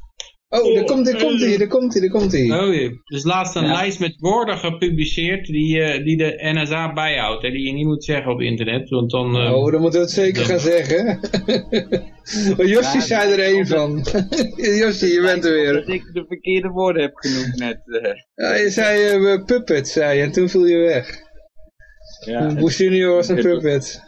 Speaker 1: Oh, daar komt hij, komt hij, daar komt hij, daar komt hij.
Speaker 3: Oh jee. Dus laatst een lijst met woorden gepubliceerd die, uh, die de NSA bijhoudt. Hè, die je niet moet zeggen op internet. Want dan, uh,
Speaker 1: oh, dan moeten we het zeker gaan zeggen. Josje ja, zei er één van. Josje, je bent er weer.
Speaker 2: Dat ik de verkeerde woorden heb genoemd net. Uh.
Speaker 1: Ja, je zei uh, puppet, zei je, en toen viel je weg. Ja, Bush junior was een puppet.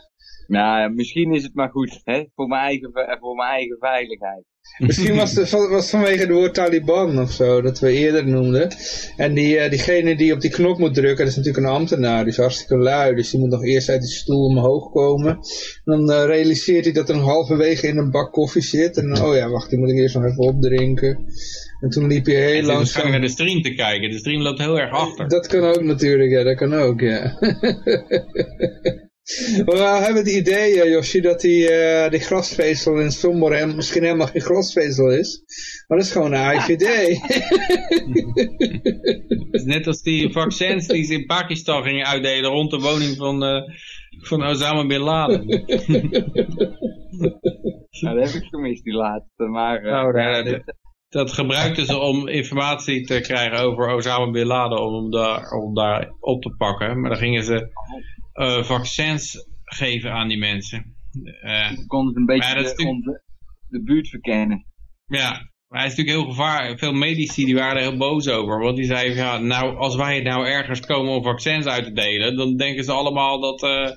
Speaker 2: Nou, misschien is het maar goed, hè? Voor, mijn eigen, voor mijn eigen veiligheid.
Speaker 1: Misschien was het was vanwege het woord Taliban of zo, dat we eerder noemden. En die, uh, diegene die op die knop moet drukken, dat is natuurlijk een ambtenaar, die is hartstikke lui. Dus die moet nog eerst uit die stoel omhoog komen. En dan uh, realiseert hij dat er nog halverwege in een bak koffie zit. En dan, oh ja, wacht, die moet ik eerst nog even opdrinken. En toen liep hij heel lang.
Speaker 3: langzaam... naar de stream te kijken, de stream loopt heel erg achter.
Speaker 1: Dat kan ook natuurlijk, ja, dat kan ook, ja. We hebben het idee, uh, Joshi, dat die, uh, die glasvezel in Sombor misschien helemaal geen glasvezel is. Maar dat is gewoon een IVD.
Speaker 3: net als die vaccins die ze in Pakistan gingen uitdelen rond de woning van, uh, van Osama Bin Laden.
Speaker 2: nou, dat heb ik gemist, die laatste. Maar,
Speaker 3: oh, ja, dat, dat gebruikten ze om informatie te krijgen over Osama Bin Laden om daar, om daar op te pakken. Maar dan gingen ze uh, vaccins geven aan die mensen.
Speaker 2: Uh, konden ze een beetje de, natuurlijk... de, buurt verkennen.
Speaker 3: Ja, maar hij is natuurlijk heel gevaarlijk. Veel medici die waren er heel boos over. Want die zeiden, ja, nou, als wij nou ergens komen om vaccins uit te delen, dan denken ze allemaal dat, uh,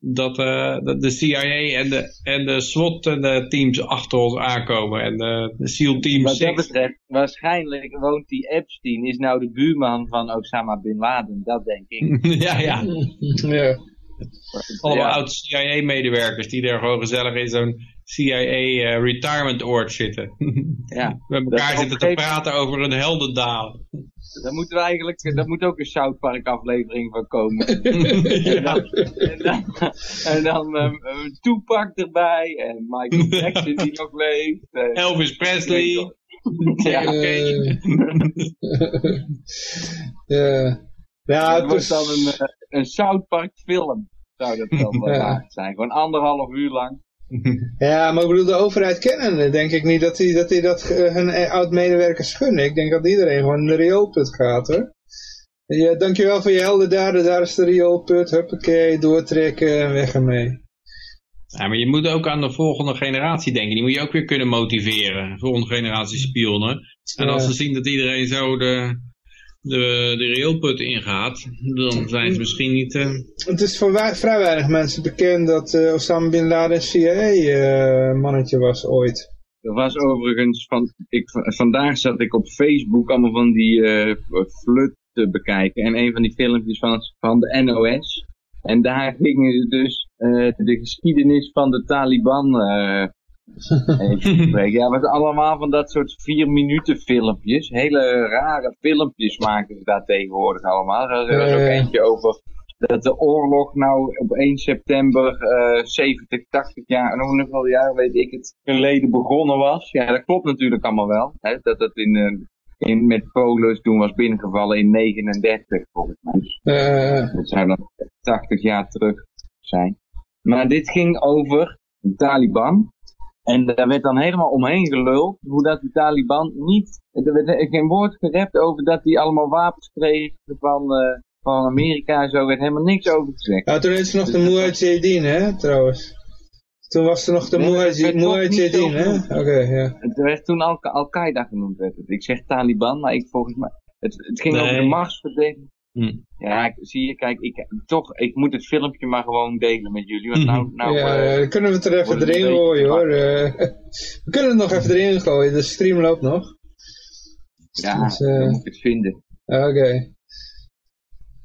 Speaker 3: dat, uh, dat de CIA en de, en de SWAT-teams achter ons aankomen. En de, de SEAL-teams.
Speaker 2: Wat dat betreft, waarschijnlijk woont die Epstein, is nou de buurman van Osama Bin Laden. Dat denk ik.
Speaker 3: ja, ja. ja. Allemaal ja. oud CIA-medewerkers die daar gewoon gezellig in zo'n CIA uh, retirement oord zitten. ja. Met elkaar zitten te praten over een heldendaad.
Speaker 2: Daar moeten we eigenlijk, daar moet ook een South Park aflevering van komen. en dan, en dan, en dan um, Tupac erbij en Michael Jackson die nog leeft.
Speaker 3: Elvis Presley. ja, oké.
Speaker 2: ja. Ja, het wordt dan een, een South Park film. Zou dat dan ja. zijn. Gewoon anderhalf uur lang.
Speaker 1: Ja, maar ik bedoel, de overheid kennen denk ik niet dat die dat, die dat hun oud-medewerkers gunnen. Ik denk dat iedereen gewoon de rioolput gaat, hoor. Ja, dankjewel voor je helden daar. Daar is de rioolput. Huppakee, doortrekken en weg ermee.
Speaker 3: Ja, maar je moet ook aan de volgende generatie denken. Die moet je ook weer kunnen motiveren. Volgende generatie spionnen. En als ze zien dat iedereen zo de, de, de railput ingaat, dan zijn ze misschien niet... Uh...
Speaker 1: Het is voor vrij weinig mensen bekend dat uh, Osama Bin Laden een CIA-mannetje uh, was ooit.
Speaker 2: Er was overigens, van, ik, vandaag zat ik op Facebook allemaal van die uh, flut te bekijken. En een van die filmpjes van, van de NOS. En daar gingen ze dus de geschiedenis van de Taliban ja, het allemaal van dat soort vier minuten filmpjes. Hele rare filmpjes maken ze daar tegenwoordig allemaal. Er was ook eentje over dat de oorlog nou op 1 september uh, 70, 80 jaar, en hoeveel jaar weet ik het, geleden begonnen was. Ja, dat klopt natuurlijk allemaal wel. Hè, dat het in, uh, in, met Polen toen was binnengevallen in 39 volgens mij. Uh. Dat zou dan 80 jaar terug zijn. Maar dit ging over de Taliban. En daar werd dan helemaal omheen geluld hoe dat de Taliban niet, er werd geen woord gerept over dat die allemaal wapens kregen van, uh, van Amerika en zo, werd helemaal niks over gezegd.
Speaker 1: Ja, toen is er nog de Mujahideen, hè, trouwens. Toen was er nog de Mujahideen, hè? Oké, ja.
Speaker 2: Het werd toen Al-Qaeda genoemd, werd het. Ik zeg Taliban, maar ik volgens mij, het, het ging over de machtsverdeling. Hm. Ja, zie je, kijk, ik, toch, ik moet het filmpje maar gewoon delen met jullie. Want nou, nou,
Speaker 1: ja, uh, kunnen we het er even erin gooien hoor. Uh, we kunnen het nog even erin gooien, de stream loopt nog.
Speaker 2: Ja, dus, uh, dan moet ik het vinden.
Speaker 1: Oké.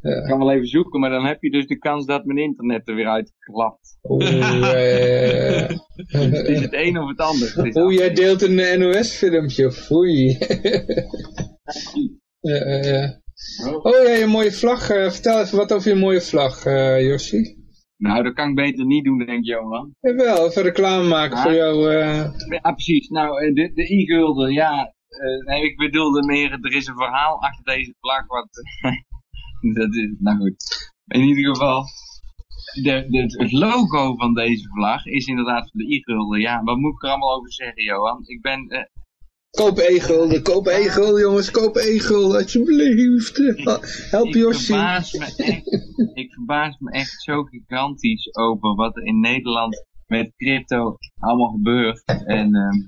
Speaker 2: Ja. Ik kan wel even zoeken, maar dan heb je dus de kans dat mijn internet er weer uitklapt.
Speaker 1: Oeh,
Speaker 2: het is het een of het ander.
Speaker 1: Oeh, jij deelt een NOS-filmpje. Oei. ja, ja. Oh, oh ja, je mooie vlag. Uh, vertel even wat over je mooie vlag, uh.
Speaker 2: Nou, dat kan ik beter niet doen, denk ik, Johan.
Speaker 1: Jawel, even reclame maken voor jou. Uh...
Speaker 2: Ja, precies. Nou, de, de i-gulden, ja. nee, ik bedoelde meer, er is een verhaal achter deze vlag. Wat, dat is, nou goed. In ieder geval, de, de, het logo van deze vlag is inderdaad de i-gulden. Ja, wat moet ik er allemaal over zeggen, Johan? Ik ben
Speaker 1: Koop e-gulden, koop e-gulden jongens, koop e-gulden alsjeblieft. Help Josje.
Speaker 2: Ik verbaas me echt zo gigantisch over wat er in Nederland met crypto allemaal gebeurt. En uh,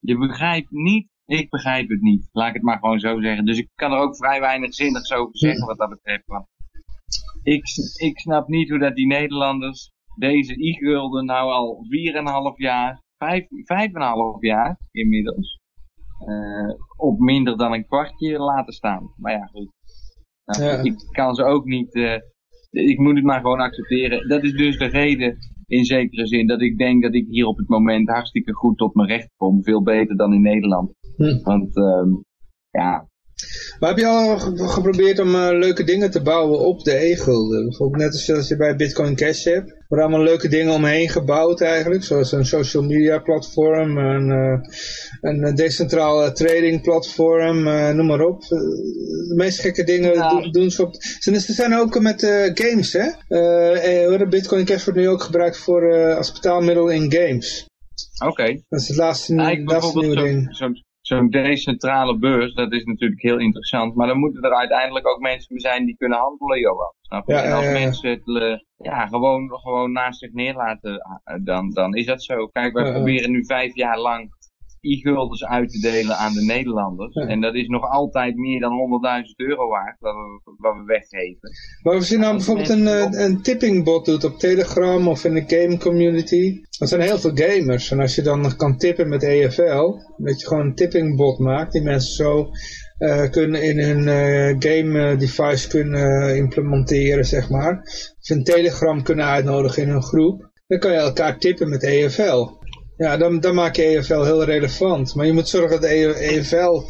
Speaker 2: je begrijpt niet, ik begrijp het niet. Laat ik het maar gewoon zo zeggen. Dus ik kan er ook vrij weinig zinnigs over zeggen wat dat betreft. Want ik, ik snap niet hoe dat die Nederlanders deze e-gulden nou al 4,5 jaar, 5,5 jaar inmiddels, op minder dan een kwartje laten staan. Maar ja, goed. Nou, Ik kan ze ook niet, uh, ik moet het maar gewoon accepteren. Dat is dus de reden in zekere zin dat ik denk dat ik hier op het moment hartstikke goed tot mijn recht kom. Veel beter dan in Nederland. Hm. Want uh, ja,
Speaker 1: maar heb je al geprobeerd om uh, leuke dingen te bouwen op de e-gulden? Bijvoorbeeld net als je bij Bitcoin Cash hebt. Er worden allemaal leuke dingen omheen gebouwd eigenlijk. Zoals een social media platform, een, uh, een decentraal trading platform, uh, noem maar op. de meest gekke dingen ja. doen, ze op... Ze zijn ook met games, hè? Bitcoin Cash wordt nu ook gebruikt voor, als betaalmiddel in games.
Speaker 2: Oké.
Speaker 1: Dat is het laatste, ja, laatste nieuwe ding
Speaker 2: zo'n decentrale beurs, dat is natuurlijk heel interessant. Maar dan moeten er uiteindelijk ook mensen zijn die kunnen handelen, Johan. Snap je? Ja, en als mensen het eh, ja, gewoon, gewoon naast zich neerlaten, eh, dan, dan is dat zo. Kijk, wij proberen nu vijf jaar lang e-guldens uit te delen aan de Nederlanders. En dat is nog altijd meer dan 100.000 euro waard, wat we, wat we weggeven.
Speaker 1: Maar als je nou bijvoorbeeld een, eh, een tipping bot doet op Telegram of in de game community, er zijn heel veel gamers. En als je dan kan tippen met EFL, dat je gewoon een tipping bot maakt, die mensen zo uh, kunnen in hun uh, game device kunnen implementeren, zeg maar. Of een Telegram kunnen uitnodigen in een groep. Dan kan je elkaar tippen met EFL. Ja, dan, dan maak je EFL heel relevant. Maar je moet zorgen dat EFL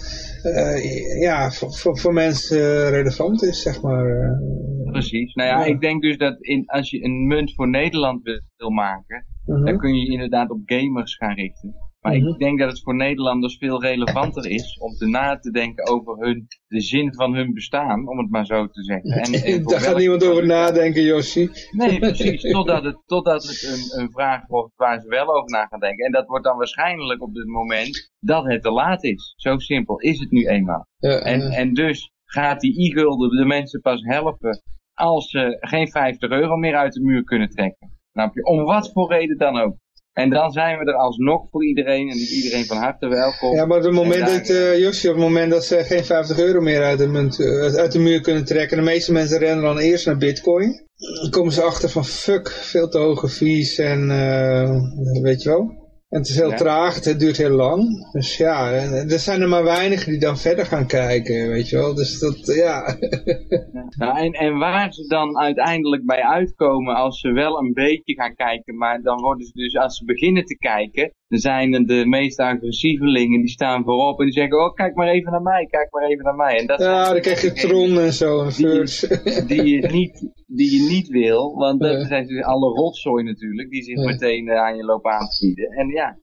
Speaker 1: ja, voor, voor, mensen relevant is, zeg maar.
Speaker 2: Precies. Nou ja, ik denk dus dat in, als je een munt voor Nederland wil maken, dan
Speaker 1: Mhm.
Speaker 2: kun je inderdaad op gamers gaan richten. Maar
Speaker 1: Mhm.
Speaker 2: ik denk dat het voor Nederlanders veel relevanter is om te na te denken over hun, de zin van hun bestaan, om het maar zo te zeggen. En,
Speaker 1: Daar gaat niemand over nadenken, Yoshi.
Speaker 2: Nee, precies. Totdat het, totdat het een, een vraag wordt waar ze wel over na gaan denken. En dat wordt dan waarschijnlijk op het moment dat het te laat is. Zo simpel is het nu eenmaal.
Speaker 1: Ja,
Speaker 2: En, en dus gaat die e-gulden de mensen pas helpen als ze geen 50 euro meer uit de muur kunnen trekken. Snap je? Om wat voor reden dan ook. En dan zijn we er alsnog voor iedereen en is iedereen van harte welkom.
Speaker 1: Ja, maar op het moment
Speaker 2: daar-
Speaker 1: dat, eh Yoshi, op het moment dat ze geen 50 euro meer uit de, munt, eh, uit de muur kunnen trekken, de meeste mensen rennen dan eerst naar bitcoin. Dan komen ze achter van fuck, veel te hoge fees en eh, weet je wel. En het is heel
Speaker 2: Ja.
Speaker 1: traag, het duurt heel lang. Dus ja, er zijn er maar weinigen die dan verder gaan kijken, weet je wel. Dus dat, ja.
Speaker 2: Nou, en, en waar ze dan uiteindelijk bij uitkomen als ze wel een beetje gaan kijken, maar dan worden ze dus, als ze beginnen te kijken, dan zijn er de meest agressievelingen, die staan voorop en die zeggen, oh kijk maar even naar mij, kijk maar even naar mij. En dat
Speaker 1: ja, dan krijg je Tron en zo, en First.
Speaker 2: die je niet, die je niet wil, want dat zijn dus alle rotzooi natuurlijk, die zich
Speaker 1: Ja.
Speaker 2: meteen eh, aan je lopen aan te bieden. En ja,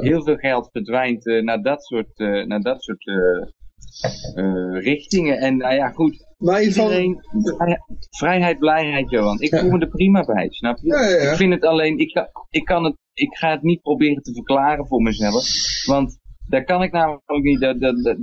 Speaker 2: heel veel geld verdwijnt eh, naar dat soort, eh, naar dat soort richtingen. En nou ja, goed,
Speaker 1: Maar in ieder geval,
Speaker 2: Iedereen, vrij- vrijheid, blijheid, Johan. Ik voel me er prima bij, snap je? Ik vind het alleen, ik, kan- ik, kan het, ik ga het niet proberen te verklaren voor mezelf. Want daar kan ik namelijk ook niet. Dat, dat,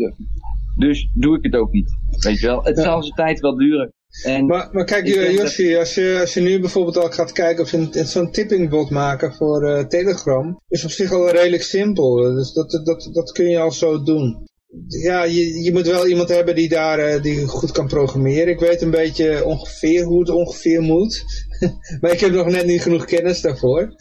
Speaker 2: dus doe ik het ook niet. Weet je wel? Het
Speaker 1: Ja.
Speaker 2: zal zijn tijd wel duren. En
Speaker 1: Maar, maar kijk, Yoshi, als, je, als je nu bijvoorbeeld al gaat kijken of je zo'n tippingbot maken voor eh, Telegram, is op zich al redelijk simpel. Dus dat, dat, dat kun je al zo doen. Ja, je, je moet wel iemand hebben die daar eh, die goed kan programmeren. Ik weet een beetje ongeveer hoe het ongeveer moet. maar ik heb nog net niet genoeg kennis daarvoor.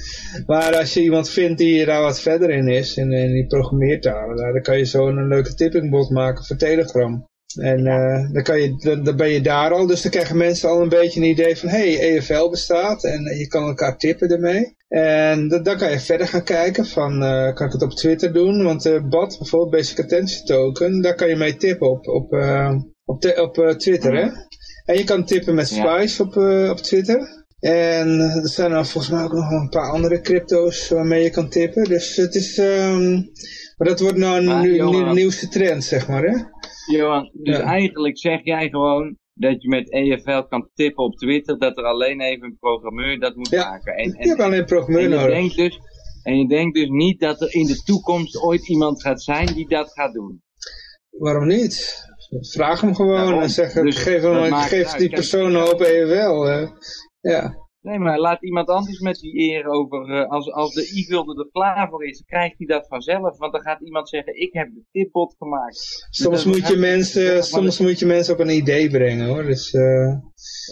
Speaker 1: Maar als je iemand vindt die daar wat verder in is, in die programmeertalen, nou, dan kan je zo een leuke tippingbot maken voor Telegram. En eh, dan, kan je, dan, ben je daar al, dus dan krijgen mensen al een beetje een idee van, hé, hey, EFL bestaat en je kan elkaar tippen ermee. En dan, dan kan je verder gaan kijken van, eh, kan ik het op Twitter doen? Want eh BAT, bijvoorbeeld Basic Attention Token, daar kan je mee tippen op, op, eh, op, op Twitter, hè? En je kan tippen met
Speaker 2: Ja.
Speaker 1: Spice op, op Twitter. En er zijn er volgens mij ook nog een paar andere crypto's waarmee je kan tippen. Dus het is, ehm, maar dat wordt nou een nieuw- nieuwste trend, zeg maar, hè?
Speaker 2: Johan, dus
Speaker 1: Ja.
Speaker 2: eigenlijk zeg jij gewoon dat je met EFL kan tippen op Twitter dat er alleen even een programmeur dat moet
Speaker 1: Ja.
Speaker 2: maken. En,
Speaker 1: Je hebt
Speaker 2: en,
Speaker 1: alleen een programmeur
Speaker 2: en je
Speaker 1: nodig.
Speaker 2: denkt dus, en je denkt dus niet dat er in de toekomst ooit iemand gaat zijn die dat gaat doen.
Speaker 1: Waarom niet? Vraag hem gewoon
Speaker 2: Daarom.
Speaker 1: en zeg,
Speaker 2: Dus
Speaker 1: geef, hem, geef die persoon een hoop EFL. hè. ja.
Speaker 2: Nee, maar laat iemand anders met die eer over. eh, als, als de e-gulden er klaar voor is, krijgt hij dat vanzelf. Want dan gaat iemand zeggen: Ik heb de tipbot gemaakt.
Speaker 1: Soms, moet je mensen, soms moet je mensen op een idee brengen hoor. Dus, eh,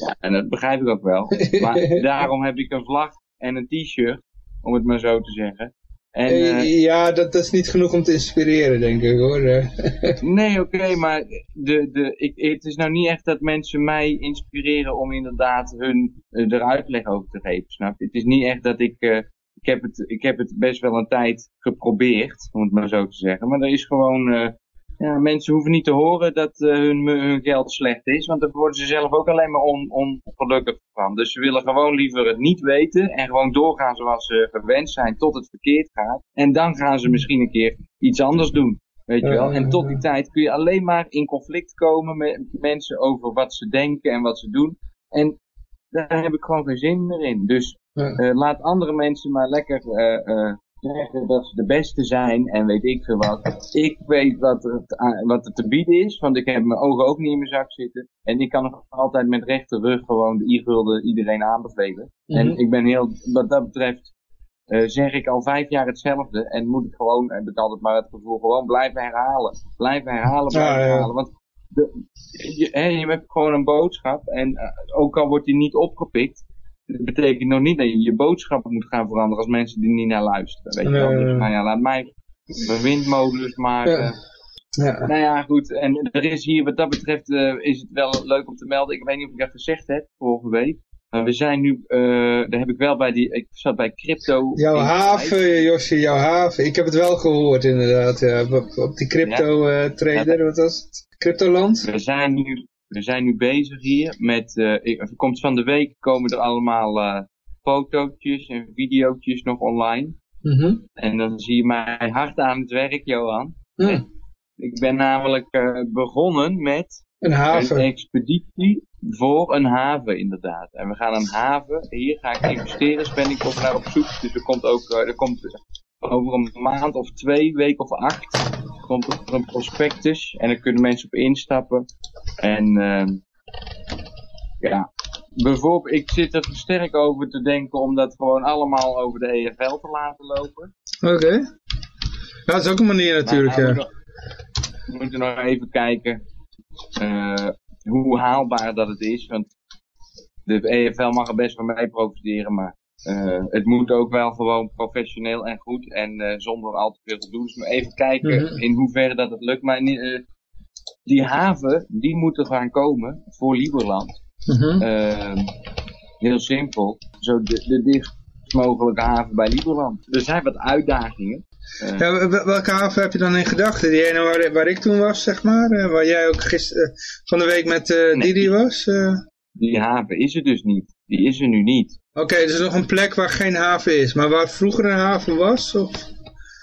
Speaker 2: Ja, en dat begrijp ik ook wel. Maar daarom heb ik een vlag en een t-shirt, om het maar zo te zeggen. En,
Speaker 1: eh,
Speaker 2: eh,
Speaker 1: ja, dat, dat is niet genoeg om te inspireren denk ik hoor. Eh,
Speaker 2: nee, oké, maar de, de, ik, het is nou niet echt dat mensen mij inspireren om inderdaad hun er uitleg over te geven, snap je? Het is niet echt dat ik, ik, heb het, ik heb het best wel een tijd geprobeerd, om het maar zo te zeggen. Maar er is gewoon, ja, mensen hoeven niet te horen dat eh, hun, hun geld slecht is, want daar worden ze zelf ook alleen maar on, ongelukkig van. Dus ze willen gewoon liever het niet weten en gewoon doorgaan zoals ze gewend zijn tot het verkeerd gaat. En dan gaan ze misschien een keer iets anders doen. Weet je wel? En tot die tijd kun je alleen maar in conflict komen met mensen over wat ze denken en wat ze doen. En daar heb ik gewoon geen zin meer in. Dus eh, laat andere mensen maar lekker eh, zeggen dat ze de beste zijn en weet ik veel wat. Ik weet wat te- wat er te bieden is, want ik heb mijn ogen ook niet in mijn zak zitten. En ik kan nog altijd met rechte rug gewoon de i-gulden iedereen aanbevelen.
Speaker 1: Mhm.
Speaker 2: En ik ben heel, wat dat betreft, eh, zeg ik al vijf jaar hetzelfde. En moet ik gewoon, heb ik altijd maar het gevoel, gewoon blijven herhalen. Blijven herhalen, blijven
Speaker 1: Ja, ja.
Speaker 2: herhalen. Want de, je, hè, je hebt gewoon een boodschap en eh, ook al wordt die niet opgepikt, dat betekent nog niet dat je je boodschappen moet gaan veranderen als mensen die niet naar luisteren. Weet je wel? Dus nou ja, laat mij een windmolens maken.
Speaker 1: Ja. ja.
Speaker 2: Nou ja, goed. En er is hier, wat dat betreft, eh, is het wel leuk om te melden. Ik weet niet of ik dat gezegd heb vorige week. we zijn nu, daar heb ik wel bij die, ik zat bij crypto.
Speaker 1: Jouw haven, Josje, jouw haven. Ik heb het wel gehoord inderdaad, ja. op, op die crypto trader, wat was het? Cryptoland?
Speaker 2: We zijn nu, we zijn nu bezig hier met, er komt van de week komen er allemaal fotootjes en videootjes nog online.
Speaker 1: Mhm.
Speaker 2: En dan zie je mij hard aan het werk, Johan. Ik ben namelijk uh, begonnen met
Speaker 1: een, haven.
Speaker 2: een expeditie voor een haven, inderdaad. En we gaan een haven, hier ga ik investeren, dus ben ik ook naar op zoek. Dus er komt ook, er komt over een maand of twee, week of acht, komt er een prospectus. En daar kunnen mensen op instappen. En uh, ja, bijvoorbeeld, ik zit er sterk over te denken om dat gewoon allemaal over de EFL te laten lopen.
Speaker 1: Oké. Ja, dat is ook een manier natuurlijk, ja.
Speaker 2: We moeten nog even kijken uh, hoe haalbaar dat het is. Want de EFL mag er best wel mee profiteren, maar uh, het moet ook wel gewoon professioneel en goed en uh, zonder al te veel te doen. Dus maar even kijken mm -hmm. in hoeverre dat het lukt. Maar die haven, die moet er gaan komen voor Liberland.
Speaker 1: Mm -hmm.
Speaker 2: heel simpel. Zo de, de dichtst mogelijke haven bij Liberland. Er zijn wat uitdagingen.
Speaker 1: Ja, welke haven heb je dan in gedachten? Die ene waar, waar ik toen was, zeg maar? Waar jij ook gisteren van de week met nee, Didi was?
Speaker 2: Die haven is er dus niet. Die is er nu niet.
Speaker 1: Oké, okay, er is nog een plek waar geen haven is. Maar waar vroeger een haven was? Of?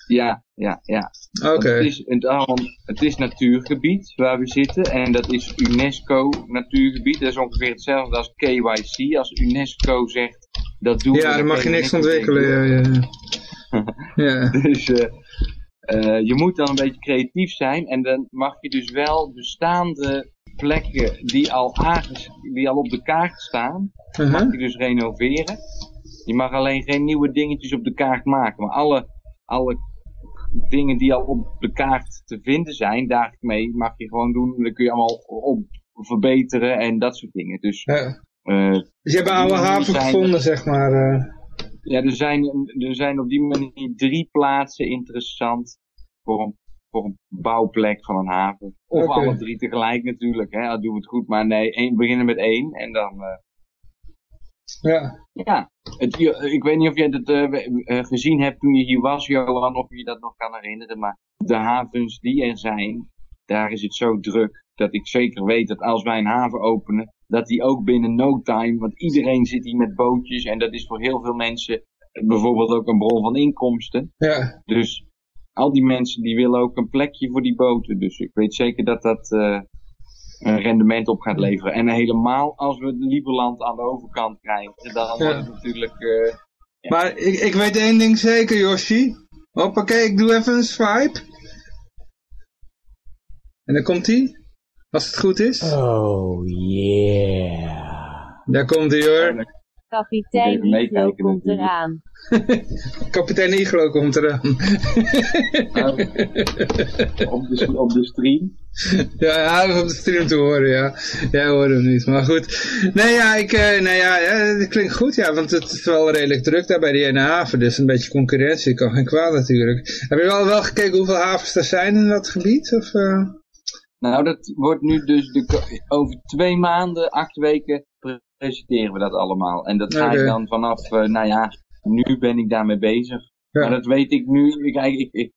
Speaker 2: Ja, ja, ja.
Speaker 1: Oké. Okay.
Speaker 2: Het, is, het, het is natuurgebied waar we zitten. En dat is UNESCO natuurgebied. Dat is ongeveer hetzelfde als KYC. Als UNESCO zegt, dat doen
Speaker 1: ja,
Speaker 2: we.
Speaker 1: Ja, dan mag je niks ontwikkelen. Ja, ja, ja. ja.
Speaker 2: Dus uh, uh, je moet dan een beetje creatief zijn. En dan mag je dus wel bestaande plekken die al, die al op de kaart staan,
Speaker 1: uh -huh.
Speaker 2: mag je dus renoveren. Je mag alleen geen nieuwe dingetjes op de kaart maken. Maar alle, alle dingen die al op de kaart te vinden zijn, daar mee mag je gewoon doen. Dan kun je allemaal op verbeteren en dat soort dingen. Dus,
Speaker 1: ja. uh, dus je hebt een oude haven gevonden, zeg maar. Uh...
Speaker 2: Ja, er zijn, er zijn op die manier drie plaatsen interessant voor een, voor een bouwplek van een haven. Of
Speaker 1: okay.
Speaker 2: alle drie tegelijk natuurlijk, hè. Dan doen we het goed. Maar nee, één, beginnen met één en dan... Uh...
Speaker 1: Ja.
Speaker 2: Ja, het, ik weet niet of jij het uh, gezien hebt toen je hier was, Johan, of je dat nog kan herinneren. Maar de havens die er zijn, daar is het zo druk dat ik zeker weet dat als wij een haven openen, dat die ook binnen no time, want iedereen zit hier met bootjes en dat is voor heel veel mensen bijvoorbeeld ook een bron van inkomsten.
Speaker 1: Ja.
Speaker 2: Dus al die mensen die willen ook een plekje voor die boten. Dus ik weet zeker dat dat uh, een rendement op gaat leveren. En helemaal als we het Lieberland aan de overkant krijgen, dan
Speaker 1: Ja.
Speaker 2: wordt het natuurlijk... Uh,
Speaker 1: Maar ik, ik weet één ding zeker, Yoshi. Hoppakee, ik doe even een swipe. En dan komt hij. Als het goed is.
Speaker 8: Oh yeah.
Speaker 1: Daar komt hij hoor.
Speaker 6: Kapitein Iglo komt eraan.
Speaker 1: Kapitein Iglo komt eraan.
Speaker 2: Nou, op, de, op de stream.
Speaker 1: ja, hij is op de stream te horen, ja. Jij hoorde hem niet, maar goed. Nee, ja, ik, eh, nee, ja, ja, het klinkt goed, ja, want het is wel redelijk druk daar bij die ene haven, dus een beetje concurrentie kan geen kwaad natuurlijk. Heb je wel, wel gekeken hoeveel havens er zijn in dat gebied? Of, eh?
Speaker 2: Nou, dat wordt nu dus de, over twee maanden, acht weken presenteren we dat allemaal. En dat ga ik dan vanaf, eh, nou ja, nu ben ik daarmee bezig.
Speaker 1: Ja.
Speaker 2: Maar dat weet ik nu, kijk, ik, ik,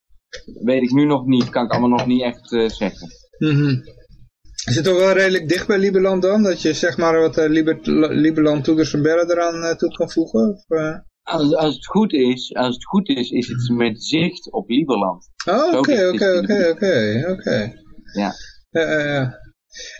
Speaker 2: weet ik nu nog niet, kan ik allemaal nog niet echt eh, zeggen.
Speaker 1: Mhm. Is het toch wel redelijk dicht bij Liberland dan? Dat je zeg maar wat uh, Liber, Liberland Toegers en Bellen eraan toe kan voegen? Of?
Speaker 2: Als, als het goed is, als het goed is, is het met zicht op Lieberland.
Speaker 1: Oh, oké, oké, oké, oké, oké.
Speaker 2: Ja.
Speaker 1: Ja, ja, ja.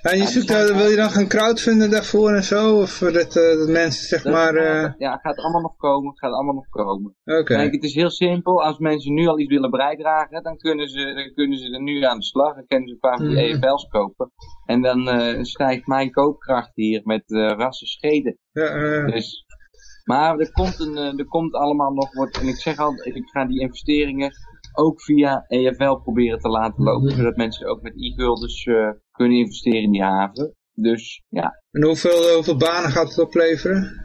Speaker 1: En je
Speaker 2: Ja,
Speaker 1: zoekt,
Speaker 2: dus
Speaker 1: eh, wil je dan gaan crowdfunden daarvoor en zo? Of dat, eh, dat mensen zeg
Speaker 2: Dat
Speaker 1: maar...
Speaker 2: gaat-
Speaker 1: eh,
Speaker 2: Ja, het gaat allemaal nog komen, het gaat allemaal nog komen.
Speaker 1: Oké.
Speaker 2: Kijk, het is heel simpel. Als mensen nu al iets willen bijdragen, dan kunnen ze, dan kunnen ze er nu aan de slag. Dan kunnen ze een paar van die
Speaker 1: Mhm.
Speaker 2: EFL's kopen. En dan stijgt mijn koopkracht hier met rassen scheden.
Speaker 1: Ja,
Speaker 2: Dus, maar er komt, een, er komt allemaal nog wordt. En ik zeg al, ik ga die investeringen ook via EFL proberen te laten lopen.
Speaker 1: Mhm.
Speaker 2: Zodat mensen ook met e-guldens eh, kunnen investeren in die haven. Dus ja,
Speaker 1: en hoeveel, hoeveel banen gaat het opleveren?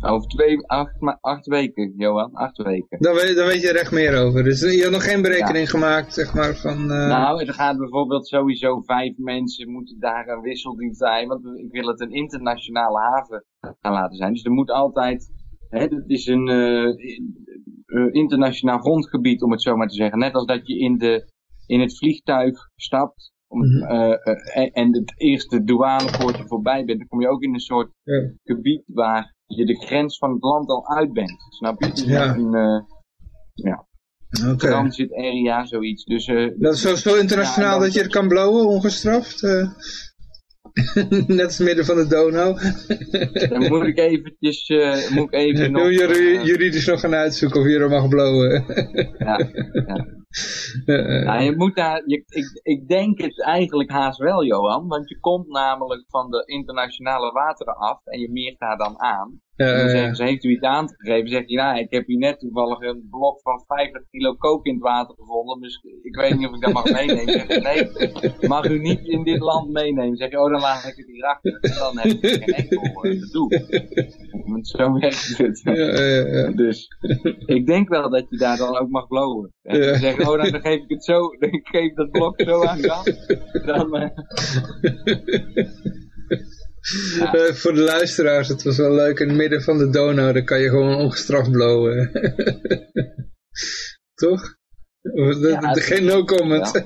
Speaker 2: over twee, acht, acht weken, Johan. Acht weken.
Speaker 1: Daar weet, daar weet je er echt meer over. Dus je hebt nog geen berekening gemaakt, zeg maar, van... eh,
Speaker 2: Nou, er gaat bijvoorbeeld sowieso vijf mensen moeten daar een wisseldienst zijn, want ik wil het een internationale haven gaan laten zijn. Dus er moet altijd, hè, het is een internationaal grondgebied om het zo maar te zeggen. Net als dat je in, de, in het vliegtuig stapt om, mm en het eerste douanepoortje voorbij bent, dan kom je ook in een soort gebied waar je de grens van het land al uit bent. Snap je? Dus ja. Een, uh, ja. Okay. Transit area, zoiets. Dus, uh,
Speaker 1: dat is zo, zo internationaal dat je het kan blowen, ongestraft? Net als midden van de Donau.
Speaker 2: Dan moet ik eventjes, uh, moet ik even nog...
Speaker 1: juridisch nog gaan uitzoeken of je er mag blowen.
Speaker 2: ja, ja. nou, je moet daar, je, ik, ik denk het eigenlijk haast wel, Johan. Want je komt namelijk van de internationale wateren af en je meert daar dan aan. Dan zeggen ze, heeft u iets aangegeven? Zeg je, nou, ik heb hier net toevallig een blok van 50 kilo kook in het water gevonden. Dus ik weet niet of ik dat mag meenemen. Zeg je, nee, mag u niet in dit land meenemen. Zeg je, oh, dan laat ik het hier achter. Dan heb ik geen enkel uh, te Zo werkt het. Dus ik denk wel dat je daar dan ook mag blowen. En zeggen, oh, dan, geef ik het zo, dan geef ik dat blok zo aan dan. dan uh...
Speaker 1: uh, voor de luisteraars, het was wel leuk. In het midden van de Donau, dan kan je gewoon ongestraft blowen. Toch? Ja, geen no comment.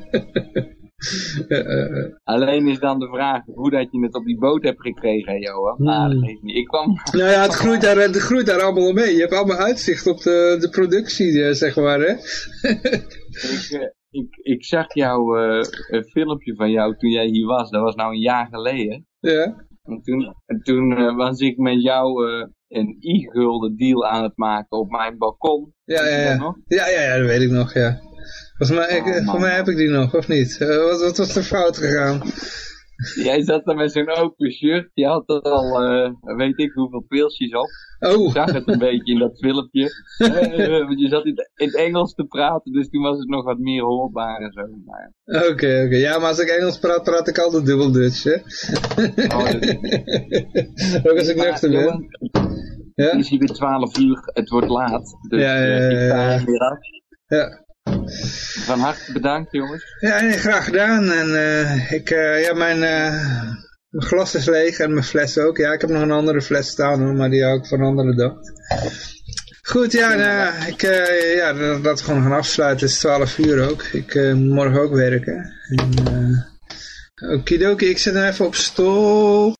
Speaker 2: Alleen is dan de vraag hoe dat je het op die boot hebt gekregen, Johan. Hmm. Nou, dat niet. Ik kwam...
Speaker 1: Nou ja, het groeit, daar, het groeit daar allemaal mee. Je hebt allemaal uitzicht op de, de productie, eh, zeg maar, hè?
Speaker 2: ik, eh, ik, ik zag jou, uh, filmpje van jou toen jij hier was. Dat was nou een jaar geleden.
Speaker 1: Ja.
Speaker 2: En toen, en toen was ik met jou een e-gulden deal aan het maken op mijn balkon.
Speaker 1: Ja, ja, ja. Ja, ja, ja, dat weet ik nog, ja. Volgens mij, ik, oh, mij heb ik die nog, of niet? Uh, wat, wat, was er fout gegaan?
Speaker 2: Jij zat er met zo'n open shirt. Je had er al, uh, weet ik hoeveel pilsjes op.
Speaker 1: Oh.
Speaker 2: Ik zag het een beetje in dat filmpje. Uh, want je zat in, het Engels te praten, dus toen was het nog wat meer hoorbaar en zo.
Speaker 1: Oké, ja. oké. Okay, okay. Ja, maar als ik Engels praat, praat ik altijd dubbel Dutch, hè? Oh, Ook als ik nuchter ben.
Speaker 2: Ja? Het is hier weer 12 uur, het wordt laat. Dus ja, ja, ja, ja. ik sta weer af.
Speaker 1: Ja.
Speaker 2: Van harte bedankt, jongens.
Speaker 1: Ja, graag gedaan. En uh, ik, uh, ja, mijn, uh, mijn glas is leeg en mijn fles ook. Ja, ik heb nog een andere fles staan, hoor, maar die hou ik een andere dag. Goed, ja, nou, ik, ja dat, dat gewoon gaan afsluiten. Het is 12 uur ook. Ik moet morgen ook werken. En, Okidoki, ik zet hem even op stop.